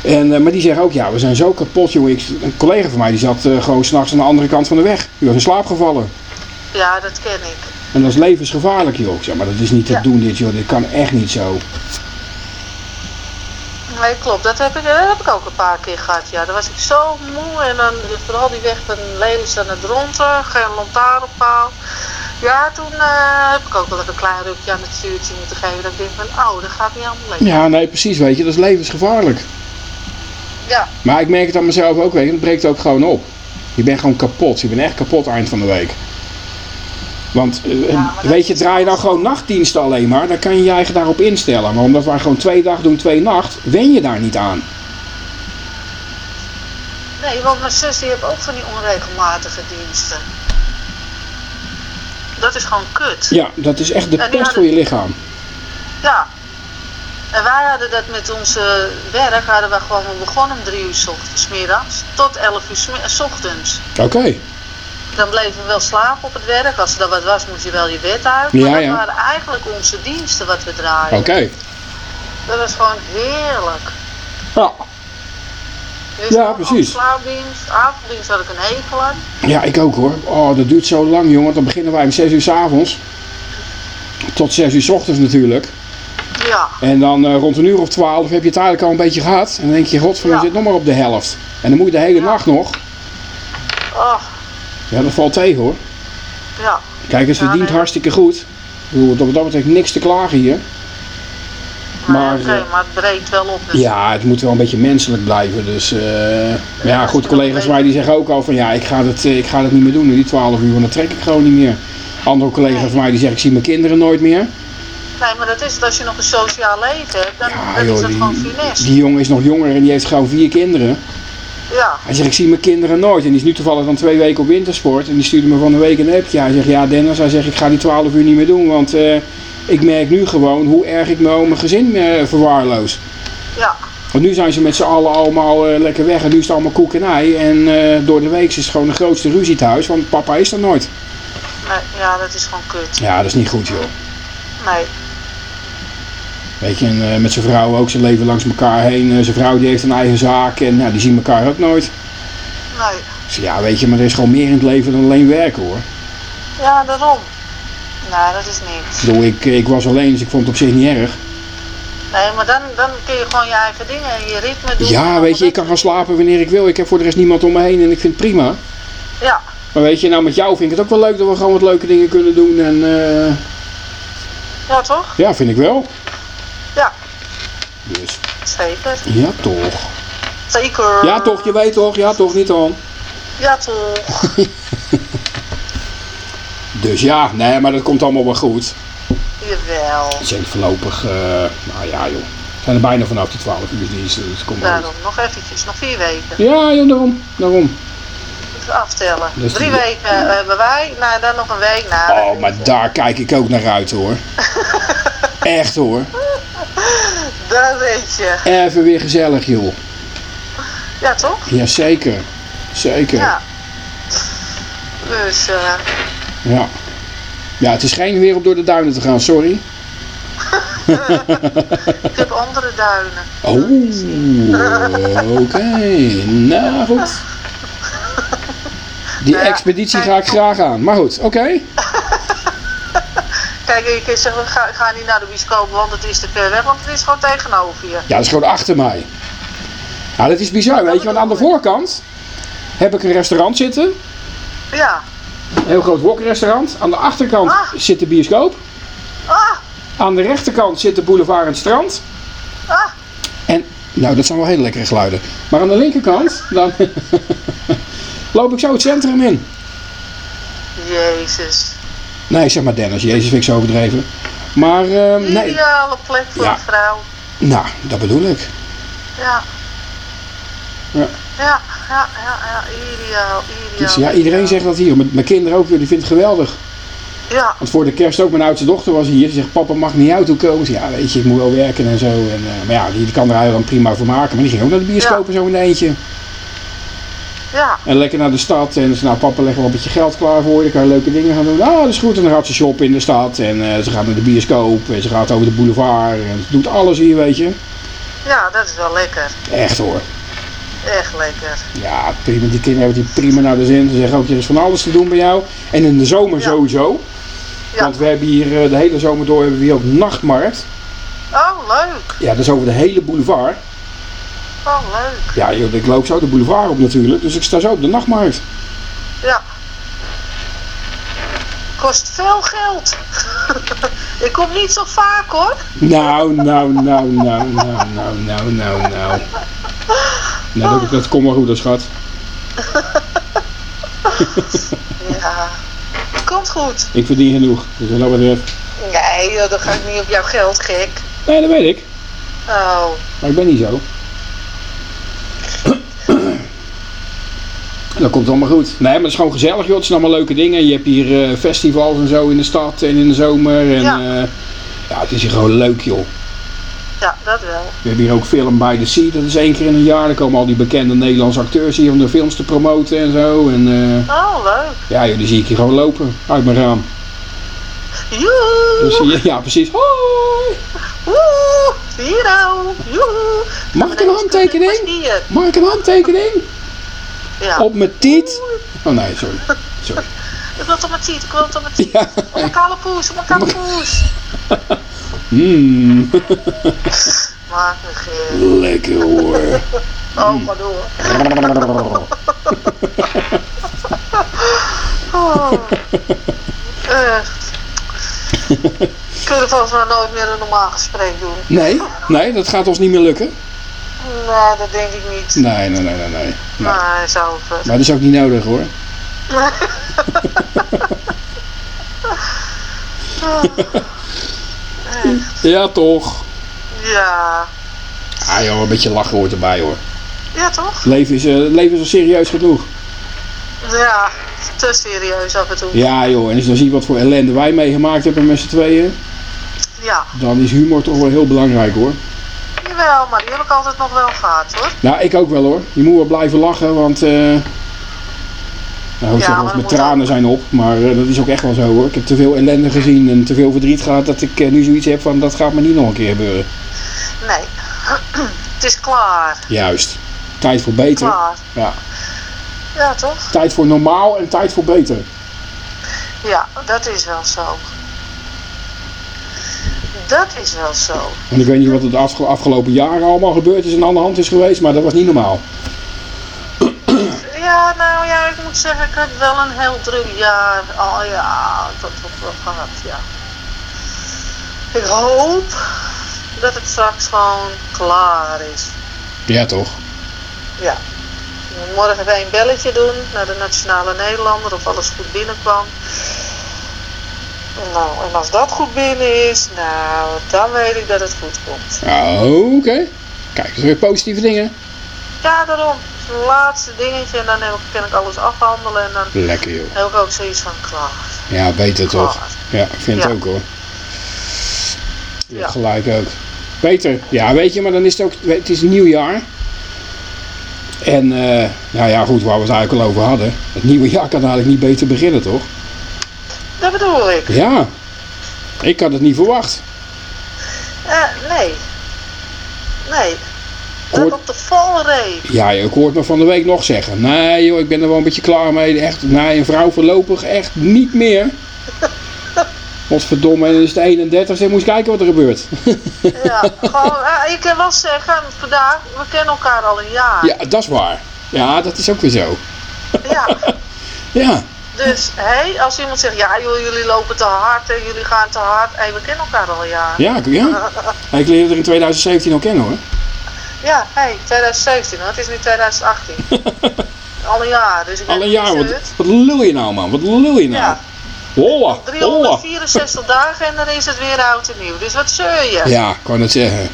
[SPEAKER 1] En, eh, maar die zeggen ook, ja, we zijn zo kapot, joh. Ik, een collega van mij die zat eh, gewoon s'nachts aan de andere kant van de weg. Die was in slaap gevallen.
[SPEAKER 2] Ja, dat ken ik.
[SPEAKER 1] En dat is levensgevaarlijk, joh. Ik zeg, maar dat is niet te
[SPEAKER 2] Ja.
[SPEAKER 1] doen, dit, joh. Dit kan echt niet zo.
[SPEAKER 2] Nee, klopt. Dat heb, ik, dat heb ik ook een paar keer gehad. Ja, dan was ik zo moe en dan vooral die weg van Lelystad naar Dronten, geen lantaarnpaal. Ja, toen eh, heb ik ook wel even een klein rukje aan het stuurtje moeten geven. Dat ik denk van, oh, dat gaat niet allemaal lekker.
[SPEAKER 1] Ja, nee, precies, weet je. Dat is levensgevaarlijk.
[SPEAKER 2] Ja,
[SPEAKER 1] Maar ik merk het aan mezelf ook, weet je. Het breekt ook gewoon op. Je bent gewoon kapot. Je bent echt kapot eind van de week. Want, eh, weet je, draai je dan gewoon nachtdiensten alleen maar, dan kan je je eigen daarop instellen. Maar omdat wij gewoon twee dag doen, twee nacht, wen je daar niet aan.
[SPEAKER 2] nee, want mijn zus die heeft ook van die onregelmatige diensten. Dat is gewoon kut.
[SPEAKER 1] Ja, dat is echt de pest voor je lichaam.
[SPEAKER 2] Ja. En wij hadden dat met onze werk, hadden we gewoon, we begonnen om drie uur 's ochtends, middags, tot elf uur 's ochtends.
[SPEAKER 1] Oké.
[SPEAKER 2] Dan bleven we wel slapen op het werk. Als er dan wat was, moest je wel je bed uit. Maar
[SPEAKER 1] Ja,
[SPEAKER 2] dat
[SPEAKER 1] ja.
[SPEAKER 2] waren eigenlijk onze diensten wat we draaiden.
[SPEAKER 1] Oké.
[SPEAKER 2] Dat was gewoon heerlijk.
[SPEAKER 1] Ja.
[SPEAKER 2] Dus
[SPEAKER 1] Ja, precies.
[SPEAKER 2] Slaapdienst, avonddienst had ik een hekel aan.
[SPEAKER 1] ja, ik ook hoor. Oh, dat duurt zo lang, jongen. Dan beginnen wij om 6 uur s avonds. Tot 6 uur s ochtends natuurlijk.
[SPEAKER 2] Ja,
[SPEAKER 1] En dan eh, rond een uur of 12 heb je het eigenlijk al een beetje gehad. En dan denk je, god, je
[SPEAKER 2] Ja.
[SPEAKER 1] zit nog maar op de helft. En dan moet je de hele
[SPEAKER 2] Ja.
[SPEAKER 1] nacht nog.
[SPEAKER 2] oh,
[SPEAKER 1] Ja, dat valt tegen hoor.
[SPEAKER 2] ja.
[SPEAKER 1] Kijk, het verdient
[SPEAKER 2] nee.
[SPEAKER 1] hartstikke goed. Ik bedoel, dat betreft niks te klagen hier.
[SPEAKER 2] Maar,
[SPEAKER 1] eh,
[SPEAKER 2] maar het breekt wel op. Dus.
[SPEAKER 1] Ja, het moet wel een beetje menselijk blijven. Dus, eh, maar ja, goed, collega's van mij die zeggen ook al van ja, ik ga het, eh, ik ga het niet meer doen, die 12 uur, want dat trek ik gewoon niet meer. Andere collega's van mij die zeggen ik zie mijn kinderen nooit meer.
[SPEAKER 2] Nee, maar dat is het. Als je nog een sociaal leven hebt, dan,
[SPEAKER 1] Ja
[SPEAKER 2] dan is dat gewoon finesse.
[SPEAKER 1] die jongen is nog jonger en die heeft gewoon vier kinderen.
[SPEAKER 2] Ja,
[SPEAKER 1] Hij zegt ik zie mijn kinderen nooit. En die is nu toevallig dan twee weken op wintersport. En die stuurde me van de week een appje. Hij zegt ja Dennis, hij zegt ik ga die 12 uur niet meer doen. Want eh, ik merk nu gewoon hoe erg ik me om mijn gezin eh, verwaarloos.
[SPEAKER 2] ja.
[SPEAKER 1] Want nu zijn ze met z'n allen allemaal eh, lekker weg en nu is het allemaal koek en ei. En door de week is het gewoon de grootste ruzie thuis, want papa is er nooit.
[SPEAKER 2] Nee, ja, dat is gewoon kut.
[SPEAKER 1] Ja, dat is niet goed joh.
[SPEAKER 2] Nee.
[SPEAKER 1] Weet je, en eh, met zijn vrouw ook, ze leven langs elkaar heen. Eh, zijn vrouw die heeft een eigen zaak en ja, die zien elkaar ook nooit.
[SPEAKER 2] Nee.
[SPEAKER 1] Zeg, ja, weet je, maar er is gewoon meer in het leven dan alleen werken hoor.
[SPEAKER 2] Ja, daarom. Nee, dat is niks.
[SPEAKER 1] Ik bedoel, ik, ik was alleen, dus ik vond het op zich niet erg.
[SPEAKER 2] Nee, maar dan, dan kun je gewoon je eigen dingen en je ritme doen.
[SPEAKER 1] Ja, weet je, ik kan gaan slapen wanneer ik wil. Ik heb voor de rest niemand om me heen en ik vind het prima.
[SPEAKER 2] Ja,
[SPEAKER 1] Maar weet je, nou met jou vind ik het ook wel leuk dat we gewoon wat leuke dingen kunnen doen. En eh,
[SPEAKER 2] ja toch?
[SPEAKER 1] ja, vind ik wel. Dus,
[SPEAKER 2] zeker.
[SPEAKER 1] ja toch.
[SPEAKER 2] Zeker.
[SPEAKER 1] Ja toch, je weet toch? Ja toch, niet dan.
[SPEAKER 2] Ja toch.
[SPEAKER 1] Dus ja, nee, maar dat komt allemaal wel goed.
[SPEAKER 2] Jawel.
[SPEAKER 1] Het zijn voorlopig, eh, nou ja joh, we zijn er bijna vanaf die 12 uur diensten, dus het komt
[SPEAKER 2] Daarom, nog eventjes, nog vier weken.
[SPEAKER 1] Ja joh, daarom, daarom.
[SPEAKER 2] Even aftellen.
[SPEAKER 1] Dus
[SPEAKER 2] Drie
[SPEAKER 1] die-
[SPEAKER 2] weken eh, hebben wij, nou dan nog een week na.
[SPEAKER 1] Oh, maar daar kijk ik ook naar uit hoor. Echt hoor.
[SPEAKER 2] Dat weet je.
[SPEAKER 1] Even weer gezellig joh.
[SPEAKER 2] Ja toch?
[SPEAKER 1] Jazeker. Zeker.
[SPEAKER 2] Ja. Dus, eh,
[SPEAKER 1] Ja. Ja, het is geen weer om door de duinen te gaan, sorry.
[SPEAKER 2] ik heb andere duinen.
[SPEAKER 1] Oh, oké. Nou goed. Die
[SPEAKER 2] Nou
[SPEAKER 1] expeditie ga ik graag aan. Maar goed, oké.
[SPEAKER 2] Kijk, ik zeg, ga, ga niet naar de bioscoop, want het is te ver weg, want het is gewoon tegenover je.
[SPEAKER 1] Ja, dat is gewoon achter mij. Ja, dat is bizar, weet je. Want aan de voorkant heb ik een restaurant zitten.
[SPEAKER 2] Ja.
[SPEAKER 1] Een heel groot wokrestaurant. Aan de achterkant
[SPEAKER 2] Ah.
[SPEAKER 1] zit de bioscoop.
[SPEAKER 2] Ah,
[SPEAKER 1] Aan de rechterkant zit de boulevard en het strand.
[SPEAKER 2] ah.
[SPEAKER 1] En, nou, dat zijn wel hele lekkere geluiden. Maar aan de linkerkant, dan loop ik zo het centrum in.
[SPEAKER 2] Jezus.
[SPEAKER 1] Nee, zeg maar Dennis. Jezus vind ik zo overdreven. Maar, ehm, nee.
[SPEAKER 2] Ideale plek voor
[SPEAKER 1] Ja.
[SPEAKER 2] een vrouw.
[SPEAKER 1] Nou, dat bedoel ik.
[SPEAKER 2] Ja.
[SPEAKER 1] Ja.
[SPEAKER 2] Ja, ja, ja, ja, ideaal, ideaal.
[SPEAKER 1] Dus ja, iedereen zegt dat hier. Mijn mijn kinderen ook, die vindt het geweldig.
[SPEAKER 2] Ja,
[SPEAKER 1] Want voor de kerst ook, mijn oudste dochter was hier. Ze zegt, papa mag niet uit toe komen. Ze ja, weet je, ik moet wel werken en zo. En, eh, maar ja, die, die kan er eigenlijk prima voor maken. Maar die ging ook naar de bioscoop en zo in een eentje.
[SPEAKER 2] Ja,
[SPEAKER 1] En lekker naar de stad. En ze nou, papa legt wel een beetje geld klaar voor je. Dan kan je leuke dingen gaan doen. Ah, dat is goed. En dan gaat ze shoppen in de stad. En eh, ze gaat naar de bioscoop. En ze gaat over de boulevard. En ze doet alles hier, weet je.
[SPEAKER 2] ja, dat is wel lekker.
[SPEAKER 1] Echt hoor.
[SPEAKER 2] Echt lekker.
[SPEAKER 1] Ja, prima. Die kinderen hebben die prima naar de zin. Ze zeggen ook, er is van alles te doen bij jou. En in de zomer
[SPEAKER 2] Ja.
[SPEAKER 1] sowieso.
[SPEAKER 2] Ja.
[SPEAKER 1] Want we hebben hier eh, de hele zomer door hebben we hier ook nachtmarkt.
[SPEAKER 2] Oh, leuk.
[SPEAKER 1] Ja, dat is over de hele boulevard.
[SPEAKER 2] Oh, leuk.
[SPEAKER 1] Ja, joh, ik loop zo de boulevard op natuurlijk. Dus ik sta zo op de nachtmarkt.
[SPEAKER 2] Ja. Kost veel geld. Ik kom niet zo vaak hoor.
[SPEAKER 1] Nou, nou, nou, nou, nou, nou, nou, nou, nou. Nou, dat, dat komt wel goed, dat schat.
[SPEAKER 2] Ja. Komt goed.
[SPEAKER 1] Ik verdien genoeg. Dus wat dat betreft.
[SPEAKER 2] Nee, dan ga ik niet op jouw geld, gek.
[SPEAKER 1] Nee, dat weet ik.
[SPEAKER 2] Oh.
[SPEAKER 1] Maar ik ben niet zo. Dat komt allemaal goed. Nee, maar het is gewoon gezellig, joh. Het zijn allemaal leuke dingen. Je hebt hier eh, festivals en zo in de stad en in de zomer. En,
[SPEAKER 2] Ja.
[SPEAKER 1] ja. ja, het is hier gewoon leuk, joh.
[SPEAKER 2] Ja, dat wel.
[SPEAKER 1] We hebben hier ook Film by the Sea. Dat is één keer in een jaar. Dan komen al die bekende Nederlandse acteurs hier om de films te promoten en zo. En eh,
[SPEAKER 2] Oh, leuk.
[SPEAKER 1] ja, joh, die zie ik hier gewoon lopen. Uit mijn raam.
[SPEAKER 2] Joehoe.
[SPEAKER 1] Dus, ja, ja, precies. Hoi!
[SPEAKER 2] Woe. Hier nou. Joehoe.
[SPEAKER 1] Mag ik een handtekening? Mag ik een handtekening?
[SPEAKER 2] Ja.
[SPEAKER 1] Op mijn tiet? Oh nee, sorry. Sorry.
[SPEAKER 2] Ik wil het op mijn tiet, ik wil het op mijn tiet.
[SPEAKER 1] Ja.
[SPEAKER 2] Op mijn kale poes, op mijn kale poes.
[SPEAKER 1] Mmm.
[SPEAKER 2] Maak me geen.
[SPEAKER 1] Lekker hoor.
[SPEAKER 2] Oh, maar door. Oh. Echt. Kunnen volgens mij nooit meer een normaal gesprek doen.
[SPEAKER 1] Nee, nee, dat gaat ons niet meer lukken.
[SPEAKER 2] Nee, dat denk ik niet.
[SPEAKER 1] Nee, nee, nee, nee, nee.
[SPEAKER 2] zou het.
[SPEAKER 1] Maar dat is ook niet nodig hoor. Ja, toch.
[SPEAKER 2] Ja.
[SPEAKER 1] Ah joh, een beetje lachen hoort erbij hoor.
[SPEAKER 2] Ja, toch?
[SPEAKER 1] Leven is, eh, het leven is al serieus genoeg.
[SPEAKER 2] Ja, te serieus af en toe.
[SPEAKER 1] Ja joh, en als je dan ziet wat voor ellende wij meegemaakt hebben met z'n tweeën,
[SPEAKER 2] Ja,
[SPEAKER 1] dan is humor toch wel heel belangrijk hoor.
[SPEAKER 2] Jawel, maar die heb ik altijd nog wel gehad hoor.
[SPEAKER 1] Nou, ik ook wel hoor. Je moet wel blijven lachen, want... nou, ik
[SPEAKER 2] Ja,
[SPEAKER 1] wel
[SPEAKER 2] maar
[SPEAKER 1] mijn tranen
[SPEAKER 2] ook.
[SPEAKER 1] zijn op, maar eh, dat is ook echt wel zo hoor. Ik heb te veel ellende gezien en te veel verdriet gehad dat ik eh, nu zoiets heb van dat gaat me niet nog een keer gebeuren.
[SPEAKER 2] Nee, het is klaar.
[SPEAKER 1] Juist. Tijd voor beter.
[SPEAKER 2] Klaar.
[SPEAKER 1] Ja.
[SPEAKER 2] Ja, toch?
[SPEAKER 1] Tijd voor normaal en tijd voor beter.
[SPEAKER 2] Ja, dat is wel zo. Dat is wel zo.
[SPEAKER 1] En ik weet niet wat er de afge- afgelopen jaren allemaal gebeurd is en aan de hand is geweest, maar dat was niet normaal.
[SPEAKER 2] Ja, nou ja, ik moet zeggen, ik heb wel een heel druk jaar. Oh ja, ik heb het wel gehad, ja. Ik hoop dat het straks gewoon klaar is.
[SPEAKER 1] Ja, toch?
[SPEAKER 2] Ja. Morgen even een belletje doen naar de Nationale Nederlander of alles goed binnenkwam. Nou, en als dat goed binnen is, nou, dan weet ik dat het goed komt.
[SPEAKER 1] Ja, Oké. Kijk, dat weer positieve dingen.
[SPEAKER 2] Ja, daarom. Het laatste dingetje en dan heb ik, kan ik alles afhandelen en dan
[SPEAKER 1] Lekker joh.
[SPEAKER 2] heb ik ook zoiets van klaar.
[SPEAKER 1] Ja, beter toch? Ja, ik vind het
[SPEAKER 2] Ja.
[SPEAKER 1] ook hoor. Ja,
[SPEAKER 2] Ja.
[SPEAKER 1] gelijk ook. Beter. Ja, weet je, maar dan is het ook, het is een nieuw jaar. En, eh, nou ja, goed, waar we het eigenlijk al over hadden. Het nieuwe jaar kan eigenlijk niet beter beginnen, toch?
[SPEAKER 2] Dat bedoel ik.
[SPEAKER 1] Ja. Ik had het niet verwacht.
[SPEAKER 2] Eh, nee. Nee. Dat
[SPEAKER 1] Hoort-
[SPEAKER 2] op de valreep.
[SPEAKER 1] Ja, ik hoorde me van de week nog zeggen. Nee joh, ik ben er wel een beetje klaar mee. Echt, nee, een vrouw voorlopig echt niet meer. Godverdomme, en dan is het 31 en moest kijken wat er gebeurt.
[SPEAKER 2] Ja, gewoon, eh, ik kan wel zeggen, vandaag, we kennen elkaar al een jaar.
[SPEAKER 1] ja, dat is waar. Ja, dat is ook weer zo.
[SPEAKER 2] Ja,
[SPEAKER 1] Ja,
[SPEAKER 2] dus hé, als iemand zegt, ja joh, jullie lopen te hard en jullie gaan te hard. Hé, we kennen elkaar al een jaar.
[SPEAKER 1] ja, ja. Ik leerde er in 2017 al kennen hoor.
[SPEAKER 2] Ja, hé, 2017 hoor, het is nu 2018. al een jaar, dus ik
[SPEAKER 1] Al een jaar, wat, wat lul je nou man? Wat lul je nou?
[SPEAKER 2] Ja.
[SPEAKER 1] Holla, holla.
[SPEAKER 2] 364 dagen en dan is het weer oud en nieuw. Dus wat zeur je?
[SPEAKER 1] Ja, ik kan het zeggen.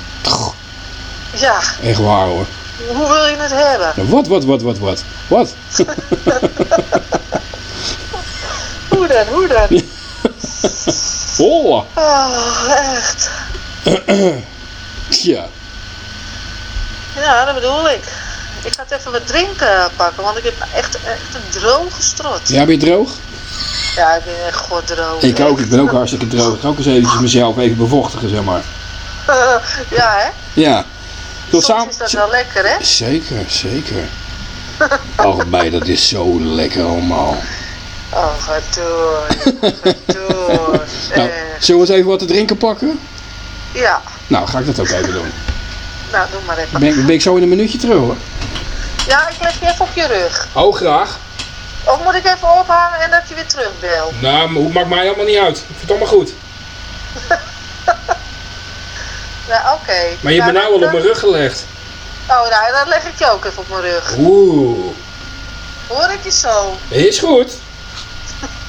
[SPEAKER 2] Ja,
[SPEAKER 1] Echt waar hoor.
[SPEAKER 2] hoe wil je het hebben?
[SPEAKER 1] Wat, wat, wat, wat, wat? Wat?
[SPEAKER 2] Hoe dan?
[SPEAKER 1] Holla.
[SPEAKER 2] Oh, echt.
[SPEAKER 1] Tja.
[SPEAKER 2] Ja, dat bedoel ik. Ik ga het even wat drinken pakken, want ik heb echt, echt een droge strot.
[SPEAKER 1] Ja, ben je droog?
[SPEAKER 2] Ja, ik ben echt god droog.
[SPEAKER 1] Ik ook, ik ben ook hartstikke droog. Ik ga ook eens eventjes mezelf even bevochtigen, zeg maar.
[SPEAKER 2] ja, hè?
[SPEAKER 1] Ja. Tot
[SPEAKER 2] Soms
[SPEAKER 1] samen.
[SPEAKER 2] is dat wel lekker, hè?
[SPEAKER 1] Zeker, zeker. Och, mij, dat is zo lekker allemaal.
[SPEAKER 2] Oh, ga door.
[SPEAKER 1] Nou,
[SPEAKER 2] Eh,
[SPEAKER 1] zullen we eens even wat te drinken pakken?
[SPEAKER 2] ja,
[SPEAKER 1] Nou, ga ik dat ook even doen.
[SPEAKER 2] nou, doe maar even.
[SPEAKER 1] Ben, ben ik zo in een minuutje terug hoor.
[SPEAKER 2] Ja, ik leg je even op je rug.
[SPEAKER 1] Oh, graag.
[SPEAKER 2] Of moet ik even ophangen en dat je weer terugbelt?
[SPEAKER 1] Nou, maar maakt mij helemaal niet uit. Ik vind het allemaal goed.
[SPEAKER 2] Nou, oké.
[SPEAKER 1] Maar je bent nou al op mijn rug gelegd.
[SPEAKER 2] Oh, nou, dan leg ik je ook even op mijn rug.
[SPEAKER 1] Oeh.
[SPEAKER 2] Hoor ik je zo?
[SPEAKER 1] Is goed.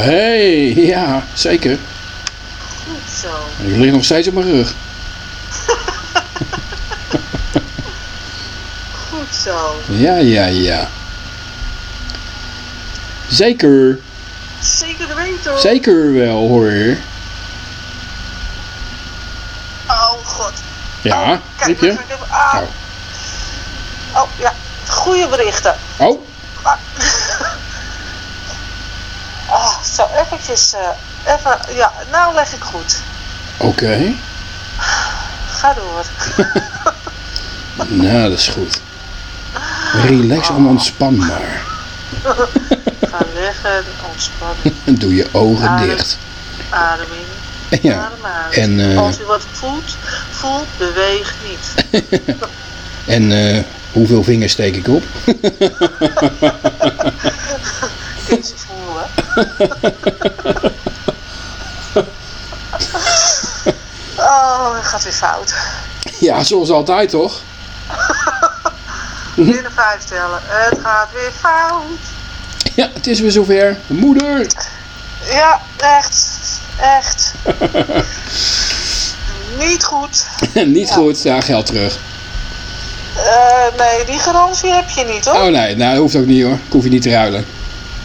[SPEAKER 1] hey, ja, zeker.
[SPEAKER 2] Goed zo.
[SPEAKER 1] Je ligt nog steeds op mijn rug.
[SPEAKER 2] Goed zo.
[SPEAKER 1] Ja, ja, ja. Zeker.
[SPEAKER 2] Zeker weten hoor.
[SPEAKER 1] Zeker wel hoor.
[SPEAKER 2] Oh god.
[SPEAKER 1] Ja,
[SPEAKER 2] Oh, kijk,
[SPEAKER 1] je?
[SPEAKER 2] kijk even. Ah. Oh ja, goede berichten.
[SPEAKER 1] Oh,
[SPEAKER 2] Oh, zo eventjes. eh, even, ja, nou leg ik goed.
[SPEAKER 1] oké.
[SPEAKER 2] Ga door.
[SPEAKER 1] Nou, dat is goed. Relax en ontspan maar.
[SPEAKER 2] Ga liggen, ontspannen,
[SPEAKER 1] Doe je ogen
[SPEAKER 2] Adem.
[SPEAKER 1] dicht.
[SPEAKER 2] adem in,
[SPEAKER 1] Ja.
[SPEAKER 2] adem uit.
[SPEAKER 1] En, eh,
[SPEAKER 2] Als u wat voelt, voelt, beweeg niet.
[SPEAKER 1] En eh, hoeveel vingers steek ik op?
[SPEAKER 2] Kun je ze voelen? Oh, het gaat weer fout.
[SPEAKER 1] Ja, zoals altijd toch?
[SPEAKER 2] Binnen vijf tellen. Het gaat weer fout.
[SPEAKER 1] Ja, het is weer zover. Moeder.
[SPEAKER 2] Ja, echt. Echt. Niet goed.
[SPEAKER 1] Niet
[SPEAKER 2] Ja.
[SPEAKER 1] goed. Ja, geld terug.
[SPEAKER 2] Eh, nee, die garantie heb je niet hoor.
[SPEAKER 1] Oh nee, nou, dat hoeft ook niet hoor. Ik hoef je niet te ruilen.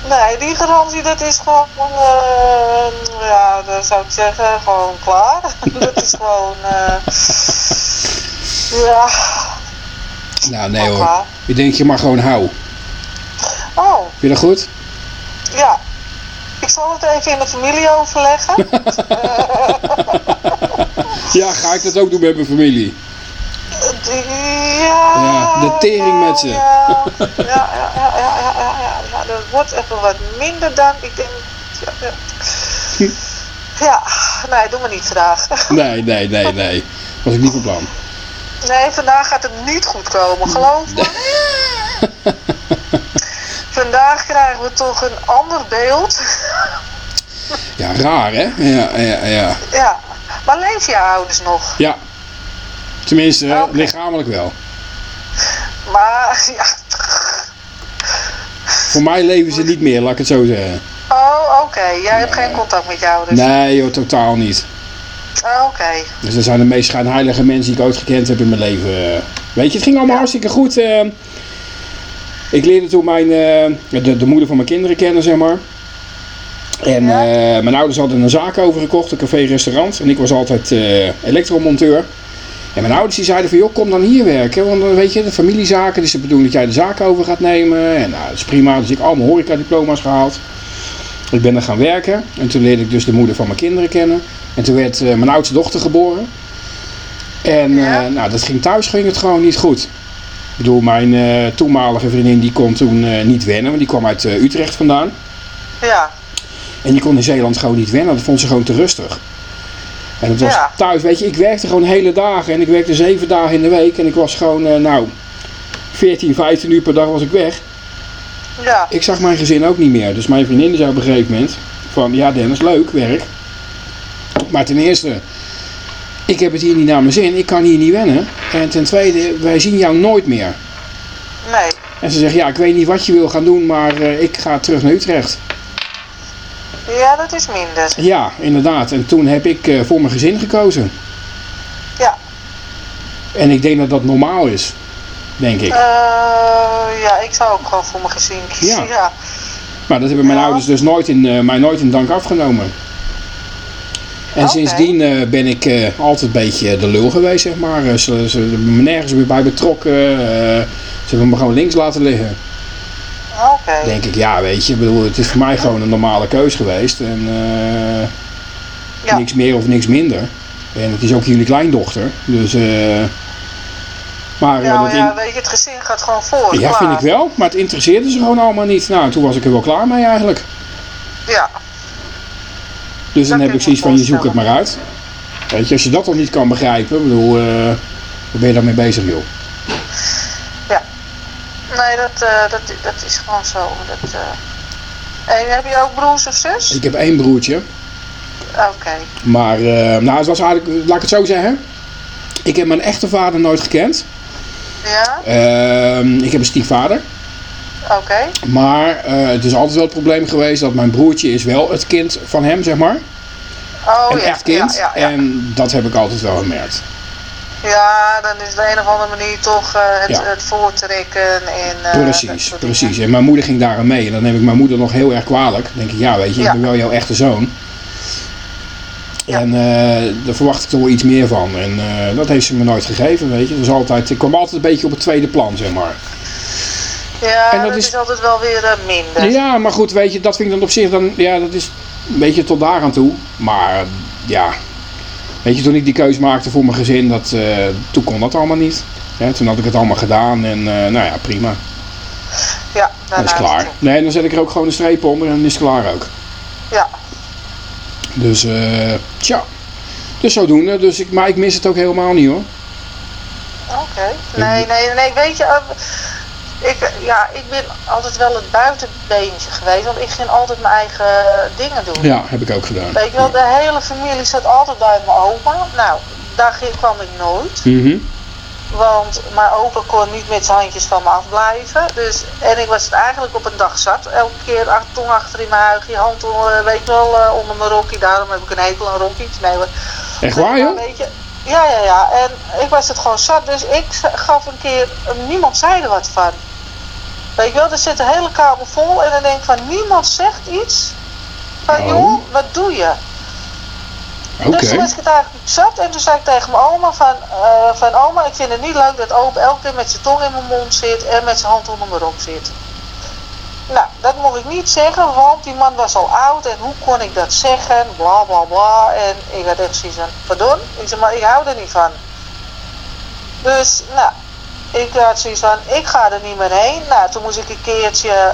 [SPEAKER 2] Nee, die garantie dat is gewoon, uh, ja, dat zou ik zeggen, gewoon klaar. dat is gewoon, eh, ja.
[SPEAKER 1] Nou, nee hoor. Je denkt je mag gewoon hou.
[SPEAKER 2] Oh.
[SPEAKER 1] Vind je dat goed?
[SPEAKER 2] Ja. Ik zal het even in de familie overleggen.
[SPEAKER 1] ja, ga ik dat ook doen met mijn familie?
[SPEAKER 2] Ja.
[SPEAKER 1] ja de tering nou met ze.
[SPEAKER 2] ja, ja, ja. ja. ja, ja. Dat wordt even wat minder dan ik denk. Ja, ja. ja nee, doe me niet vandaag.
[SPEAKER 1] Nee, nee, nee, nee. Was ik niet van plan.
[SPEAKER 2] Nee, vandaag gaat het niet goed komen, geloof me. Vandaag krijgen we toch een ander beeld.
[SPEAKER 1] Ja, raar hè? Ja, ja, ja.
[SPEAKER 2] Ja, maar leven je ouders nog?
[SPEAKER 1] Ja. Tenminste, lichamelijk wel.
[SPEAKER 2] Maar, ja.
[SPEAKER 1] Voor mij leven ze niet meer, laat ik het zo zeggen.
[SPEAKER 2] Oh, oké. Jij hebt geen contact met je ouders?
[SPEAKER 1] Nee joh, totaal niet.
[SPEAKER 2] Oh, Oké.
[SPEAKER 1] Dus dat zijn de meest schijnheilige mensen die ik ooit gekend heb in mijn leven. Weet je, het ging allemaal
[SPEAKER 2] Ja.
[SPEAKER 1] hartstikke goed. eh. ik leerde toen mijn, eh, de, de moeder van mijn kinderen kennen, zeg maar. En
[SPEAKER 2] Ja.
[SPEAKER 1] eh, mijn ouders hadden een zaak overgekocht, een café-restaurant. En ik was altijd elektromonteur. En mijn ouders die zeiden van, joh, kom dan hier werken. Want dan weet je, de familiezaken, dus de bedoeling dat jij de zaak over gaat nemen. En nou, dat is prima. Dus ik al mijn horeca-diploma's gehaald. Ik ben er gaan werken. En toen leerde ik dus de moeder van mijn kinderen kennen. En toen werd eh, mijn oudste dochter geboren. En
[SPEAKER 2] Ja.
[SPEAKER 1] eh, nou, dat ging thuis ging het gewoon niet goed. Ik bedoel, mijn eh, toenmalige vriendin die kon toen eh, niet wennen. Want die kwam uit eh, Utrecht vandaan.
[SPEAKER 2] Ja.
[SPEAKER 1] En die kon in Zeeland gewoon niet wennen. Dat vond ze gewoon te rustig. En het was
[SPEAKER 2] Ja.
[SPEAKER 1] thuis, weet je, ik werkte gewoon hele dagen. En ik werkte zeven dagen in de week. En ik was gewoon, eh, nou, 14, 15 uur per dag was ik weg.
[SPEAKER 2] Ja.
[SPEAKER 1] Ik zag mijn gezin ook niet meer. Dus mijn vriendin zei op een gegeven moment van, ja Dennis, leuk werk. Maar ten eerste, ik heb het hier niet naar mijn zin. Ik kan hier niet wennen. En ten tweede, wij zien jou nooit meer.
[SPEAKER 2] Nee.
[SPEAKER 1] En ze zegt, ja, ik weet niet wat je wil gaan doen, maar eh, ik ga terug naar Utrecht.
[SPEAKER 2] Ja, dat is minder.
[SPEAKER 1] Ja, inderdaad. En toen heb ik eh, voor mijn gezin gekozen.
[SPEAKER 2] Ja.
[SPEAKER 1] En ik denk dat dat normaal is. Denk ik.
[SPEAKER 2] Eh, ja, ik zou ook gewoon voor mijn gezin kiezen.
[SPEAKER 1] Ja.
[SPEAKER 2] Ja.
[SPEAKER 1] Maar dat hebben mijn
[SPEAKER 2] Ja.
[SPEAKER 1] ouders dus nooit in, eh, mij nooit in dank afgenomen. En sindsdien ben ik altijd een beetje de lul geweest, zeg maar. Ze, ze hebben me nergens meer bij betrokken. ze hebben me gewoon links laten liggen. Denk ik, ja, weet je. Ik bedoel, het is voor mij gewoon een normale keus geweest. En eh,
[SPEAKER 2] Ja.
[SPEAKER 1] niks meer of niks minder. En het is ook jullie kleindochter. Dus, eh maar eh,
[SPEAKER 2] Nou
[SPEAKER 1] dat in-
[SPEAKER 2] ja, weet je, het gezin gaat gewoon voor.
[SPEAKER 1] ja,
[SPEAKER 2] klaar.
[SPEAKER 1] vind ik wel. Maar het interesseerde ze gewoon allemaal niet. Nou, toen was ik er wel klaar mee eigenlijk.
[SPEAKER 2] Ja.
[SPEAKER 1] Dus dan heb ik zoiets van, je zoekt het maar uit. Weet je, als je dat al niet kan begrijpen, bedoel, eh waar ben je dan mee bezig, joh?
[SPEAKER 2] Nee, dat, eh, dat, dat is gewoon zo. Dat, eh. En heb je ook broers of zus?
[SPEAKER 1] Ik heb één broertje,
[SPEAKER 2] Oké.
[SPEAKER 1] maar, eh, nou, het was eigenlijk, laat ik het zo zeggen. Ik heb mijn echte vader nooit gekend.
[SPEAKER 2] Ja?
[SPEAKER 1] Ehm, ik heb een stiefvader.
[SPEAKER 2] Oké.
[SPEAKER 1] Maar het is altijd wel het probleem geweest dat mijn broertje is wel het kind van hem, zeg maar.
[SPEAKER 2] Oh
[SPEAKER 1] een
[SPEAKER 2] ja.
[SPEAKER 1] echt kind.
[SPEAKER 2] Ja.
[SPEAKER 1] En dat heb ik altijd wel gemerkt.
[SPEAKER 2] Ja, dan is de een of andere manier toch eh, het,
[SPEAKER 1] Ja.
[SPEAKER 2] het voortrekken en... eh,
[SPEAKER 1] Precies, precies.
[SPEAKER 2] dingen.
[SPEAKER 1] En mijn moeder ging daar aan mee. En dan neem ik mijn moeder nog heel erg kwalijk. Dan denk ik, ja weet je,
[SPEAKER 2] Ja.
[SPEAKER 1] ik ben wel jouw echte zoon.
[SPEAKER 2] Ja.
[SPEAKER 1] En eh, daar verwacht ik toch wel iets meer van. En dat heeft ze me nooit gegeven, weet je. Dus altijd, ik kwam altijd een beetje op het tweede plan, zeg maar.
[SPEAKER 2] Ja,
[SPEAKER 1] En dat
[SPEAKER 2] dat,
[SPEAKER 1] is-
[SPEAKER 2] is... altijd wel weer minder.
[SPEAKER 1] Ja, maar goed, weet je, dat vind ik dan op zich dan, ja, dat is een beetje tot daar aan toe. Maar ja, weet je, toen ik die keuze maakte voor mijn gezin, dat, eh, toen kon dat allemaal niet. Toen had ik het allemaal gedaan en eh, nou ja, prima.
[SPEAKER 2] Ja,
[SPEAKER 1] Dan is het klaar.
[SPEAKER 2] toe.
[SPEAKER 1] Nee, dan zet ik er ook gewoon een streep onder en dan is het klaar ook.
[SPEAKER 2] Ja.
[SPEAKER 1] Dus, eh tja. Dus zodoende. Dus ik, maar ik mis het ook helemaal niet hoor.
[SPEAKER 2] Oké. Nee, nee, nee, weet je, eh, ik, eh, ja, ik ben altijd wel het buitenbeentje geweest, want ik ging altijd mijn eigen dingen doen.
[SPEAKER 1] Ja, heb ik ook gedaan.
[SPEAKER 2] Weet je wel, de hele familie zat altijd bij mijn opa. Nou, daar ging- kwam ik nooit.
[SPEAKER 1] Mhm.
[SPEAKER 2] Want mijn opa kon niet met zijn handjes van me afblijven. Dus, en ik was het eigenlijk op een dag zat. Elke keer tong achter in mijn huigje, hand onder, weet je wel, eh, onder mijn rokje. Daarom heb ik een hekel aan rokjes. Nee, maar,
[SPEAKER 1] Echt waar joh?
[SPEAKER 2] Weet je, ja, ja, ja. En ik was het gewoon zat. Dus ik gaf een keer, niemand zei er wat van. Weet je wel, er zit een hele kamer vol. En dan denk ik van, niemand zegt iets. Van,
[SPEAKER 1] Oh.
[SPEAKER 2] joh, wat doe je?
[SPEAKER 1] Oké.
[SPEAKER 2] Dus toen was ik het eigenlijk zat en toen zei ik tegen mijn oma van, eh, van oma, ik vind het niet leuk dat opa elke keer met zijn tong in mijn mond zit en met zijn hand onder mijn rok zit. Nou, dat mocht ik niet zeggen, want die man was al oud en hoe kon ik dat zeggen? Bla bla bla. En ik had echt zoiets van, pardon? Ik zei, maar ik hou er niet van. Dus, nou, ik had zoiets van, ik ga er niet meer heen. Nou, toen moest ik een keertje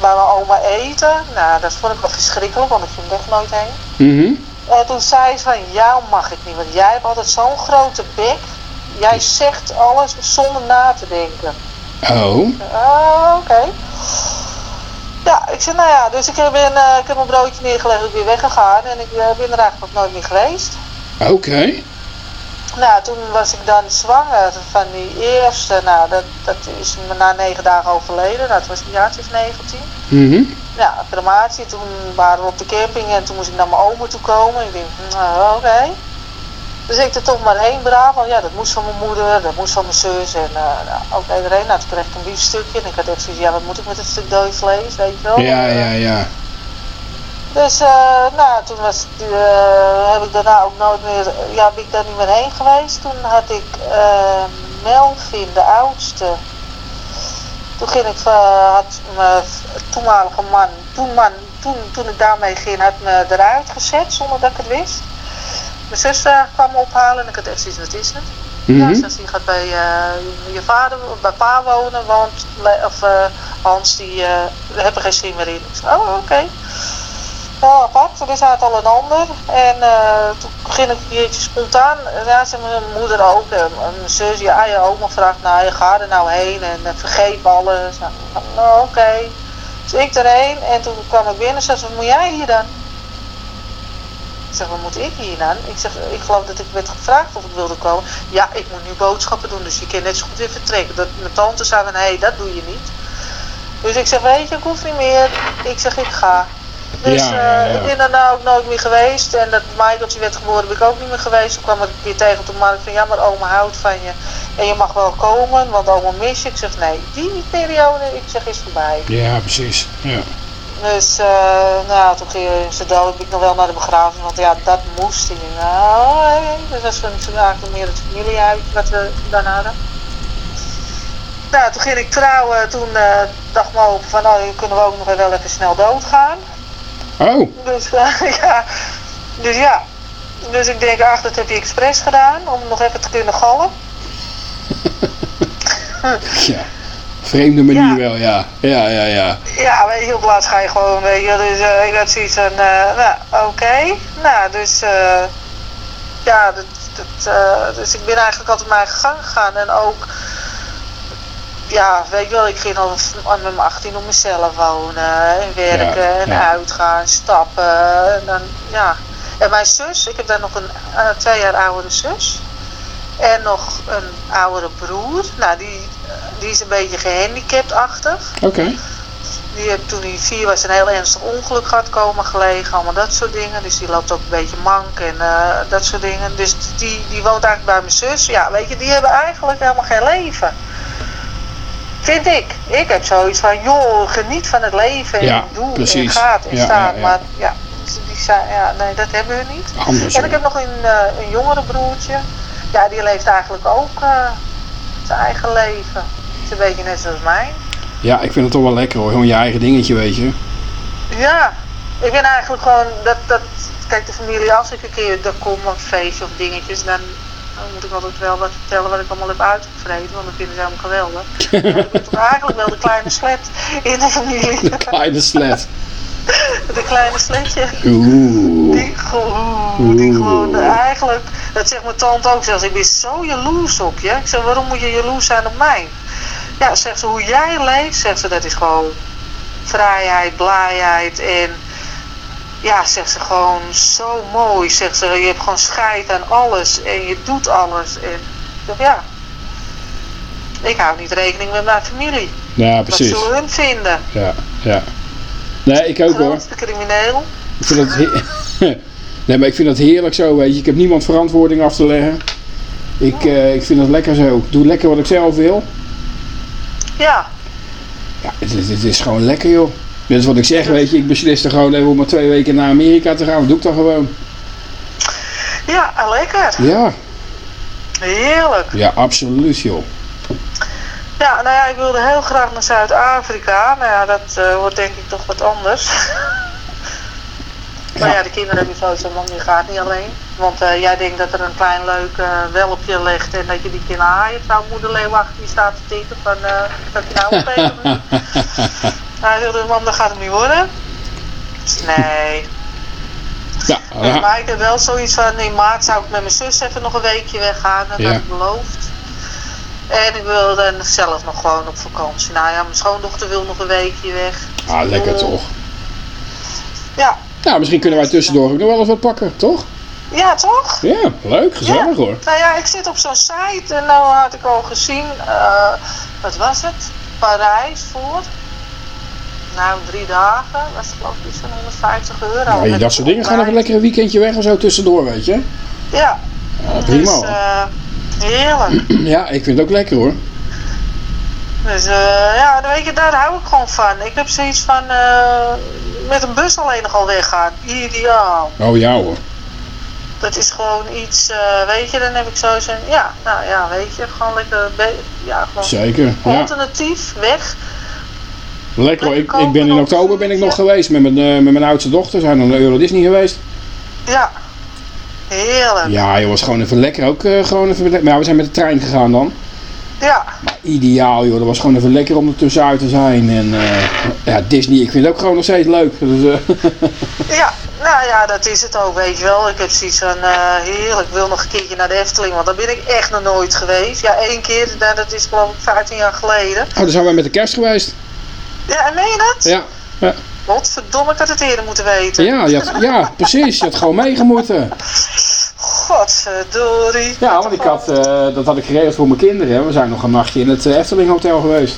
[SPEAKER 2] bij mijn oma eten. Nou, dat vond ik wel verschrikkelijk, want ik ging echt nooit heen.
[SPEAKER 1] Mhm.
[SPEAKER 2] En toen zei ze van, jou mag ik niet, want jij hebt altijd zo'n grote bek. Jij zegt alles zonder na te denken.
[SPEAKER 1] Oh.
[SPEAKER 2] Ah, oké. Ja, ik zei, nou ja, dus ik heb, een, eh, ik heb mijn broodje neergelegd en ik ben weggegaan. En ik eh, ben er eigenlijk nog nooit meer geweest.
[SPEAKER 1] Oké.
[SPEAKER 2] Nou, toen was ik dan zwanger van die eerste. Nou, dat, dat is me na negen dagen overleden. Dat was een jaartje of 19.
[SPEAKER 1] Mhm.
[SPEAKER 2] Ja, crematie. Toen waren we op de camping en toen moest ik naar mijn oma toe komen. Ik denk, nou, oké. Dus ik er toch maar heen braaf. Want ja, dat moest van mijn moeder, dat moest van mijn zus. En uh, nou, ook iedereen. Nou, toen kreeg ik een biefstukje. En ik had echt zoiets, ja, wat moet ik met het stuk dood vlees, weet je wel.
[SPEAKER 1] Ja, ja, ja.
[SPEAKER 2] Dus, eh, nou, toen was, eh, heb ik daarna ook nooit meer, ja, ben ik daar niet meer heen geweest. Toen had ik eh, Melvin, de oudste. Toen ging ik, eh, had mijn toenmalige man, toen, man toen, toen ik daarmee ging, had me eruit gezet zonder dat ik het wist. Mijn zus eh, kwam me ophalen en ik had echt zoiets, wat is het?
[SPEAKER 1] Mhm.
[SPEAKER 2] Ja, ze die gaat bij eh, je vader, bij pa wonen, want, of eh, Hans, die eh hebben geen zin meer in. Ik zei, oh, oké. Wel apart, er zat al een ander. En eh, toen ging ik een keertje spontaan, ja, zei mijn moeder ook, en mijn zus, ja, je oma vraagt, nou, je gaat er nou heen en uh, vergeet alles. Nou, nou, oké. Dus ik erheen en toen kwam ik binnen en zei ze, wat moet jij hier dan? Ik zeg, wat moet ik hier dan? Ik zeg, ik geloof dat ik werd gevraagd of ik wilde komen. Ja, ik moet nu boodschappen doen, dus je kan net zo goed weer vertrekken. Dat, mijn tante zei nee, dat doe je niet. Dus ik zeg, weet je, ik hoef niet meer. Ik zeg, ik ga. Dus
[SPEAKER 1] Ja, ja,
[SPEAKER 2] eh,
[SPEAKER 1] ja.
[SPEAKER 2] ik ben daarna ook nooit meer geweest. En dat Michaeltje werd geboren, ben ik ook niet meer geweest. Toen kwam ik weer tegen op de markt van, ja, maar oma houdt van je. En je mag wel komen, want oma mis je. Ik zeg, nee, die periode, ik zeg, is voorbij.
[SPEAKER 1] Ja, precies. Ja.
[SPEAKER 2] Dus, eh, nou, toen ging ze dood, ben ik nog wel naar de begrafenis, want ja, dat moest. Ik denk, nou, hey. dus dat was eigenlijk meer het familieuitje wat we dan hadden. Nou, toen ging ik trouwen, toen eh, dacht mijn opa van, nou, kunnen we ook nog wel even snel doodgaan.
[SPEAKER 1] Oh.
[SPEAKER 2] Dus, ja, dus ja. Dus ik denk, ach, dat heb je expres gedaan, om nog even te kunnen gallen.
[SPEAKER 1] Ja. Vreemde manier
[SPEAKER 2] Ja.
[SPEAKER 1] wel, ja. Ja, ja, ja.
[SPEAKER 2] Ja, weet je, heel plaats ga je gewoon, weet je, dus eh, ik had zoiets van, eh, nou, oké. Nou, dus, eh, ja, dat, dat, dus ik ben eigenlijk altijd mijn eigen gang gegaan en ook, ja, weet je wel, ik ging al met mijn 18 op mezelf wonen en werken
[SPEAKER 1] Ja,
[SPEAKER 2] en
[SPEAKER 1] ja.
[SPEAKER 2] uitgaan, stappen en dan, ja. En mijn zus, ik heb daar nog een eh, twee jaar oudere zus en nog een oudere broer, nou, die, die is een beetje gehandicapt-achtig.
[SPEAKER 1] Oké.
[SPEAKER 2] Die heeft toen hij vier was een heel ernstig ongeluk gehad komen gelegen, allemaal dat soort dingen. Dus die loopt ook een beetje mank en eh, dat soort dingen. Dus die, die woont eigenlijk bij mijn zus. Ja, weet je, die hebben eigenlijk helemaal geen leven. Vind ik. Ik heb zoiets van, joh, geniet van het leven en
[SPEAKER 1] Ja,
[SPEAKER 2] doe
[SPEAKER 1] precies.
[SPEAKER 2] en gaat en
[SPEAKER 1] Ja,
[SPEAKER 2] staat.
[SPEAKER 1] ja.
[SPEAKER 2] Maar ja, die zijn, ja, nee, dat hebben we niet.
[SPEAKER 1] Anders.
[SPEAKER 2] En ik heb nog een, eh, een jongere broertje. Ja, die leeft eigenlijk ook eh, zijn eigen leven. Het is een beetje net zoals mij.
[SPEAKER 1] Ja, ik vind het toch wel lekker hoor. Gewoon je eigen dingetje, weet je.
[SPEAKER 2] Ja, ik ben eigenlijk gewoon dat, dat kijk de familie als ik een keer daar kom een feestje of dingetjes, dan, dan moet ik altijd wel wat vertellen wat ik allemaal heb uitgevreten, want dat vinden ze helemaal geweldig. Ik ben toch eigenlijk wel de kleine slet in de familie.
[SPEAKER 1] Kleine slet.
[SPEAKER 2] De kleine sletje.
[SPEAKER 1] Oeh.
[SPEAKER 2] Die, gewoon- die gewoon eh, eigenlijk, dat zegt mijn tante ook zelfs, ik ben zo jaloers op je. Ik zeg, waarom moet je jaloers zijn op mij? Ja, zegt ze, hoe jij leeft, zegt ze, dat is gewoon vrijheid, blijheid en ja, zegt ze, gewoon zo mooi. Zegt ze, je hebt gewoon scheid aan alles en je doet alles. En ik ja, ik hou niet rekening met mijn familie.
[SPEAKER 1] Ja,
[SPEAKER 2] Wat
[SPEAKER 1] precies.
[SPEAKER 2] zullen hun vinden?
[SPEAKER 1] Ja, ja. Nee, ik ook hoor.
[SPEAKER 2] Crimineel.
[SPEAKER 1] Ik vind dat nee, maar ik vind dat heerlijk zo, weet je. Ik heb niemand verantwoording af te leggen. Ik, eh, ik vind dat lekker zo. Ik doe lekker wat ik zelf wil.
[SPEAKER 2] Ja,
[SPEAKER 1] Ja, het, het is gewoon lekker, joh. Dit is wat ik zeg, weet je. Ik beslis er gewoon even om maar twee weken naar Amerika te gaan. Dat doe ik dan gewoon.
[SPEAKER 2] ja, lekker.
[SPEAKER 1] Ja,
[SPEAKER 2] Heerlijk.
[SPEAKER 1] ja, absoluut, joh.
[SPEAKER 2] Ja, nou ja, ik wilde heel graag naar Zuid-Afrika. Nou ja, dat eh, wordt denk ik toch wat anders. maar
[SPEAKER 1] Ja.
[SPEAKER 2] de kinderen hebben sowieso, want die gaat niet alleen. Want eh, jij denkt dat er een klein leuk eh, welpje ligt en dat je die kan haaien. Trouwens, moeder Leeuwacht die staat te tikken van, eh dat nou of niet? Hij wilde, mam, dat gaat hem niet worden. Nee.
[SPEAKER 1] Ja, ja.
[SPEAKER 2] Maar ik heb wel zoiets van, in maart zou ik met mijn zus even nog een weekje weggaan. Dat
[SPEAKER 1] Ja.
[SPEAKER 2] had ik beloofd. En ik wil dan zelf nog gewoon op vakantie. Nou ja, mijn schoondochter wil nog een weekje weg.
[SPEAKER 1] Ah, lekker toch.
[SPEAKER 2] Ja,
[SPEAKER 1] Nou, misschien kunnen wij tussendoor ook nog wel eens wat pakken, toch?
[SPEAKER 2] ja toch?
[SPEAKER 1] Ja, leuk, gezellig
[SPEAKER 2] Ja.
[SPEAKER 1] hoor.
[SPEAKER 2] Nou ja, ik zit op zo'n site en nou had ik al gezien, eh, wat was het? Parijs voor. Nou, drie dagen, was het geloof ik iets van 150 euro.
[SPEAKER 1] Ja,
[SPEAKER 2] Met
[SPEAKER 1] dat soort dingen gaan even
[SPEAKER 2] ontbijt.
[SPEAKER 1] lekker een weekendje weg of zo tussendoor, weet je.
[SPEAKER 2] Ja,
[SPEAKER 1] Ja, prima.
[SPEAKER 2] dus eh, heerlijk.
[SPEAKER 1] Ja, ik vind het ook lekker hoor.
[SPEAKER 2] Dus eh, ja, weet je, daar hou ik gewoon van. Ik heb zoiets van eh, met een bus alleen nog al weggaan. Ideaal.
[SPEAKER 1] Oh ja hoor.
[SPEAKER 2] Dat is gewoon iets, eh, weet je, dan heb ik zo zo'n, ja, nou ja, weet je, gewoon lekker, ja, gewoon
[SPEAKER 1] Zeker. Ja.
[SPEAKER 2] alternatief, weg.
[SPEAKER 1] Lekker hoor. Ik, ik ben in oktober ben ik nog
[SPEAKER 2] ja.
[SPEAKER 1] geweest met mijn, met mijn oudste dochter. Zijn we naar Euro Disney geweest.
[SPEAKER 2] Ja, heerlijk. Ja,
[SPEAKER 1] joh, was gewoon even lekker ook. gewoon even lekker. Maar we zijn met de trein gegaan dan.
[SPEAKER 2] Ja,
[SPEAKER 1] Maar ideaal joh, dat was gewoon even lekker om er tussenuit te zijn. En eh, ja, Disney, ik vind het ook gewoon nog steeds leuk. Dus, eh,
[SPEAKER 2] nou ja, dat is het ook, weet je wel. Ik heb zoiets van, eh, heerlijk, ik wil nog een keertje naar de Efteling, want daar ben ik echt nog nooit geweest. Ja, één keer, nou, dat is geloof ik 15 jaar geleden.
[SPEAKER 1] oh, dan zijn wij met de kerst geweest.
[SPEAKER 2] Ja, en meen je dat?
[SPEAKER 1] Ja,
[SPEAKER 2] Godverdomme, ik had het eerder moeten weten.
[SPEAKER 1] ja, je had- ja precies. Je had gewoon meegemoeten.
[SPEAKER 2] Godverdorie.
[SPEAKER 1] Ja, want ik had, eh, dat had ik geregeld voor mijn kinderen. We zijn nog een nachtje in het eh, Efteling Hotel geweest.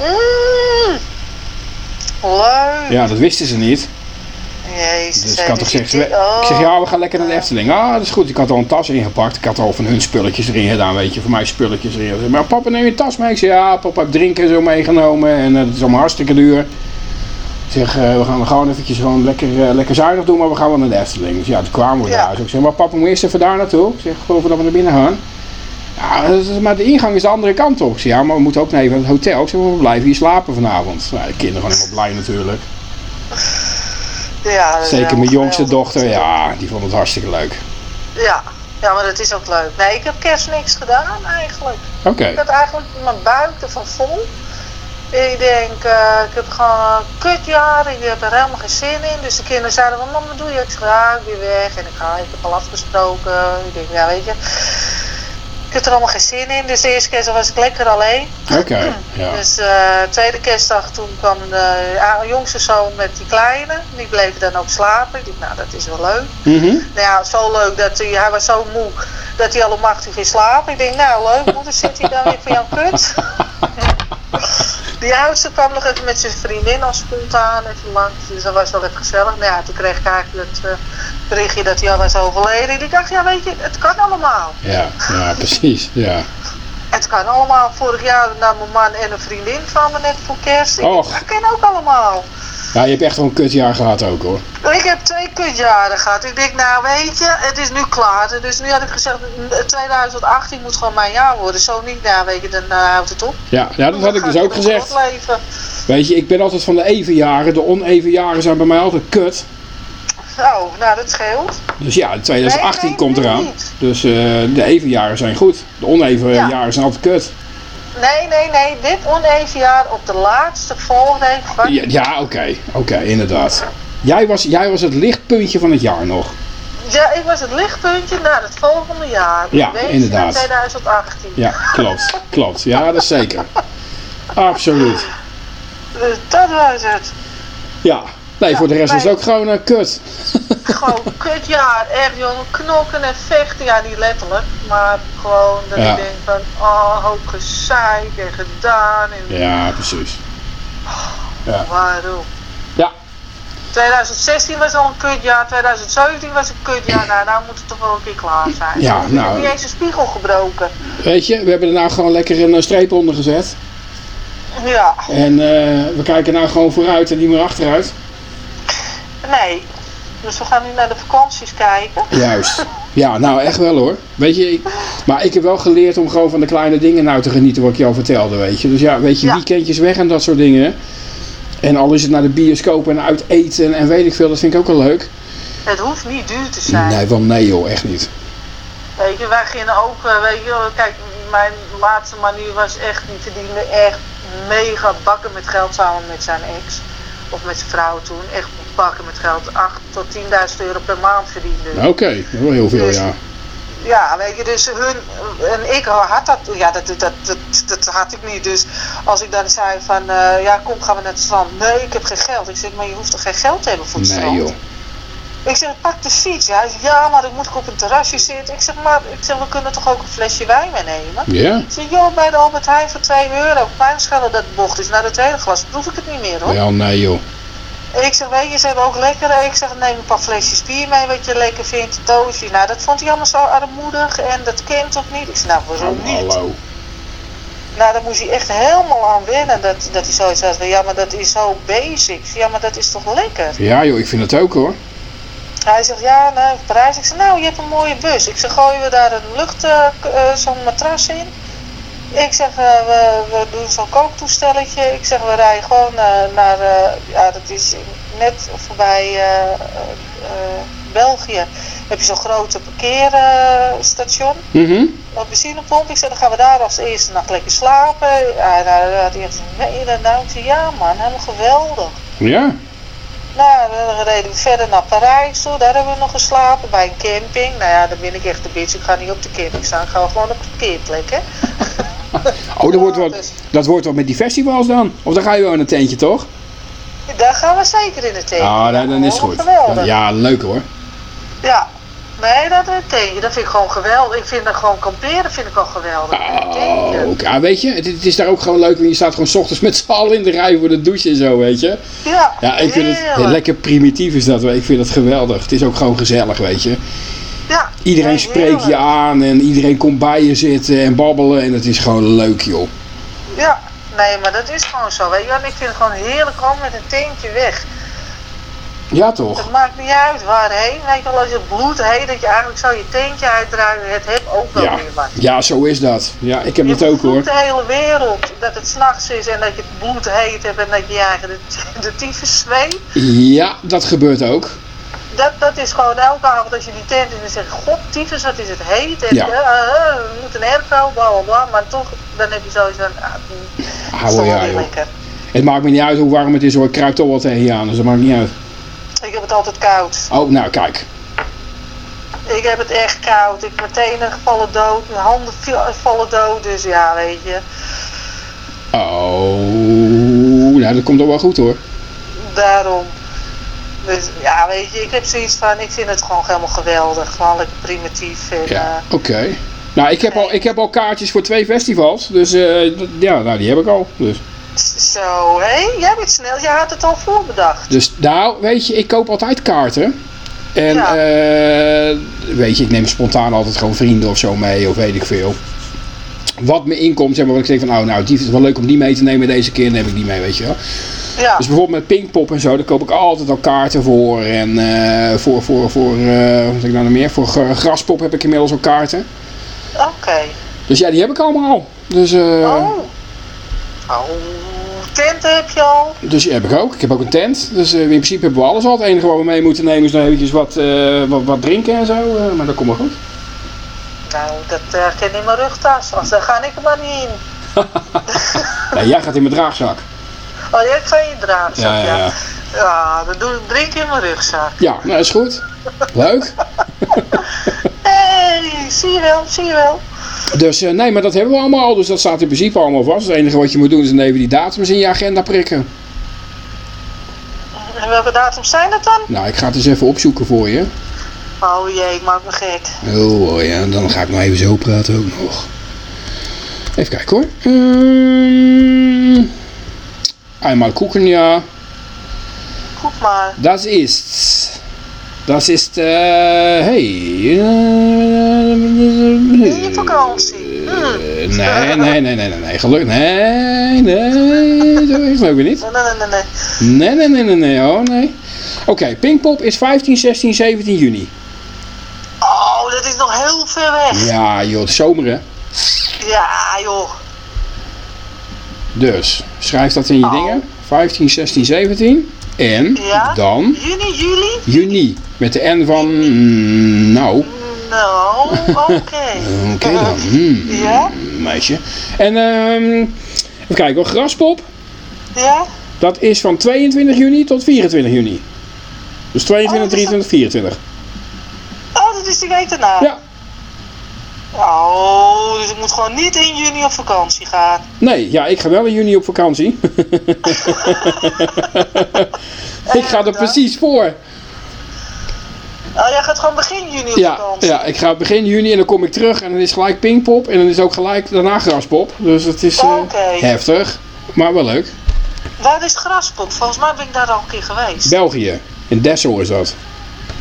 [SPEAKER 2] Mm. Leuk.
[SPEAKER 1] Ja, dat wisten ze niet.
[SPEAKER 2] Jezus.
[SPEAKER 1] Dus ik
[SPEAKER 2] hè,
[SPEAKER 1] had toch
[SPEAKER 2] die-
[SPEAKER 1] gezegd,
[SPEAKER 2] die-
[SPEAKER 1] ik zeg
[SPEAKER 2] oh.
[SPEAKER 1] ja, we gaan lekker naar de Efteling. Ah, dat is goed. Ik had al een tas ingepakt. Ik had al van hun spulletjes erin gedaan, weet je. Voor mij spulletjes erin. Zei, Maar papa, neem je tas mee? Ik zeg ja, papa heeft drinken en zo meegenomen. En eh, het is allemaal hartstikke duur. Zeg, eh, we gaan gewoon eventjes gewoon lekker, eh, lekker zuinig doen, maar we gaan wel naar de Efteling. Dus ja, toen kwamen we
[SPEAKER 2] Ja.
[SPEAKER 1] daar. Dus ik zeg, maar papa, moet eerst even daar naartoe? Ik zeg, voordat we naar binnen gaan. Ja, dat maar de ingang is de andere kant op. Ik zeg, ja, maar we moeten ook naar even het hotel. Ik zeg, maar we blijven hier slapen vanavond. Nou, de kinderen gewoon helemaal blij natuurlijk.
[SPEAKER 2] Ja, dat
[SPEAKER 1] Zeker mijn jongste dochter, ja, die vond het hartstikke leuk.
[SPEAKER 2] Ja. ja, maar dat is ook leuk. Nee, ik heb kerst niks gedaan eigenlijk.
[SPEAKER 1] Oké.
[SPEAKER 2] Ik had eigenlijk mijn buik ervan vol. Ik denk, eh, ik heb gewoon een kutjaar, ik heb er helemaal geen zin in. Dus de kinderen zeiden, van, mama, doe je? Ik zeg, ja, ik ben weg en ik ga, ik heb al afgesproken. Ik denk, ja, weet je, ik heb er allemaal geen zin in. Dus de eerste keer was ik lekker alleen.
[SPEAKER 1] Oké, ja.
[SPEAKER 2] Dus eh tweede kerstdag toen kwam de jongste zoon met die kleine. Die bleef dan ook slapen. Ik dacht, nou, dat is wel leuk.
[SPEAKER 1] Mhm.
[SPEAKER 2] Nou ja, zo leuk dat hij, hij was zo moe dat hij al om acht uur ging slapen. Ik denk, nou leuk, moeder zit hij dan weer voor jouw kut. Die oudste kwam nog even met zijn vriendin als spontaan even langs. Dus dat was wel even gezellig. Nou ja, toen kreeg ik eigenlijk het eh, berichtje dat hij al was overleden. Ik dacht, ja weet je, het kan allemaal.
[SPEAKER 1] Ja, ja, precies. Ja.
[SPEAKER 2] Het kan allemaal. Vorig jaar nam mijn man en een vriendin van me net voor kerst. Ik
[SPEAKER 1] Och.
[SPEAKER 2] dat kan ook allemaal.
[SPEAKER 1] Ja, je hebt echt wel een kutjaar gehad ook hoor.
[SPEAKER 2] Ik heb twee kutjaren gehad. Ik denk, nou weet je, het is nu klaar. Dus nu had ik gezegd, 2018 moet gewoon mijn jaar worden. Zo niet, nou weet je, dan eh, houdt het op.
[SPEAKER 1] Ja, ja dat had ik dus ook gezegd. Weet je, ik ben altijd van de even jaren. De oneven jaren zijn bij mij altijd kut.
[SPEAKER 2] Oh, nou dat scheelt.
[SPEAKER 1] Dus ja, 2018
[SPEAKER 2] Nee, nee,
[SPEAKER 1] komt eraan.
[SPEAKER 2] niet.
[SPEAKER 1] Dus eh, de even jaren zijn goed. De oneven
[SPEAKER 2] Ja.
[SPEAKER 1] jaren zijn altijd kut.
[SPEAKER 2] Nee, nee, nee. Dit oneven jaar op de laatste volgende van...
[SPEAKER 1] Ja, ja oké. Oké, inderdaad. Jij was, jij was het lichtpuntje van het jaar nog.
[SPEAKER 2] Ja, ik was het lichtpuntje naar het volgende jaar.
[SPEAKER 1] Ja,
[SPEAKER 2] Wees
[SPEAKER 1] inderdaad.
[SPEAKER 2] naar 2018.
[SPEAKER 1] Ja, klopt. Klopt. Ja, dat is zeker. Absoluut.
[SPEAKER 2] Dus dat was het.
[SPEAKER 1] Ja. Nee, voor de rest was het ook gewoon een kut.
[SPEAKER 2] Gewoon kutjaar, echt jongen, knokken en vechten. Ja, niet letterlijk, maar gewoon dat
[SPEAKER 1] Ja.
[SPEAKER 2] ik denk van, oh, hoop gezeik en gedaan en
[SPEAKER 1] Ja, precies.
[SPEAKER 2] waarom.
[SPEAKER 1] Ja.
[SPEAKER 2] 2016 was al een kutjaar, 2017 was een kutjaar, nou, nou moet het toch wel een keer klaar zijn.
[SPEAKER 1] Ja,
[SPEAKER 2] ik
[SPEAKER 1] nou-
[SPEAKER 2] heb niet eens een spiegel gebroken.
[SPEAKER 1] Weet je, we hebben er nou gewoon lekker een eh, streep onder gezet.
[SPEAKER 2] Ja,
[SPEAKER 1] En eh, we kijken nou gewoon vooruit en niet meer achteruit.
[SPEAKER 2] nee. Dus we gaan nu naar de vakanties kijken.
[SPEAKER 1] Juist. Ja, nou echt wel hoor. Weet je, ik, maar ik heb wel geleerd om gewoon van de kleine dingen nou te genieten wat ik jou vertelde, weet je. Dus ja, weet je,
[SPEAKER 2] Ja.
[SPEAKER 1] weekendjes weg en dat soort dingen. En al is het naar de bioscoop en uit eten en weet ik veel, dat vind ik ook wel leuk.
[SPEAKER 2] Het hoeft niet duur te zijn.
[SPEAKER 1] Nee, wel nee joh, echt niet.
[SPEAKER 2] Weet je, wij gingen ook, eh, weet je, kijk, mijn laatste manier was echt, die verdiende echt mega bakken met geld samen met zijn ex. Of met zijn vrouw toen. Echt bakken met geld. 8 tot 10.000 euro per maand verdiende.
[SPEAKER 1] Oké, wel heel veel
[SPEAKER 2] Dus-
[SPEAKER 1] ja.
[SPEAKER 2] Ja, weet je, dus hun en ik had dat, ja, dat, dat, dat, dat had ik niet. Dus als ik dan zei van, eh, ja, kom, gaan we naar het strand. Nee, ik heb geen geld. Ik zeg, maar je hoeft toch geen geld te hebben voor het
[SPEAKER 1] Nee
[SPEAKER 2] strand?
[SPEAKER 1] joh.
[SPEAKER 2] Ik zeg, pak de fiets. Hij zegt, ja, maar dan moet ik op een terrasje zitten. Ik zeg, maar ik zeg, we kunnen toch ook een flesje wijn meenemen?
[SPEAKER 1] Ja?
[SPEAKER 2] Ik zeg, joh, bij de Albert Heijn voor 2 euro. Mijn schellen dat bocht is. Na de tweede glas proef ik het niet meer, hoor.
[SPEAKER 1] Wel nee joh.
[SPEAKER 2] Ik zeg, weet je, ze hebben ook lekker. Ik zeg, neem een paar flesjes bier mee wat je lekker vindt. Een doosje. Nou, dat vond hij allemaal zo armoedig en dat kent toch niet? Ik zeg, nou, waarom niet?
[SPEAKER 1] Hallo.
[SPEAKER 2] Nou, daar moest hij echt helemaal aan wennen. Dat, dat hij zoiets had van, ja, maar dat is zo basic. Ja, maar dat is toch lekker?
[SPEAKER 1] Ja joh, ik vind het ook hoor.
[SPEAKER 2] Hij zegt, ja, nee, Parijs. Ik zeg, nou, je hebt een mooie bus. Ik zeg, gooien we daar een lucht, eh, eh, zo'n matras in? Ik zeg, eh, we, we doen zo'n kooktoestelletje. Ik zeg, we rijden gewoon eh, naar, eh, ja, dat is net voorbij België. Heb je zo'n grote parkeerstation,
[SPEAKER 1] Mhm.
[SPEAKER 2] een benzinepomp. Ik zeg, dan gaan we daar als eerste nacht lekker slapen. Ja, had hij dan nou. Ik ja man, helemaal geweldig.
[SPEAKER 1] Ja.
[SPEAKER 2] Nou, dan reden we verder naar Parijs toe. Daar hebben we nog geslapen bij een camping. Nou ja, dan ben ik echt een bitch. Ik ga niet op de camping staan. Ik ga gewoon op de parkeerplek, hè.
[SPEAKER 1] Oh, dat wordt, wat, dat wordt wat met die festivals dan? Of dan ga je wel in een tentje toch?
[SPEAKER 2] Daar gaan we zeker in de tent.
[SPEAKER 1] Ah, dan, dan is het goed.
[SPEAKER 2] Geweldig.
[SPEAKER 1] Ja, leuk hoor.
[SPEAKER 2] Ja. Nee, dat een tentje. Dat vind ik gewoon geweldig. Ik vind dat gewoon kamperen vind ik al geweldig. Een tentje.
[SPEAKER 1] Oh. Ja, weet je, het, het is daar ook gewoon leuk, want je staat gewoon 's ochtends met z'n allen in de rij voor de douche en zo, weet je.
[SPEAKER 2] Ja,
[SPEAKER 1] Ja, ik vind het lekker primitief is dat, ik vind het geweldig. Het is ook gewoon gezellig, weet je.
[SPEAKER 2] Ja,
[SPEAKER 1] Iedereen spreekt je aan en iedereen komt bij je zitten en babbelen en het is gewoon leuk, joh.
[SPEAKER 2] Ja, nee, maar dat is gewoon zo. Weet je, wel. en ik vind het gewoon heerlijk gewoon met een tentje weg.
[SPEAKER 1] Ja, toch?
[SPEAKER 2] Het maakt niet uit waarheen. Weet je wel, als je bloed heet, dat je eigenlijk zo je tentje uitdraait. Het heeft ook wel
[SPEAKER 1] Ja,
[SPEAKER 2] weer wat.
[SPEAKER 1] ja, zo is dat. Ja, ik heb
[SPEAKER 2] Je
[SPEAKER 1] het ook hoor.
[SPEAKER 2] de hele wereld dat het s'nachts is en dat je het bloed heet hebt en dat je je eigen de, de tyfus zweet.
[SPEAKER 1] Ja, dat gebeurt ook.
[SPEAKER 2] Dat, dat is gewoon elke avond als je die tent in en zegt, god tyfus wat is het heet. En
[SPEAKER 1] Ja.
[SPEAKER 2] ja. we moeten een airco, bla bla bla. Maar toch, dan heb je sowieso een, ah, mm,
[SPEAKER 1] Ah, hoor,
[SPEAKER 2] toch
[SPEAKER 1] ja,
[SPEAKER 2] lekker.
[SPEAKER 1] Het maakt me niet uit hoe warm het is hoor, ik kruip toch wel tegen je aan, dus dat maakt niet uit.
[SPEAKER 2] Ik heb het altijd koud.
[SPEAKER 1] Oh, nou kijk.
[SPEAKER 2] Ik heb het echt koud. Ik mijn tenen vallen dood, mijn handen vallen dood. Dus ja, weet je.
[SPEAKER 1] Oh, nou dat komt ook wel goed hoor.
[SPEAKER 2] Daarom. Dus ja, weet je, ik heb zoiets van, ik vind het gewoon helemaal geweldig. Gewoon lekker primitief. En,
[SPEAKER 1] Ja,
[SPEAKER 2] eh,
[SPEAKER 1] oké. Nou, ik heb, al, ik heb al kaartjes voor twee festivals, dus eh, ja, nou die heb ik al. Dus.
[SPEAKER 2] Zo, hé, jij bent snel. Jij had het al voorbedacht.
[SPEAKER 1] dus nou, weet je, ik koop altijd kaarten. En
[SPEAKER 2] Ja.
[SPEAKER 1] eh, weet je, ik neem spontaan altijd gewoon vrienden of zo mee, of weet ik veel. Wat me inkomt, zeg maar, wat ik denk van, oh, nou, die is wel leuk om die mee te nemen deze keer, dan heb ik die mee, weet je wel.
[SPEAKER 2] Ja,
[SPEAKER 1] Dus bijvoorbeeld met Pinkpop en zo, daar koop ik altijd al kaarten voor. En eh, voor, voor, voor eh, wat heb ik nou nog meer? Voor gra- Graspop heb ik inmiddels al kaarten.
[SPEAKER 2] oké.
[SPEAKER 1] Dus ja, die heb ik allemaal al. Dus, eh,
[SPEAKER 2] Oh. Oh, tenten heb je al.
[SPEAKER 1] dus die heb ik ook. Ik heb ook een tent. Dus in principe hebben we alles al. Het enige wat we mee moeten nemen is nog eventjes wat, wat, wat drinken en zo. maar dat komt wel goed.
[SPEAKER 2] Nou, dat uh, ken in mijn rugtas. Daar ga ik er maar niet in.
[SPEAKER 1] Nee, jij gaat in mijn draagzak.
[SPEAKER 2] Oh, jij ga je draagzak,
[SPEAKER 1] Ja,
[SPEAKER 2] ja.
[SPEAKER 1] ja,
[SPEAKER 2] dan doe ik drink in mijn rugzak.
[SPEAKER 1] Ja, nou is goed. Leuk.
[SPEAKER 2] Hé, hey, zie je wel, zie je wel.
[SPEAKER 1] Dus eh, nee, maar dat hebben we allemaal al. Dus dat staat in principe allemaal vast. Het enige wat je moet doen is dan even die datums in je agenda prikken.
[SPEAKER 2] En welke datums zijn dat dan?
[SPEAKER 1] Nou, ik ga het eens even opzoeken voor je.
[SPEAKER 2] Oh jee, ik maak me gek.
[SPEAKER 1] Oh, oh ja, dan ga ik nog even zo praten ook nog. Even kijken hoor. Ehm einmal gucken, ja.
[SPEAKER 2] Goed maar.
[SPEAKER 1] Das ist. Das ist, äh, hey.
[SPEAKER 2] In je vakantie. Hm.
[SPEAKER 1] Eh, Nee, nee, nee, nee, nee, nee, gelukkig. Nee, nee, dat is ook weer niet.
[SPEAKER 2] Nee, nee, nee, nee.
[SPEAKER 1] Nee, nee, nee, nee, nee, oh nee. Oké, Pinkpop is 15, 16, 17 juni.
[SPEAKER 2] Oh, dat is nog heel ver weg.
[SPEAKER 1] Ja, joh, het is zomer hè.
[SPEAKER 2] Ja, joh.
[SPEAKER 1] Dus, schrijf dat in je
[SPEAKER 2] Oh.
[SPEAKER 1] dingen. 15, 16, 17. En
[SPEAKER 2] Ja?
[SPEAKER 1] dan
[SPEAKER 2] Juni, juli?
[SPEAKER 1] juni. Met de N van... mm, nou,
[SPEAKER 2] Nou, oké.
[SPEAKER 1] oké dan. Hmm,
[SPEAKER 2] Ja?
[SPEAKER 1] meisje. En ehm even kijken hoor. Graspop.
[SPEAKER 2] Ja?
[SPEAKER 1] Dat is van 22 juni tot 24 juni. Dus 22,
[SPEAKER 2] Oh, dus dat-
[SPEAKER 1] 23, 24.
[SPEAKER 2] Oh, dat is die week daarna.
[SPEAKER 1] Ja.
[SPEAKER 2] Oh, dus ik moet gewoon niet in juni op vakantie gaan.
[SPEAKER 1] Nee, ja, ik ga wel in juni op vakantie. ik ga er precies voor.
[SPEAKER 2] Oh, jij gaat gewoon begin juni op
[SPEAKER 1] Ja,
[SPEAKER 2] vakantie.
[SPEAKER 1] ja, ik ga begin juni en dan kom ik terug en dan is gelijk Pinkpop en dan is ook gelijk daarna Graspop. Dus het is eh, heftig, maar wel leuk.
[SPEAKER 2] Waar is Graspop? Volgens mij ben ik daar al een keer geweest.
[SPEAKER 1] België, in Dessel is dat.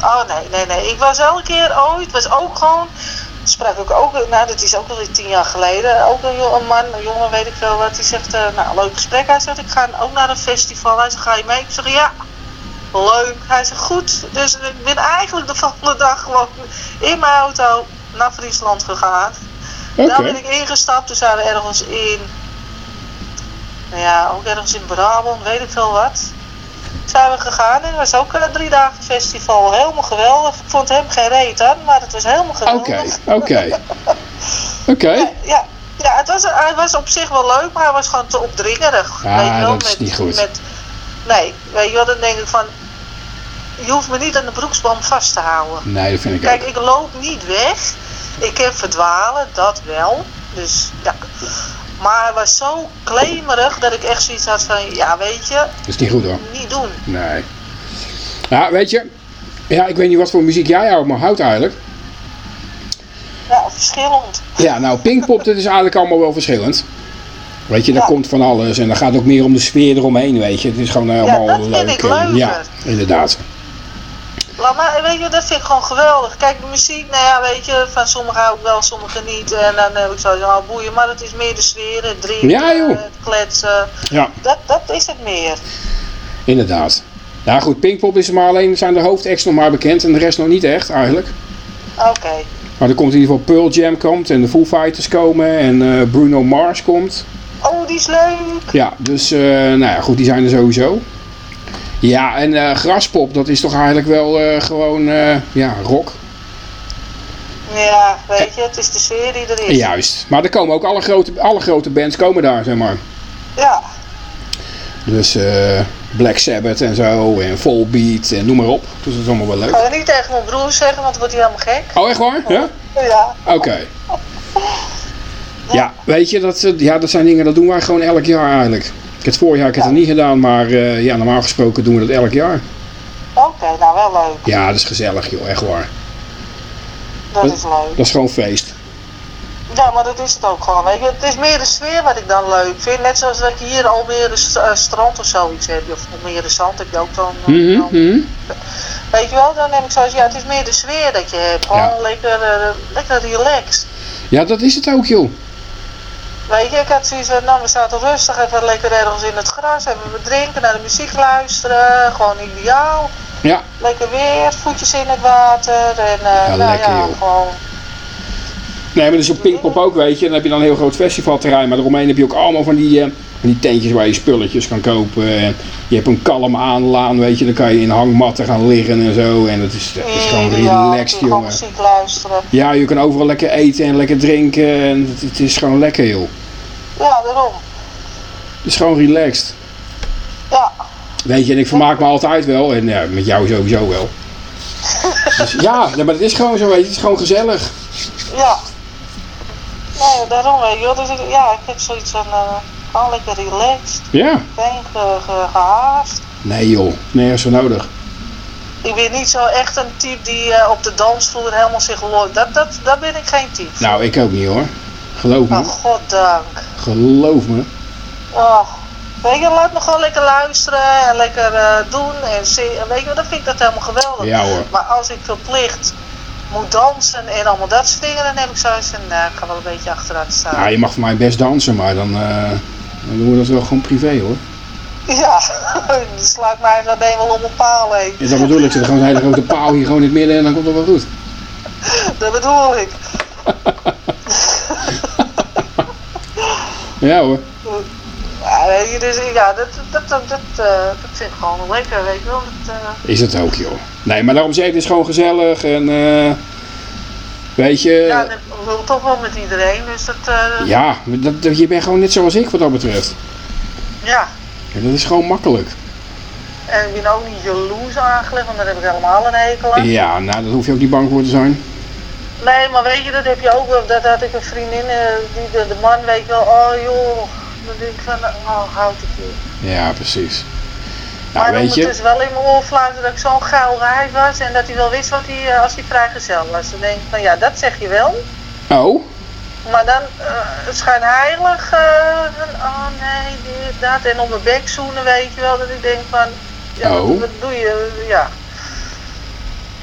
[SPEAKER 2] Oh nee, nee, nee. Ik was elke keer ooit, was ook gewoon, sprak ik ook, nou dat is ook alweer tien jaar geleden, ook een, man, een jongen weet ik veel wat, die zegt, eh, nou leuk gesprek. Hij zegt, ik ga ook naar een festival. Hij zegt, ga je mee? Ik zeg, ja, leuk. Hij zegt, goed. Dus ik ben eigenlijk de volgende dag gewoon in mijn auto naar Friesland gegaan.
[SPEAKER 1] Oké,
[SPEAKER 2] Daar ben ik ingestapt, toen zijn we ergens in, nou ja, ook ergens in Brabant, weet ik veel wat. Zijn we gegaan en het was ook een drie dagen festival. Helemaal geweldig. Ik vond hem geen reet aan, maar het was helemaal geweldig.
[SPEAKER 1] oké, oké. Oké,
[SPEAKER 2] Ja, ja het, was, hij was op zich wel leuk, maar hij was gewoon te opdringerig.
[SPEAKER 1] Ja,
[SPEAKER 2] weet je wel,
[SPEAKER 1] dat is niet goed.
[SPEAKER 2] Met, nee, weet je wel, dan denk ik van, je hoeft me niet aan de broeksband vast te houden.
[SPEAKER 1] nee, dat vind ik
[SPEAKER 2] Kijk,
[SPEAKER 1] ook.
[SPEAKER 2] ik loop niet weg. Ik kan verdwalen, dat wel. Dus ja. Maar hij was zo klemerig dat ik echt zoiets had van, ja weet je,
[SPEAKER 1] Dat is niet goed hoor.
[SPEAKER 2] niet doen.
[SPEAKER 1] Nee. Ja, weet je, ja, ik weet niet wat voor muziek jij houdt, maar houdt eigenlijk.
[SPEAKER 2] Ja, verschillend.
[SPEAKER 1] Ja, nou, Pinkpop, dat is eigenlijk allemaal wel verschillend. Weet je, daar
[SPEAKER 2] Ja.
[SPEAKER 1] komt van alles en dan gaat ook meer om de sfeer eromheen, weet je. Het is gewoon helemaal
[SPEAKER 2] dat vind
[SPEAKER 1] leuk.
[SPEAKER 2] ik
[SPEAKER 1] en-
[SPEAKER 2] leuker.
[SPEAKER 1] Ja, inderdaad.
[SPEAKER 2] Laat maar, weet je, dat vind ik gewoon geweldig. Kijk, de muziek, nou ja, weet je, van sommigen hou ik wel, sommigen niet. En dan heb ik zo, nou boeien, maar het is meer de sfeer, het drinken,
[SPEAKER 1] Ja, joh.
[SPEAKER 2] het kletsen.
[SPEAKER 1] Ja,
[SPEAKER 2] Dat, dat is het meer.
[SPEAKER 1] inderdaad. Nou goed, Pinkpop is er maar alleen, zijn de hoofdacts nog maar bekend en de rest nog niet echt eigenlijk.
[SPEAKER 2] Oké.
[SPEAKER 1] Maar er komt in ieder geval Pearl Jam komt en de Foo Fighters komen en eh, Bruno Mars komt.
[SPEAKER 2] Oh, die is leuk.
[SPEAKER 1] Ja, dus eh, nou ja, goed, die zijn er sowieso. Ja, en eh, Graspop, dat is toch eigenlijk wel eh, gewoon, eh, ja, rock.
[SPEAKER 2] Ja, weet je, het is de sfeer die er is.
[SPEAKER 1] Juist. Maar er komen ook alle grote, alle grote bands komen daar, zeg maar.
[SPEAKER 2] Ja.
[SPEAKER 1] Dus Black Sabbath en zo, en Volbeat en noem maar op. Dus dat is allemaal wel leuk.
[SPEAKER 2] Ik ga niet tegen mijn broer zeggen, want dan wordt hij helemaal gek.
[SPEAKER 1] Oh, echt waar? Ja?
[SPEAKER 2] Ja.
[SPEAKER 1] Oké. Ja, weet je, dat, ja, dat zijn dingen, dat doen wij gewoon elk jaar eigenlijk. Heb het vorig jaar ik heb het niet gedaan, maar eh, ja, normaal gesproken doen we dat elk jaar.
[SPEAKER 2] Oké, nou wel leuk.
[SPEAKER 1] Ja, dat is gezellig joh, echt waar.
[SPEAKER 2] Dat is leuk.
[SPEAKER 1] Dat is gewoon feest.
[SPEAKER 2] Ja, maar dat is het ook gewoon. Weet je. Het is meer de sfeer wat ik dan leuk vind. Net zoals dat je hier Almere st- eh, strand of zoiets hebt. Of Almere zand heb je ook dan. eh,
[SPEAKER 1] Mhm,
[SPEAKER 2] dan-
[SPEAKER 1] mhm.
[SPEAKER 2] Weet je wel, dan heb ik zoals, ja, het is meer de sfeer dat je hebt. Gewoon
[SPEAKER 1] Ja.
[SPEAKER 2] lekker, eh, lekker relaxed.
[SPEAKER 1] Ja, dat is het ook joh.
[SPEAKER 2] Weet je, ik had zoiets van, nou we zaten rustig, even lekker ergens in het gras, even wat drinken, naar de muziek luisteren. Gewoon ideaal.
[SPEAKER 1] Ja,
[SPEAKER 2] Lekker weer, voetjes in het water. En eh,
[SPEAKER 1] Ja,
[SPEAKER 2] nou
[SPEAKER 1] lekker,
[SPEAKER 2] ja,
[SPEAKER 1] joh.
[SPEAKER 2] gewoon.
[SPEAKER 1] nee, maar dat is op Pinkpop ook, weet je. Dan heb je dan een heel groot festivalterrein, maar eromheen heb je ook allemaal van die, eh, van die tentjes waar je spulletjes kan kopen. En je hebt een kalm aanlaan, weet je. Dan kan je in hangmatten gaan liggen en zo. En dat is, dat is gewoon relaxed,
[SPEAKER 2] gewoon
[SPEAKER 1] jongen.
[SPEAKER 2] luisteren.
[SPEAKER 1] Ja, je kan overal lekker eten en lekker drinken. En het, het is gewoon lekker, joh.
[SPEAKER 2] Ja, daarom.
[SPEAKER 1] Het is gewoon relaxed.
[SPEAKER 2] Ja.
[SPEAKER 1] Weet je, en ik vermaak me altijd wel. En ja, met jou sowieso wel. Dus, ja, maar het is gewoon zo, weet je. Het is gewoon gezellig.
[SPEAKER 2] Ja. Nee, daarom weet je. Dus ik, ja, ik heb zoiets van, eh, gewoon lekker relaxed.
[SPEAKER 1] Ja.
[SPEAKER 2] Geen ge, ge, gehaast.
[SPEAKER 1] Nee joh, nergens voor nodig.
[SPEAKER 2] Ik ben niet zo echt een type die eh, op de dansvloer helemaal zich loopt. Dat, dat, dat ben ik geen type.
[SPEAKER 1] Nou, ik ook niet hoor. Geloof me.
[SPEAKER 2] Oh, goddank.
[SPEAKER 1] Geloof me.
[SPEAKER 2] Oh. Weet je, laat me gewoon lekker luisteren en lekker eh, doen en zingen. Weet je, dan vind ik dat helemaal geweldig.
[SPEAKER 1] Ja hoor.
[SPEAKER 2] Maar als ik verplicht moet dansen en allemaal dat soort dingen, dan heb ik zoiets van, nou, ik ga wel een beetje achteruit staan.
[SPEAKER 1] Ja, je mag voor mij best dansen, maar dan, eh, dan doen we dat wel gewoon privé hoor.
[SPEAKER 2] Ja, die slaat mij dan wel om een paal heen.
[SPEAKER 1] Ja, dat bedoel ik. Zet er gewoon een hele grote paal hier gewoon in het midden en dan komt het wel goed.
[SPEAKER 2] Dat bedoel ik.
[SPEAKER 1] Ja hoor.
[SPEAKER 2] Ja, dus ja, dat, dat, dat, dat, eh, dat vind ik gewoon lekker, weet je wel. Dat, eh,
[SPEAKER 1] Is het ook joh. Nee, maar daarom zeg ik, het is gewoon gezellig en eh weet je...
[SPEAKER 2] ja, en ik wil toch wel met iedereen, dus dat, eh,
[SPEAKER 1] Ja, dat, dat- je bent gewoon net zoals ik wat dat betreft.
[SPEAKER 2] ja.
[SPEAKER 1] Ja, dat is gewoon makkelijk.
[SPEAKER 2] En ik ben ook niet jaloers aangelegd, want daar heb ik helemaal een hekel aan.
[SPEAKER 1] Ja, nou, daar hoef je ook niet bang voor te zijn.
[SPEAKER 2] Nee, maar weet je, dat heb je ook wel. Dat had ik een vriendin, eh, die, de, de man weet wel, oh joh. Dan denk ik van, oh, houd ik hier.
[SPEAKER 1] Ja, precies.
[SPEAKER 2] Maar
[SPEAKER 1] Nou, weet
[SPEAKER 2] moet
[SPEAKER 1] je...
[SPEAKER 2] dus wel in mijn oor fluiten dat ik zo'n geil wijf was. En dat hij wel wist wat hij, eh, als hij vrijgezel was. Dan denk ik van, ja, dat zeg je wel.
[SPEAKER 1] Oh,
[SPEAKER 2] Maar dan uh, schijnheilig, eh, en, oh nee, dit, dat. En op mijn bek zoenen, weet je wel. Dat ik denk van, ja, wat-
[SPEAKER 1] Oh.
[SPEAKER 2] wat, doe je? Ja,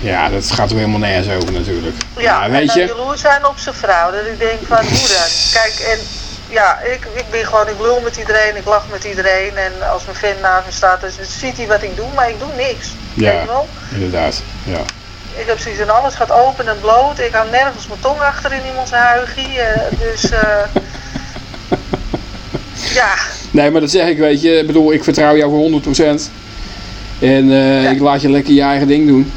[SPEAKER 1] ja, dat gaat er helemaal nergens over natuurlijk.
[SPEAKER 2] ja.
[SPEAKER 1] Nou,
[SPEAKER 2] en
[SPEAKER 1] weet
[SPEAKER 2] dan
[SPEAKER 1] je...
[SPEAKER 2] jaloers zijn op zijn vrouw. Dat ik denk van, hoe dan? Kijk, en ja, ik, ik ben gewoon, ik lul met iedereen, ik lach met iedereen. En als mijn vent naast me staat, dan ziet hij wat ik doe, maar ik doe niks.
[SPEAKER 1] Ja.
[SPEAKER 2] Weet je wel?
[SPEAKER 1] Inderdaad, ja.
[SPEAKER 2] Ik heb zoiets en alles gaat open en bloot. Ik hou nergens mijn tong achter in iemands huigie. eh, dus, eh ja,
[SPEAKER 1] Nee, maar dat zeg ik, weet je. Ik bedoel, ik vertrouw jou voor 100%. En eh,
[SPEAKER 2] Ja.
[SPEAKER 1] ik laat je lekker je eigen ding doen.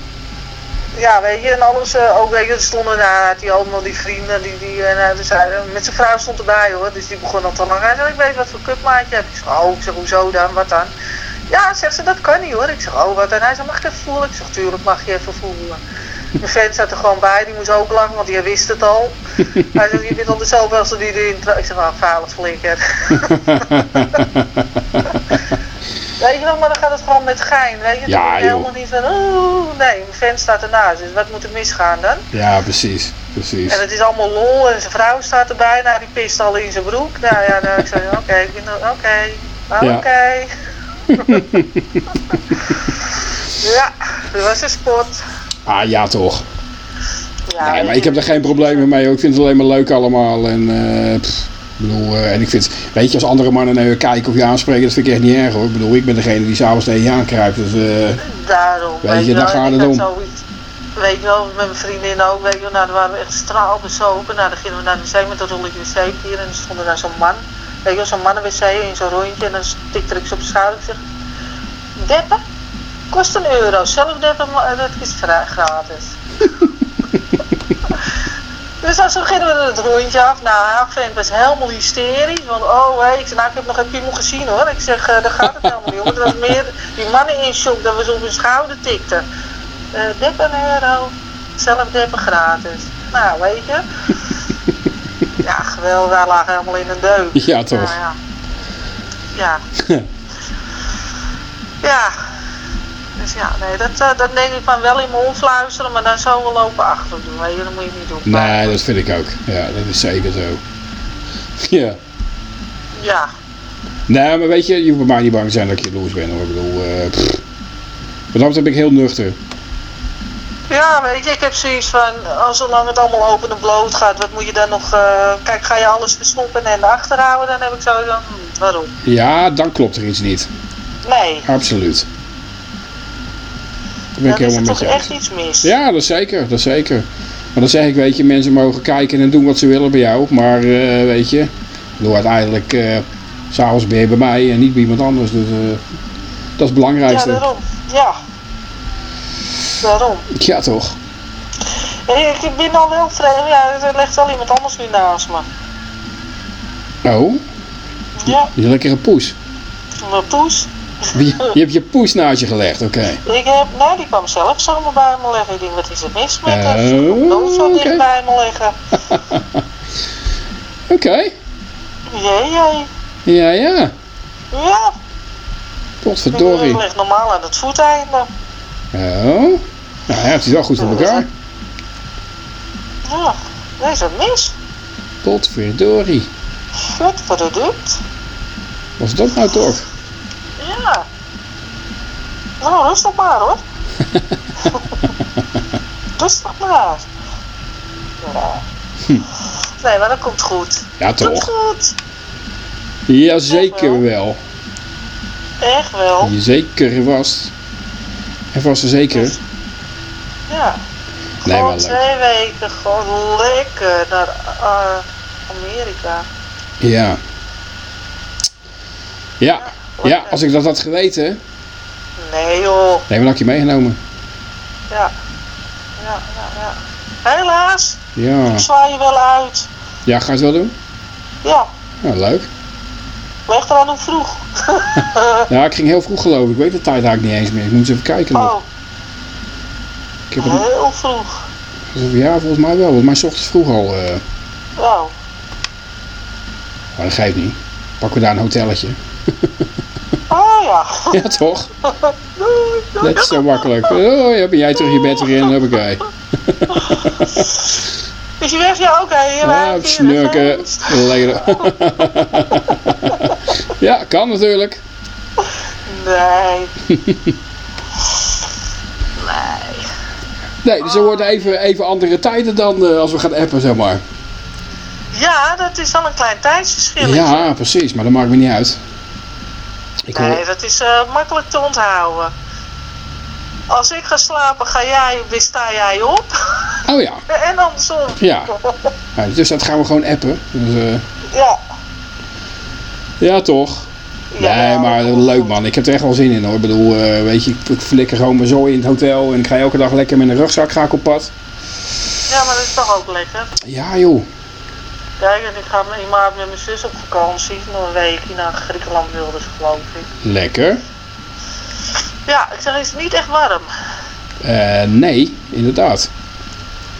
[SPEAKER 2] Ja, weet je, en alles, eh, ook weet je, er stonden daar, hij allemaal die vrienden, die, die en, eh, dus hij, met zijn vrouw stond erbij hoor, dus die begon al te lang. Hij zei, ik weet wat voor kutmaatje je hebt. Ik zeg, oh, ik zeg, hoezo dan, wat dan? Ja, zegt ze, dat kan niet hoor. Ik zeg, oh, wat dan? Hij zei, mag ik even voelen? Ik zeg, tuurlijk mag je even voelen. Mijn vent zat er gewoon bij, die moest ook lachen, want die wist het al. Hij zei, je bent al de zoveelste die erin Ik zeg, nou, veilig flikker. Weet je wel, maar dan gaat het gewoon met gein, weet je.
[SPEAKER 1] Ja,
[SPEAKER 2] helemaal niet van, oeh, nee, mijn vent staat ernaast, dus wat moet er misgaan dan?
[SPEAKER 1] ja, precies. Precies.
[SPEAKER 2] En het is allemaal lol en zijn vrouw staat erbij, nou die pist al in zijn broek. Nou ja, nou, ik zei, oké, ik ben er- oké,
[SPEAKER 1] Ja.
[SPEAKER 2] oké. ja, dat was een sport.
[SPEAKER 1] Ah, ja toch.
[SPEAKER 2] Ja,
[SPEAKER 1] Nee, maar ik heb daar geen problemen mee. hoor. Ik vind het alleen maar leuk allemaal. En, eh, ik bedoel, eh, en ik vind, weet je, als andere mannen naar je kijken of je aanspreken, dat vind ik echt niet erg hoor. Ik bedoel, ik ben degene die s'avonds tegen je aankruipt. Dus, eh,
[SPEAKER 2] Daarom.
[SPEAKER 1] Weet je, daar gaat het om.
[SPEAKER 2] zoiets- Weet je wel, met mijn vriendin ook, weet je wel, nou, waren we echt straalbezopen. Nou, dan gingen we naar de wc met een rolletje wc-papier en dan stond er daar zo'n man. Weet je wel, zo'n mannen-wc in zo'n rondje en dan tikte ik ze op de schouder en ik zeg, deppen? Kost een euro, zelf deppen, maar dat is vrij gratis. Dus dan beginnen we het rondje af. Nou, haar vent was helemaal hysterisch. Want oh, hé, ik zeg, nou, ik heb nog geen piemel gezien hoor. Ik zeg, eh, daar gaat het helemaal niet om. Het was meer die mannen in shock dat we ze op hun schouder tikten. Eh dip een euro, zelf dippen gratis. Nou, weet je. Ja, geweldig, wij lagen helemaal in een deuk.
[SPEAKER 1] Ja, toch.
[SPEAKER 2] Nou, ja. Ja. ja. Dus ja, nee, dat, eh, dat denk ik van wel in mijn oor fluisteren, maar dan zo wel lopen achter doen. Weet je, dat moet je niet doen.
[SPEAKER 1] nee, dat vind ik ook. Ja, dat is zeker zo. Ja.
[SPEAKER 2] Ja,
[SPEAKER 1] Nee, maar weet je, je hoeft bij mij niet bang zijn dat ik jaloers ben hoor. Ik bedoel, pff. Wat dat betreft ben ik heel nuchter.
[SPEAKER 2] Ja, weet je, ik heb zoiets van, als zolang het allemaal open en bloot gaat, wat moet je dan nog, eh, kijk, ga je alles verstoppen en achterhouden, dan heb ik zo van, hm, waarom?
[SPEAKER 1] Ja, dan klopt er iets niet.
[SPEAKER 2] Nee,
[SPEAKER 1] Absoluut. Ben ik
[SPEAKER 2] is er
[SPEAKER 1] helemaal
[SPEAKER 2] toch echt iets mis.
[SPEAKER 1] Ja, dat is zeker, dat is zeker. Maar dan zeg ik, weet je, mensen mogen kijken en doen wat ze willen bij jou. Maar eh, weet je, bedoel, uiteindelijk, eh s'avonds ben je bij mij en niet bij iemand anders. Dus eh, dat is het
[SPEAKER 2] Ja,
[SPEAKER 1] belangrijkste.
[SPEAKER 2] daarom, ja. Daarom.
[SPEAKER 1] Ja, toch?
[SPEAKER 2] Ik ben al wel vreemd, ja, er ligt wel iemand anders nu naast me.
[SPEAKER 1] Oh,
[SPEAKER 2] Ja,
[SPEAKER 1] je lekkere poes.
[SPEAKER 2] mijn poes.
[SPEAKER 1] Je, je hebt je poes naast je gelegd, oké.
[SPEAKER 2] Ik heb, nou, die kwam zelf zomaar bij me liggen. Ik denk, wat is er mis met haar? Ze
[SPEAKER 1] Oh,
[SPEAKER 2] komt zo dicht bij me liggen.
[SPEAKER 1] Oké,
[SPEAKER 2] Jee, jee.
[SPEAKER 1] ja, ja.
[SPEAKER 2] Ja,
[SPEAKER 1] Potverdorie.
[SPEAKER 2] ik lig normaal aan het voeteinde.
[SPEAKER 1] Oh, nou ja, het is wel goed voor elkaar.
[SPEAKER 2] Ja, nee, is mis.
[SPEAKER 1] Potverdorie.
[SPEAKER 2] Dubt.
[SPEAKER 1] Was dat nou toch?
[SPEAKER 2] Ja. Nou, rustig maar hoor. rustig maar. Ja. Nee, maar dat komt goed.
[SPEAKER 1] Ja,
[SPEAKER 2] Komt
[SPEAKER 1] toch?
[SPEAKER 2] goed.
[SPEAKER 1] Jazeker wel.
[SPEAKER 2] Echt wel.
[SPEAKER 1] Je zeker vast. En vast en zeker.
[SPEAKER 2] Ja.
[SPEAKER 1] Nee,
[SPEAKER 2] Gewoon twee weken gewoon lekker naar eh, Amerika.
[SPEAKER 1] Ja. Ja. Ja,
[SPEAKER 2] lekker.
[SPEAKER 1] als ik dat had geweten.
[SPEAKER 2] Nee joh.
[SPEAKER 1] Nee, maar had ik je meegenomen.
[SPEAKER 2] Ja. Ja, ja, ja. Helaas.
[SPEAKER 1] Ja.
[SPEAKER 2] Ik zwaai je wel uit.
[SPEAKER 1] Ja, ga je het wel doen?
[SPEAKER 2] Ja.
[SPEAKER 1] Ja, leuk.
[SPEAKER 2] Leg eraan hoe vroeg.
[SPEAKER 1] Ja, ik ging heel vroeg geloof ik. Ik weet de tijd eigenlijk niet eens meer. Ik moet eens even kijken nog.
[SPEAKER 2] Oh,
[SPEAKER 1] Ik heb
[SPEAKER 2] heel vroeg.
[SPEAKER 1] ja, volgens mij wel. Volgens mij 's ochtends vroeg al. eh,
[SPEAKER 2] Oh.
[SPEAKER 1] maar dat geeft niet. Pakken we daar een hotelletje.
[SPEAKER 2] Oh ja.
[SPEAKER 1] Ja, toch?
[SPEAKER 2] Doei, doei.
[SPEAKER 1] Dat is zo makkelijk. Oh, ja, ben jij terug je bed weer in. Hoppakee.
[SPEAKER 2] Is je weg? Ja, oké. hier
[SPEAKER 1] Ja, snurken. Lekker. Ja, kan natuurlijk.
[SPEAKER 2] Nee. nee.
[SPEAKER 1] Nee, dus er worden even, even andere tijden dan eh, als we gaan appen, zeg maar.
[SPEAKER 2] Ja, dat is al een klein tijdsverschil.
[SPEAKER 1] Ja, precies. Maar dat maakt me niet uit. Ik
[SPEAKER 2] Nee, dat is eh, makkelijk te onthouden. Als ik ga slapen, ga jij, weer sta jij op.
[SPEAKER 1] Oh ja.
[SPEAKER 2] en andersom.
[SPEAKER 1] Ja. Ja, Dus dat gaan we gewoon appen. Dus, eh,
[SPEAKER 2] Ja.
[SPEAKER 1] ja, toch?
[SPEAKER 2] Ja,
[SPEAKER 1] nee, maar leuk man. Ik heb er echt wel zin in hoor. Ik bedoel, eh, weet je, ik, ik flikker gewoon mijn zooi in het hotel. En ik ga elke dag lekker met een rugzak ga ik op pad.
[SPEAKER 2] Ja, maar dat is toch ook lekker.
[SPEAKER 1] Ja joh.
[SPEAKER 2] Kijk, en ik ga me- in maart met mijn zus op vakantie. Nog een weekje naar Griekenland wilde ze, geloof ik.
[SPEAKER 1] Lekker.
[SPEAKER 2] Ja, ik zeg, is het niet echt warm.
[SPEAKER 1] Eh, nee, inderdaad.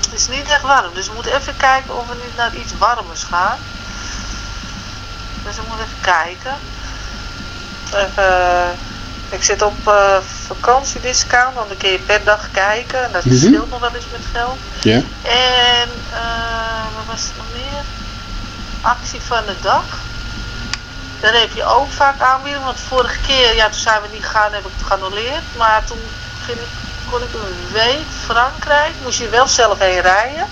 [SPEAKER 2] Het is niet echt warm, dus we moeten even kijken of we niet naar iets warmers gaan. Dus we moeten even kijken. Even, ik zit op eh, vakantiediscount, want dan kun je per dag kijken. En dat
[SPEAKER 1] Mhm.
[SPEAKER 2] verschilt nog wel eens met geld.
[SPEAKER 1] Ja.
[SPEAKER 2] En eh, wat was het nog meer? Actie van de dag. Daar heb je ook vaak aanbiedingen. Want vorige keer, ja, toen zijn we niet gegaan, heb ik het geannuleerd. Maar toen ging ik, kon ik een week Frankrijk. Moest je wel zelf heen rijden.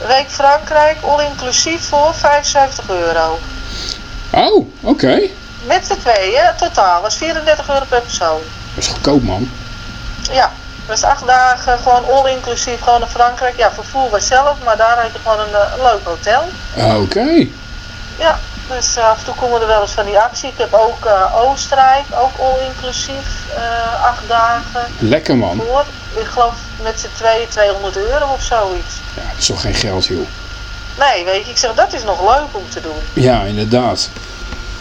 [SPEAKER 2] Een week Frankrijk, all inclusief voor 75 euro.
[SPEAKER 1] Oh, oké.
[SPEAKER 2] Met z'n tweeën, totaal. was 34 euro per persoon.
[SPEAKER 1] Dat is goedkoop man.
[SPEAKER 2] Ja, dus acht dagen gewoon all inclusief gewoon naar Frankrijk. Ja, vervoer was zelf, maar daar had je gewoon een, eh, een leuk hotel.
[SPEAKER 1] Oké.
[SPEAKER 2] Ja, dus eh, af en toe komen er wel eens van die actie. Ik heb ook eh, Oostenrijk, ook all inclusief, eh, acht dagen
[SPEAKER 1] Lekker man.
[SPEAKER 2] voor. Ik geloof met z'n tweeën 200 euro of zoiets.
[SPEAKER 1] Ja, dat is toch geen geld joh.
[SPEAKER 2] Nee, weet je, ik zeg dat is nog leuk om te doen.
[SPEAKER 1] Ja, inderdaad.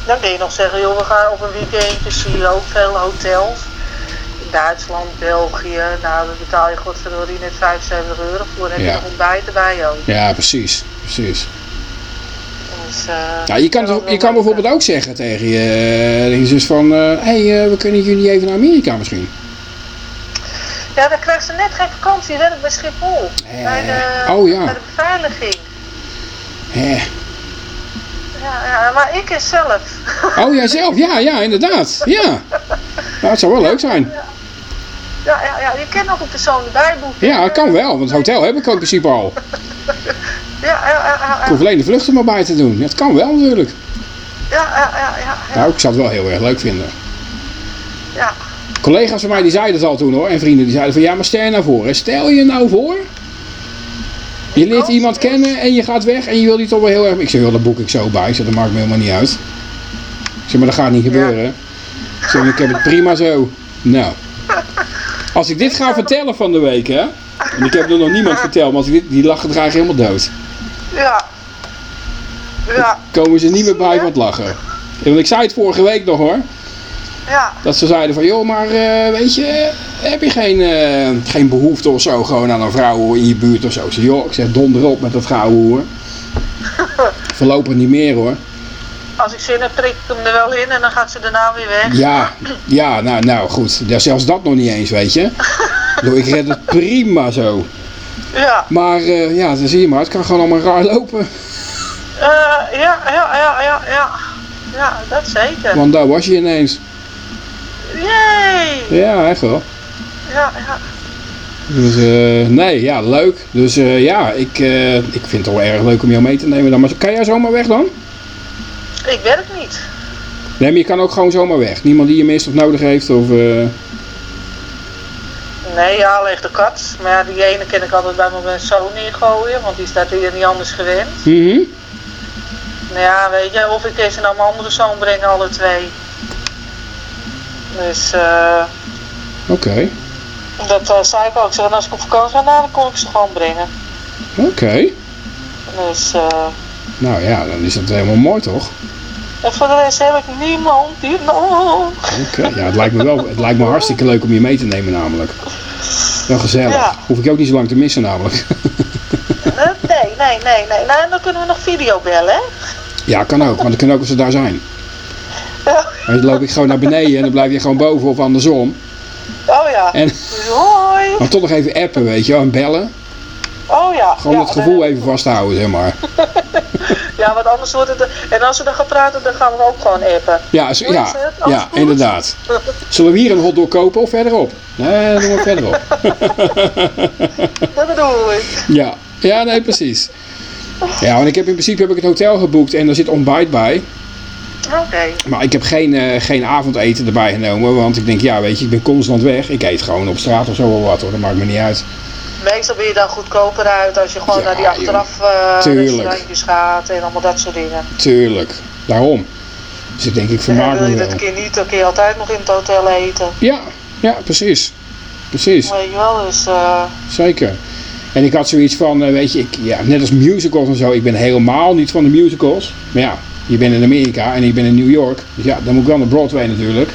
[SPEAKER 2] Dan kun je nog zeggen, joh, we gaan op een weekendje, zie je ook veel hotels. Duitsland, België, nou daar betaal je godverdorie net 75 euro voor. Dan heb
[SPEAKER 1] Ja.
[SPEAKER 2] je nog ontbijt erbij ook.
[SPEAKER 1] Ja, precies. Precies.
[SPEAKER 2] Dus, eh,
[SPEAKER 1] Ja, je kan, toch- je kan bijvoorbeeld ook zeggen tegen je, eh, zus van... Hé, hey, eh, we kunnen jullie even naar Amerika misschien.
[SPEAKER 2] Ja, dan krijgt ze net geen vakantie, werk bij Schiphol.
[SPEAKER 1] Eh,
[SPEAKER 2] bij, de,
[SPEAKER 1] oh ja.
[SPEAKER 2] bij de beveiliging. Ja, ja, maar ik is zelf.
[SPEAKER 1] Oh, jijzelf? Ja, ja, inderdaad. Ja. Nou, het zou wel leuk zijn.
[SPEAKER 2] Ja, ja, ja, je kent nog een persoon erbij boeken.
[SPEAKER 1] Ja, kan wel, want het hotel heb ik ook in principe al.
[SPEAKER 2] Ja, ja, ja, ja,
[SPEAKER 1] Ik hoef alleen de vluchten maar bij te doen. Ja, het kan wel natuurlijk.
[SPEAKER 2] ja, ja, ja, ja, ja,
[SPEAKER 1] Nou, ik zou het wel heel erg leuk vinden.
[SPEAKER 2] ja.
[SPEAKER 1] Collega's van mij die zeiden het al toen hoor. En vrienden die zeiden van ja, maar stel je nou voor. hè. Stel je nou voor. Je leert iemand kennen en je gaat weg en je wil die toch wel heel erg... Ik zeg, wel, dat boek ik zo bij. Ik zeg, dat maakt me helemaal niet uit. Ik zeg, maar dat gaat niet gebeuren. Ik zeg, ik heb het prima zo. Nou. Als ik dit ga vertellen van de week hè. En ik heb er nog niemand verteld, maar als ik dit, die lachen dragen helemaal dood.
[SPEAKER 2] Ja. Ja,
[SPEAKER 1] Komen ze niet meer bij van het lachen. Want ik zei het vorige week nog hoor.
[SPEAKER 2] ja.
[SPEAKER 1] Dat ze zeiden van, joh, maar eh, weet je, heb je geen, eh, geen behoefte of zo gewoon aan een vrouw in je buurt of zo? Ik joh, ik zeg, donder op met dat vrouwenhoer. Voorlopig niet meer hoor.
[SPEAKER 2] Als ik zin heb, trek ik hem er wel in en dan gaat ze daarna weer weg.
[SPEAKER 1] Ja, ja, nou, nou goed. Ja, zelfs dat nog niet eens, weet je. Ik bedoel, Ik red het prima zo.
[SPEAKER 2] Ja,
[SPEAKER 1] Maar eh, ja, dan zie je maar, het kan gewoon allemaal raar lopen.
[SPEAKER 2] Eh, ja, ja, ja, ja, ja. Ja, dat zeker.
[SPEAKER 1] Want daar was je ineens.
[SPEAKER 2] Yay!
[SPEAKER 1] Ja, echt wel.
[SPEAKER 2] Ja, ja.
[SPEAKER 1] Dus eh, nee, ja, leuk. Dus eh, ja, ik, ik vind het wel erg leuk om jou mee te nemen dan. Maar kan jij zomaar weg dan?
[SPEAKER 2] Ik werk niet.
[SPEAKER 1] Nee, maar je kan ook gewoon zomaar weg. Niemand die je mist of nodig heeft of... eh,
[SPEAKER 2] Nee, ja, alleen de kat. Maar ja, die ene kan ik altijd bij mijn zoon neergooien, want die staat hier niet anders gewend.
[SPEAKER 1] mhm.
[SPEAKER 2] Nou ja, weet je, of ik ze naar mijn andere zoon brengen, alle twee. Dus eh,
[SPEAKER 1] Oké.
[SPEAKER 2] dat eh, zei ik ook. Zeg, als ik op vakantie ga, nou, dan kon ik ze gewoon brengen.
[SPEAKER 1] Oké.
[SPEAKER 2] Dus, eh,
[SPEAKER 1] Nou ja, dan is dat helemaal mooi toch?
[SPEAKER 2] En voor de rest heb ik niemand die nog.
[SPEAKER 1] Oké, ja, het lijkt me wel, het lijkt me hartstikke leuk om je mee te nemen namelijk. Wel gezellig.
[SPEAKER 2] Ja.
[SPEAKER 1] Hoef ik ook niet zo lang te missen namelijk.
[SPEAKER 2] Eh, Nee, nee, nee, nee. Nou, dan kunnen we nog video bellen, hè?
[SPEAKER 1] Ja, kan ook, want dan kan ook als ze daar zijn.
[SPEAKER 2] Ja.
[SPEAKER 1] En dan loop ik gewoon naar beneden en dan blijf je gewoon boven of andersom.
[SPEAKER 2] Oh ja.
[SPEAKER 1] En
[SPEAKER 2] hoi.
[SPEAKER 1] dan toch nog even appen, weet je wel, en bellen.
[SPEAKER 2] Oh ja.
[SPEAKER 1] Gewoon
[SPEAKER 2] ja,
[SPEAKER 1] het gevoel
[SPEAKER 2] dan-
[SPEAKER 1] even vasthouden, zeg maar.
[SPEAKER 2] Ja, want anders wordt het... En als we dan gaan praten, dan gaan we ook gewoon appen.
[SPEAKER 1] Ja, zo- ja, ja
[SPEAKER 2] goed?
[SPEAKER 1] inderdaad. Zullen we hier een hotdog kopen of verderop? Nee, dan doen we verderop.
[SPEAKER 2] Dat bedoel ik.
[SPEAKER 1] Ja, ja, nee, precies. Ja, want ik heb in principe heb ik het hotel geboekt en daar zit ontbijt bij.
[SPEAKER 2] Oké.
[SPEAKER 1] Maar ik heb geen, eh, geen avondeten erbij genomen, want ik denk, ja, weet je, ik ben constant weg. Ik eet gewoon op straat of zo wel wat hoor, dat maakt me niet uit.
[SPEAKER 2] Meestal ben je dan goedkoper uit als je gewoon
[SPEAKER 1] Ja,
[SPEAKER 2] naar die achteraf restaurantjes gaat en allemaal dat soort dingen.
[SPEAKER 1] Tuurlijk, daarom. Dus ik denk, ik vermaak
[SPEAKER 2] wil je dat keer niet, dan kun je altijd nog in het hotel eten.
[SPEAKER 1] Ja, ja, precies. Precies,
[SPEAKER 2] Weet je wel, dus... eh,
[SPEAKER 1] zeker. En ik had zoiets van, eh, weet je, ik, ja, net als musicals en zo, ik ben helemaal niet van de musicals. Maar ja, je bent in Amerika en ik ben in New York. Dus ja, dan moet ik wel naar Broadway natuurlijk.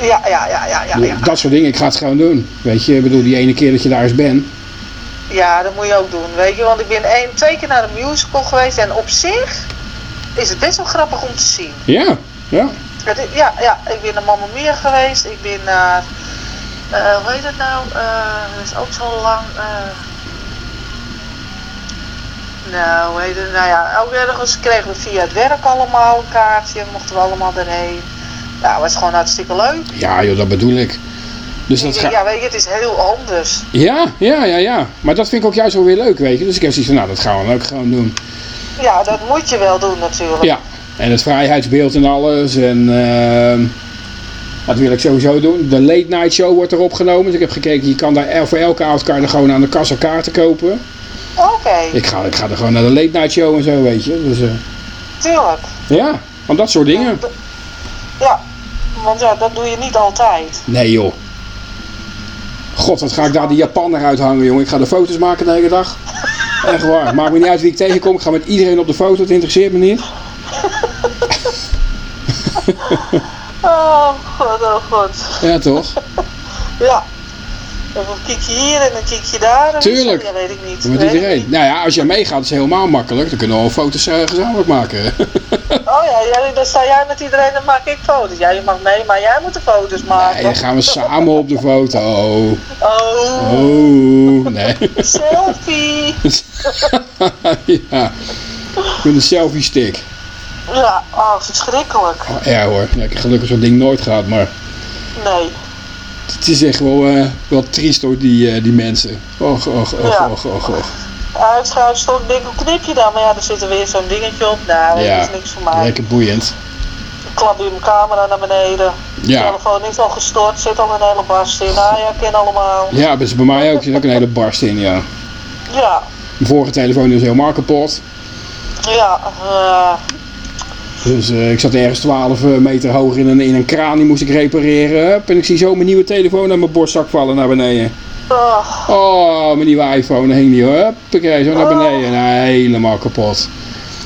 [SPEAKER 2] ja, ja, ja, ja, ja, ja.
[SPEAKER 1] Dat soort dingen, ik ga het gewoon doen. Weet je, ik bedoel, die ene keer dat je daar eens bent.
[SPEAKER 2] Ja, dat moet je ook doen, weet je. Want ik ben één, twee keer naar de musical geweest en op zich is het best wel grappig om te zien.
[SPEAKER 1] Ja, ja.
[SPEAKER 2] Het ja, ja, ik ben naar Mamma Mia geweest. Ik ben naar... eh, hoe heet het nou? Eh, dat is ook zo lang... eh, nou, hoe heet het? Nou ja, ook ergens kregen we via het werk allemaal een kaartje. Mochten we allemaal erheen. Ja, het was gewoon hartstikke leuk.
[SPEAKER 1] Ja, joh, dat bedoel ik. Dus dat
[SPEAKER 2] Ja, weet je, het is heel anders.
[SPEAKER 1] Ja, ja, ja, ja. Maar dat vind ik ook juist wel weer leuk, weet je. Dus ik heb zoiets van, nou, dat gaan we ook gewoon doen.
[SPEAKER 2] Ja, dat moet je wel doen natuurlijk.
[SPEAKER 1] Ja, en het vrijheidsbeeld en alles. En ehm dat wil ik sowieso doen. De late night show wordt er opgenomen. Dus ik heb gekeken, je kan daar voor elke avond kan je er gewoon aan de kassa kaarten kopen.
[SPEAKER 2] Oké,
[SPEAKER 1] Ik ga, ik ga er gewoon naar de late night show en zo, weet je. Dus eh,
[SPEAKER 2] tuurlijk.
[SPEAKER 1] ja, van dat soort dingen.
[SPEAKER 2] Ja, want ja, dat doe je niet altijd.
[SPEAKER 1] Nee joh. God, wat ga ik daar die Japaner uithangen, jongen. Ik ga de foto's maken de hele dag. Echt waar. Maakt me niet uit wie ik tegenkom. Ik ga met iedereen op de foto. Het interesseert me niet.
[SPEAKER 2] Oh god, oh god.
[SPEAKER 1] Ja, toch?
[SPEAKER 2] Ja. Even een kiekje hier en een kiekje daar. en
[SPEAKER 1] Tuurlijk.
[SPEAKER 2] Ja, weet ik niet.
[SPEAKER 1] Met iedereen.
[SPEAKER 2] niet.
[SPEAKER 1] Nou ja, als jij meegaat is het helemaal makkelijk. Dan kunnen we al foto's eh, gezamenlijk maken.
[SPEAKER 2] Oh ja, ja, dan sta jij met iedereen en maak ik foto's. Ja, je mag mee, maar jij moet de foto's maken.
[SPEAKER 1] Nee, dan gaan we samen op de foto. Oh.
[SPEAKER 2] Oh,
[SPEAKER 1] Oh. Nee.
[SPEAKER 2] selfie.
[SPEAKER 1] ja. Met een selfie stick.
[SPEAKER 2] Ja, oh, verschrikkelijk.
[SPEAKER 1] Oh, ja hoor. Ja, ik heb gelukkig zo'n ding nooit gehad. Maar
[SPEAKER 2] Nee.
[SPEAKER 1] Het is echt wel, eh, wel triest hoor, die, eh, die mensen. Och, och, och,
[SPEAKER 2] Ja.
[SPEAKER 1] och, och, och.
[SPEAKER 2] Uitschuifstok, ik denk, hoe knip je dan? Maar ja, er zit er weer zo'n dingetje op. Nou,
[SPEAKER 1] Ja,
[SPEAKER 2] dat is niks voor mij.
[SPEAKER 1] Lekker boeiend.
[SPEAKER 2] Ik klap weer mijn camera naar beneden. De
[SPEAKER 1] Ja.
[SPEAKER 2] telefoon is al gestort, zit al een hele barst in. Nou ja, ken allemaal.
[SPEAKER 1] Ja, is bij mij ook. Zit ook een hele barst in, ja.
[SPEAKER 2] Ja,
[SPEAKER 1] Mijn vorige telefoon is helemaal kapot.
[SPEAKER 2] ja. eh,
[SPEAKER 1] Dus eh, ik zat ergens 12 meter hoog in een, in een kraan, die moest ik repareren. Hup, en ik zie zo mijn nieuwe telefoon uit mijn borstzak vallen naar beneden.
[SPEAKER 2] oh,
[SPEAKER 1] Oh, mijn nieuwe iPhone daar hing die. Huppakee, zo naar beneden. Nou, helemaal kapot.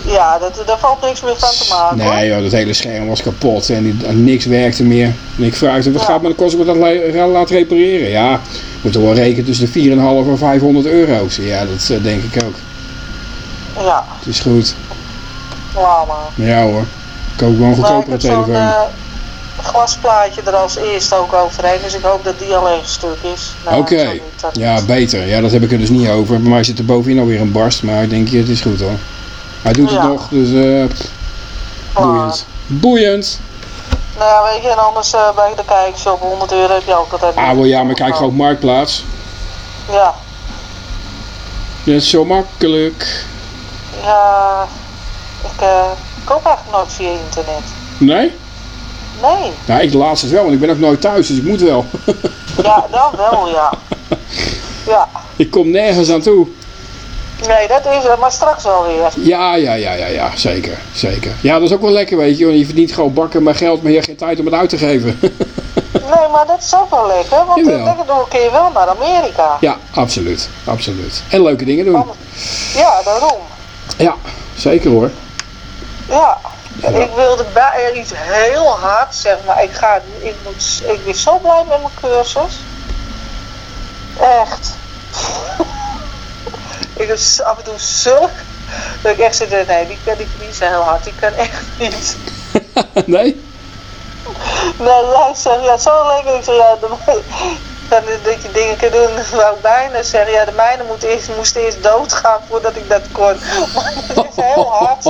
[SPEAKER 2] ja, dat, daar valt niks meer van te maken.
[SPEAKER 1] Nee joh, dat hele scherm was kapot en, die- en niks werkte meer. En ik vraag wat
[SPEAKER 2] Ja.
[SPEAKER 1] gaat me de kosten dat la- laten repareren? Ja, moet er wel rekenen tussen de 4,5 en 500 euro. Ik zeg, Ja, dat eh, denk ik ook.
[SPEAKER 2] Ja,
[SPEAKER 1] Het is goed. Ja hoor, ik koop een
[SPEAKER 2] ik
[SPEAKER 1] goedkopere telefoon.
[SPEAKER 2] eh, glasplaatje er als eerste ook overheen, dus ik hoop dat die alleen stuk is. Nou,
[SPEAKER 1] Oké,
[SPEAKER 2] dat
[SPEAKER 1] ja beter. Ja, dat heb ik er dus niet over. Bij mij zit er bovenin alweer een barst, maar ik denk, het is goed hoor. Hij doet het
[SPEAKER 2] Ja.
[SPEAKER 1] nog, dus eh, boeiend. Boeiend!
[SPEAKER 2] Nou ja, weet je, en anders eh, bij de kijkshop 100 euro heb je ook altijd.
[SPEAKER 1] Ah, wel ja, maar kijk gewoon Marktplaats.
[SPEAKER 2] Ja,
[SPEAKER 1] Dat is zo makkelijk.
[SPEAKER 2] ja, ik eh, koop eigenlijk nooit via internet.
[SPEAKER 1] Nee?
[SPEAKER 2] Nee.
[SPEAKER 1] Nou, ik de laatste wel, want ik ben ook nooit thuis, dus ik moet wel.
[SPEAKER 2] Ja, dan wel, ja. Ja.
[SPEAKER 1] ik kom nergens aan toe.
[SPEAKER 2] Nee, dat is het, maar straks wel weer.
[SPEAKER 1] Ja, ja, ja, ja, ja, zeker, zeker. Ja, dat is ook wel lekker, weet je, want je verdient gewoon bakken met geld, maar je hebt geen tijd om het uit te geven.
[SPEAKER 2] Nee, maar dat is ook wel lekker, want daardoor kun je wel naar Amerika.
[SPEAKER 1] ja, absoluut, absoluut. En leuke dingen doen.
[SPEAKER 2] Ja, daarom.
[SPEAKER 1] Ja, zeker hoor.
[SPEAKER 2] Ja. Ik wilde bij iets heel hard zeggen, maar ik, ga, ik, moet, ik ben zo blij met mijn cursus. Echt. ik heb af en toe zulk. Dat ik echt zit, nee, die kan ik niet zo heel hard. Die kan echt niet.
[SPEAKER 1] nee?
[SPEAKER 2] Nee, jij zegt, ja, zo lekker. Ik zeg, ja, de, dat, dat je dingen kan doen, wou ik bijna zeggen. Ja, de mijne moet eerst, moest eerst doodgaan voordat ik dat kon. Maar dat is heel hard.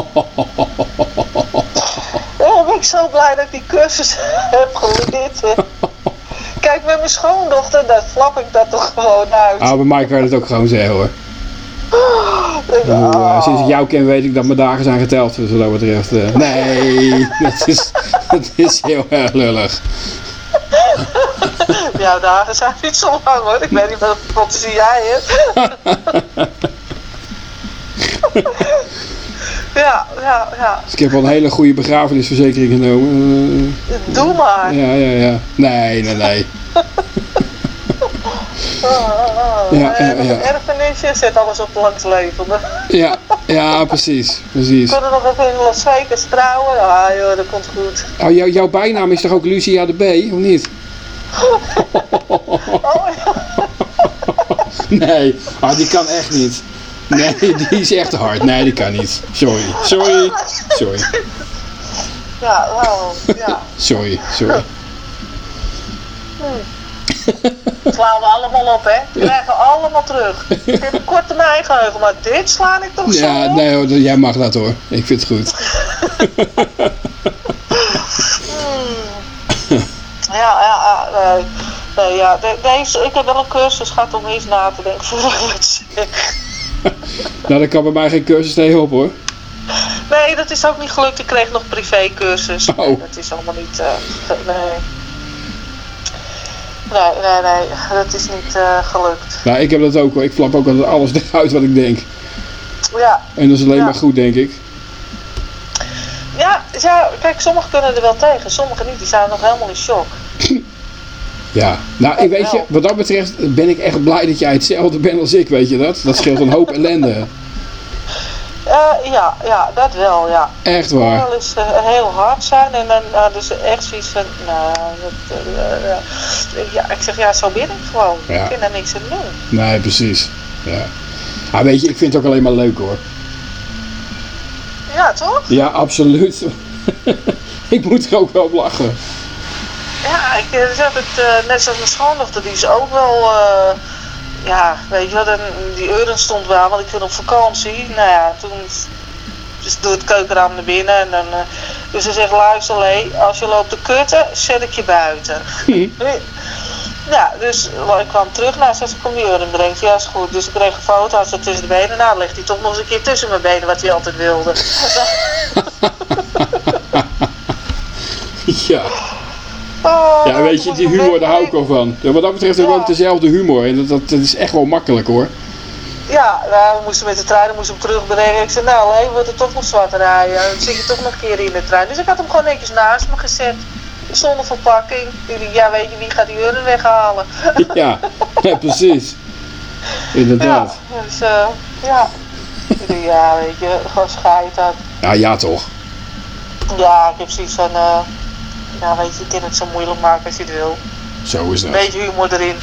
[SPEAKER 2] Ben ik zo blij dat ik die cursus heb geleerd. hè. Kijk, met mijn schoondochter, dan flap ik dat toch gewoon uit.
[SPEAKER 1] Ah, bij mij kan je het ook gewoon zeggen hoor. Eh,
[SPEAKER 2] oh.
[SPEAKER 1] sinds ik jou ken weet ik dat mijn dagen zijn geteld, dus wat dat betreft. eh, nee, dat is, dat is heel erg lullig.
[SPEAKER 2] Jouw dagen zijn niet zo lang hoor. Ik weet niet wat fantasie jij hebt. Ja, ja, ja.
[SPEAKER 1] Dus ik heb wel een hele goede begrafenisverzekering genomen.
[SPEAKER 2] Doe maar.
[SPEAKER 1] Eh, ja, ja, ja. Nee, nee, nee.
[SPEAKER 2] Oh.
[SPEAKER 1] Ja,
[SPEAKER 2] Eh,
[SPEAKER 1] ja, ja.
[SPEAKER 2] erfenisje, zet alles op langs levende.
[SPEAKER 1] Ja, ja, precies, precies.
[SPEAKER 2] We kunnen nog even in Las Vegas trouwen. Ah joh, dat komt goed.
[SPEAKER 1] Oh, jou, jouw bijnaam is toch ook Lucia de B, of niet?
[SPEAKER 2] Oh, ja.
[SPEAKER 1] Nee, ah, die kan echt niet. Nee, die is echt hard. Nee, die kan niet. Sorry, sorry, sorry,
[SPEAKER 2] Ja, wel. Ja.
[SPEAKER 1] sorry, sorry.
[SPEAKER 2] Slaan we allemaal op, hè? Krijgen we allemaal terug. Ik heb een korte termijn geheugen, maar dit slaan ik toch zo
[SPEAKER 1] Ja,
[SPEAKER 2] op?
[SPEAKER 1] nee hoor, jij mag dat hoor. Ik vind het goed.
[SPEAKER 2] Ja, ja, ja. Nee, nee, ja. De- deze, ik heb wel een cursus gehad om eens na te denken voordat ik het zeg.
[SPEAKER 1] Nou, dat kan bij mij geen cursus tegen op hoor.
[SPEAKER 2] Nee, dat is ook niet gelukt. Ik kreeg nog privécursus.
[SPEAKER 1] Oh.
[SPEAKER 2] Nee, dat is allemaal niet... eh, nee. Nee, nee, nee. Dat is niet eh, gelukt.
[SPEAKER 1] Nou, ik heb dat ook hoor. Ik flap ook altijd alles eruit wat ik denk.
[SPEAKER 2] Ja,
[SPEAKER 1] En dat is alleen
[SPEAKER 2] Ja.
[SPEAKER 1] maar goed, denk ik.
[SPEAKER 2] ja, ja, kijk, sommigen kunnen er wel tegen, sommigen niet. Die zijn nog helemaal in shock.
[SPEAKER 1] Ja, nou, ik weet je, wat dat betreft ben ik echt blij dat jij hetzelfde bent als ik, weet je dat? Dat scheelt een hoop ellende.
[SPEAKER 2] Eh, ja, ja, dat wel, ja.
[SPEAKER 1] Echt
[SPEAKER 2] Het
[SPEAKER 1] waar.
[SPEAKER 2] kan wel eens eh, heel hard zijn en dan uh, dus echt zoiets van, nou, dat, eh, ja, ik zeg, ja, zo ben ik gewoon.
[SPEAKER 1] Ja.
[SPEAKER 2] Ik kan daar niks aan doen.
[SPEAKER 1] Nee, precies. Ja. Ah, weet je, ik vind het ook alleen maar leuk hoor.
[SPEAKER 2] Ja, toch?
[SPEAKER 1] Ja, absoluut. ik moet er ook wel op lachen.
[SPEAKER 2] Ja, ik eh, zeg het, eh, net zoals mijn schoondochter, die is ook wel, eh, ja, weet je wel, die euren stond wel, want ik ging op vakantie. Nou ja, toen dus door het keukenraam naar binnen en dan, eh, dus ze zegt, luister Lee, als je loopt te kutten, zet ik je buiten. Ja, dus ik kwam terug, nou, zei ze, kom die euren brengen. Ja, is goed. Dus ik kreeg een foto, had ze tussen de benen. Nou, ligt hij toch nog eens een keer tussen mijn benen, wat hij altijd wilde.
[SPEAKER 1] ja.
[SPEAKER 2] Oh,
[SPEAKER 1] ja, weet je, die humor, daar hou ik wel van. Ja, wat dat betreft hebben we ook dezelfde humor. En dat, dat, dat is echt wel makkelijk hoor.
[SPEAKER 2] Ja, nou, we moesten met de trein, moesten we hem terugbrengen. Ik zei, nou, hé, wordt er toch nog zwart rijden. Dan zit je toch nog een keer in de trein. Dus ik had hem gewoon netjes naast me gezet. Zonder verpakking. Ja, weet je, wie gaat die urnen weghalen?
[SPEAKER 1] ja, ja, precies. Inderdaad.
[SPEAKER 2] Ja, dus, eh, ja. Ja, weet je, gewoon scheid aan.
[SPEAKER 1] Ja, ja toch.
[SPEAKER 2] Ja, ik heb zoiets van, eh, ja, weet je, je kan het zo moeilijk maken als je het wil.
[SPEAKER 1] Zo is
[SPEAKER 2] Een
[SPEAKER 1] dat.
[SPEAKER 2] beetje humor erin.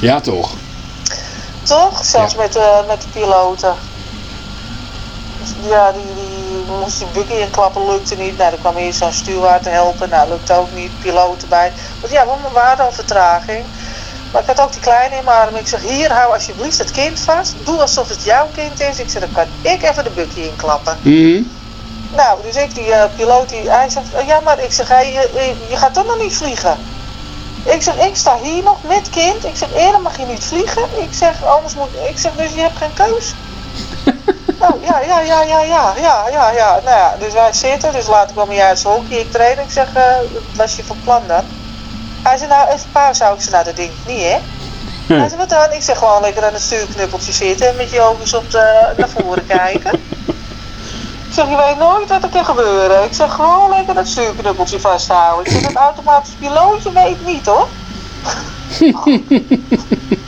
[SPEAKER 1] Ja, toch.
[SPEAKER 2] Toch? Zelfs
[SPEAKER 1] Ja.
[SPEAKER 2] met, eh, met de piloten. Ja, die, die moest die buggy inklappen, lukte niet. Nou, er kwam eerst zo'n steward te helpen. Nou, lukte ook niet. Piloot erbij. Want ja, we waren al vertraging. Maar ik had ook die kleine in mijn arm. Ik zeg, hier, hou alsjeblieft het kind vast. Doe alsof het jouw kind is. Ik zeg, dan kan ik even de buggy inklappen.
[SPEAKER 1] Mhm.
[SPEAKER 2] Nou, dus ik, die eh, piloot, die, hij zegt, "Oh, ja, maar ik zeg, hey, je, je- gaat toch nog niet vliegen? Ik zeg, ik sta hier nog met kind. Ik zeg, eerder mag je niet vliegen. Ik zeg, anders moet, ik zeg, dus je hebt geen keus. oh, ja, ja, ja, ja, ja, ja, ja, ja. Nou ja, dus wij zitten, dus later kwam hij uit zijn hockey, ik trainen. Ik zeg, wat was je van plan dan? Hij zei, nou, even pauze zou ik ze naar de ding niet, hè? Hij zei, wat dan? Ik zeg, gewoon lekker aan het stuurknuppeltje zitten en met je ogen op de, naar voren kijken. Ik zeg, je weet nooit wat er kan gebeuren. Ik zeg, gewoon lekker dat stuurknuppeltje vasthouden. Ik zeg, het automatisch pilootje weet niet, hoor.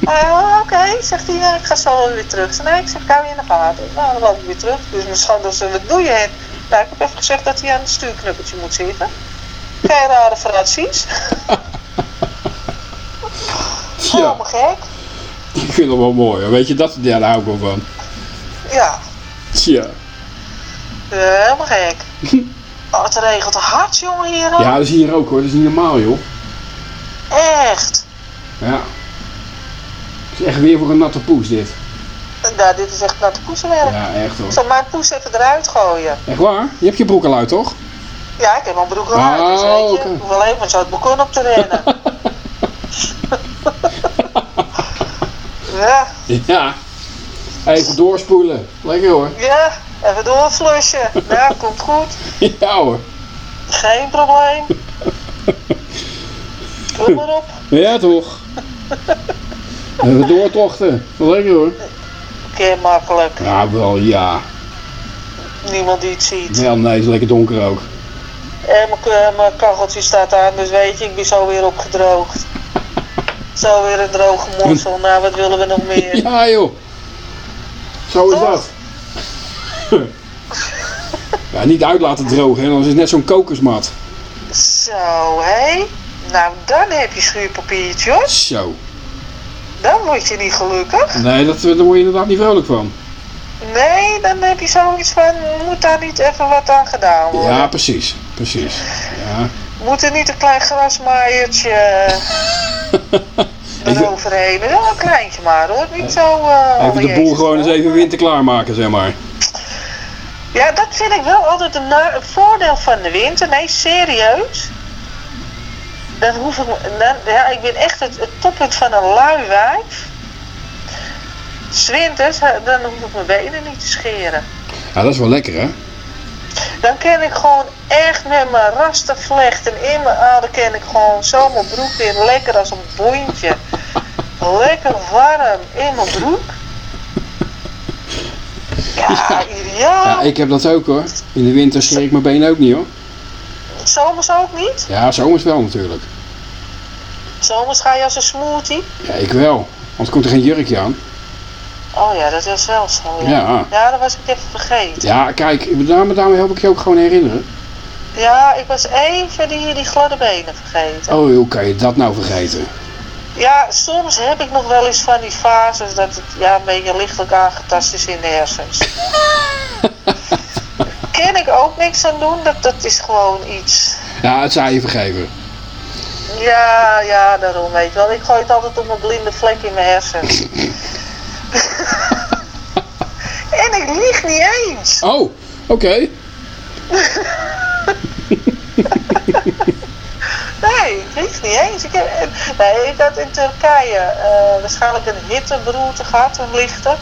[SPEAKER 2] Uh, Oké, zegt hij, ja, ik ga zo weer terug. Zeg, nee, ik zeg, hou je in de gaten. Nou, dan loop ik weer terug. Dus mijn schoondochter zei, wat doe je? hen? Nou, ik heb even gezegd dat hij aan het stuurknuppeltje moet zitten. Geen rare.
[SPEAKER 1] Tja,
[SPEAKER 2] Helemaal gek.
[SPEAKER 1] ik vind het wel mooi. hoor. Weet je, dat, ja, daar hou ik wel van.
[SPEAKER 2] Ja,
[SPEAKER 1] Tja.
[SPEAKER 2] Helemaal gek. Oh, het regelt hard, jongen, hier. hoor.
[SPEAKER 1] Ja, dat is hier ook hoor. Dat is niet normaal joh.
[SPEAKER 2] Echt.
[SPEAKER 1] Ja. Het is echt weer voor een natte poes dit.
[SPEAKER 2] Nou, dit is echt natte poesenwerk.
[SPEAKER 1] Ja, echt hoor.
[SPEAKER 2] Ik zal mijn poes even eruit gooien.
[SPEAKER 1] Echt waar? Je hebt je broek al uit toch?
[SPEAKER 2] Ja, ik heb mijn broek al uit, dus
[SPEAKER 1] Oh,
[SPEAKER 2] weet je.
[SPEAKER 1] oké.
[SPEAKER 2] Ik hoef alleen maar zo het balkon op te rennen. ja,
[SPEAKER 1] Ja. Even doorspoelen. Lekker hoor.
[SPEAKER 2] ja, even doorflushen. Ja, komt goed.
[SPEAKER 1] Ja hoor.
[SPEAKER 2] Geen probleem. Kom maar op.
[SPEAKER 1] Ja toch. Even doortochten. Lekker hoor.
[SPEAKER 2] Keer makkelijk.
[SPEAKER 1] Ja, wel ja.
[SPEAKER 2] Niemand die het ziet.
[SPEAKER 1] Wel nee, het is lekker donker ook.
[SPEAKER 2] En mijn, k- mijn kacheltje staat aan, dus weet je, ik ben zo weer opgedroogd. Zo weer een droge morsel. Nou, wat willen we nog meer?
[SPEAKER 1] Ja joh. Zo is
[SPEAKER 2] Toch?
[SPEAKER 1] dat. Ja, niet uit laten drogen, hè, anders is het net zo'n kokersmat.
[SPEAKER 2] Zo, hé. Nou, dan heb je schuurpapiertje hoor.
[SPEAKER 1] Zo.
[SPEAKER 2] Dan word je niet gelukkig.
[SPEAKER 1] Nee, dat, daar word je inderdaad niet vrolijk van.
[SPEAKER 2] Nee, dan heb je zoiets van, moet daar niet even wat aan gedaan worden?
[SPEAKER 1] Ja, precies. Precies. Ja.
[SPEAKER 2] Moet er niet een klein grasmaaiertje eroverheen? Ja, een kleintje maar hoor, niet zo... eh,
[SPEAKER 1] Even de boel gewoon eens even winter klaarmaken, zeg maar.
[SPEAKER 2] Ja, dat vind ik wel altijd een, voordeel van de winter. Nee, serieus. Dan hoef ik... Dan, ja, ik ben echt het, het toppunt van een lui wijf. Zwinters, dan hoef ik mijn benen niet te scheren.
[SPEAKER 1] Ja, dat is wel lekker, hè?
[SPEAKER 2] Dan kan ik gewoon echt met mijn rastervlechten in mijn ader kan ik gewoon zo mijn broek in lekker als een bondje. Lekker warm in mijn broek. Ja, ideaal.
[SPEAKER 1] Ja, ik heb dat ook hoor. In de winter scheer ik mijn benen ook niet hoor.
[SPEAKER 2] Zomers ook niet.
[SPEAKER 1] Ja, zomers wel natuurlijk.
[SPEAKER 2] Zomers ga je als een smoothie.
[SPEAKER 1] Ja, ik wel. Anders komt er geen jurkje aan.
[SPEAKER 2] Oh ja, dat is wel zo. Ja,
[SPEAKER 1] Ja.
[SPEAKER 2] ja dat was ik even vergeten.
[SPEAKER 1] Ja, kijk, daarom, daarom help ik je ook gewoon herinneren.
[SPEAKER 2] Ja, ik was even die, die gladde benen vergeten.
[SPEAKER 1] Oh, hoe kan je dat nou vergeten?
[SPEAKER 2] Ja, soms heb ik nog wel eens van die fases dat het ja, een beetje lichtelijk aangetast is in de hersens. Kan ik ook niks aan doen, dat, dat is gewoon iets.
[SPEAKER 1] Ja, het zou je vergeven.
[SPEAKER 2] Ja, ja, daarom weet je wel. Ik gooi het altijd op een blinde vlek in mijn hersens. en ik lieg niet eens.
[SPEAKER 1] Oh, oké.
[SPEAKER 2] Nee, lieg niet eens. Ik, heb, nee, ik had in Turkije eh, waarschijnlijk een hitteberoerte gehad, een lichte.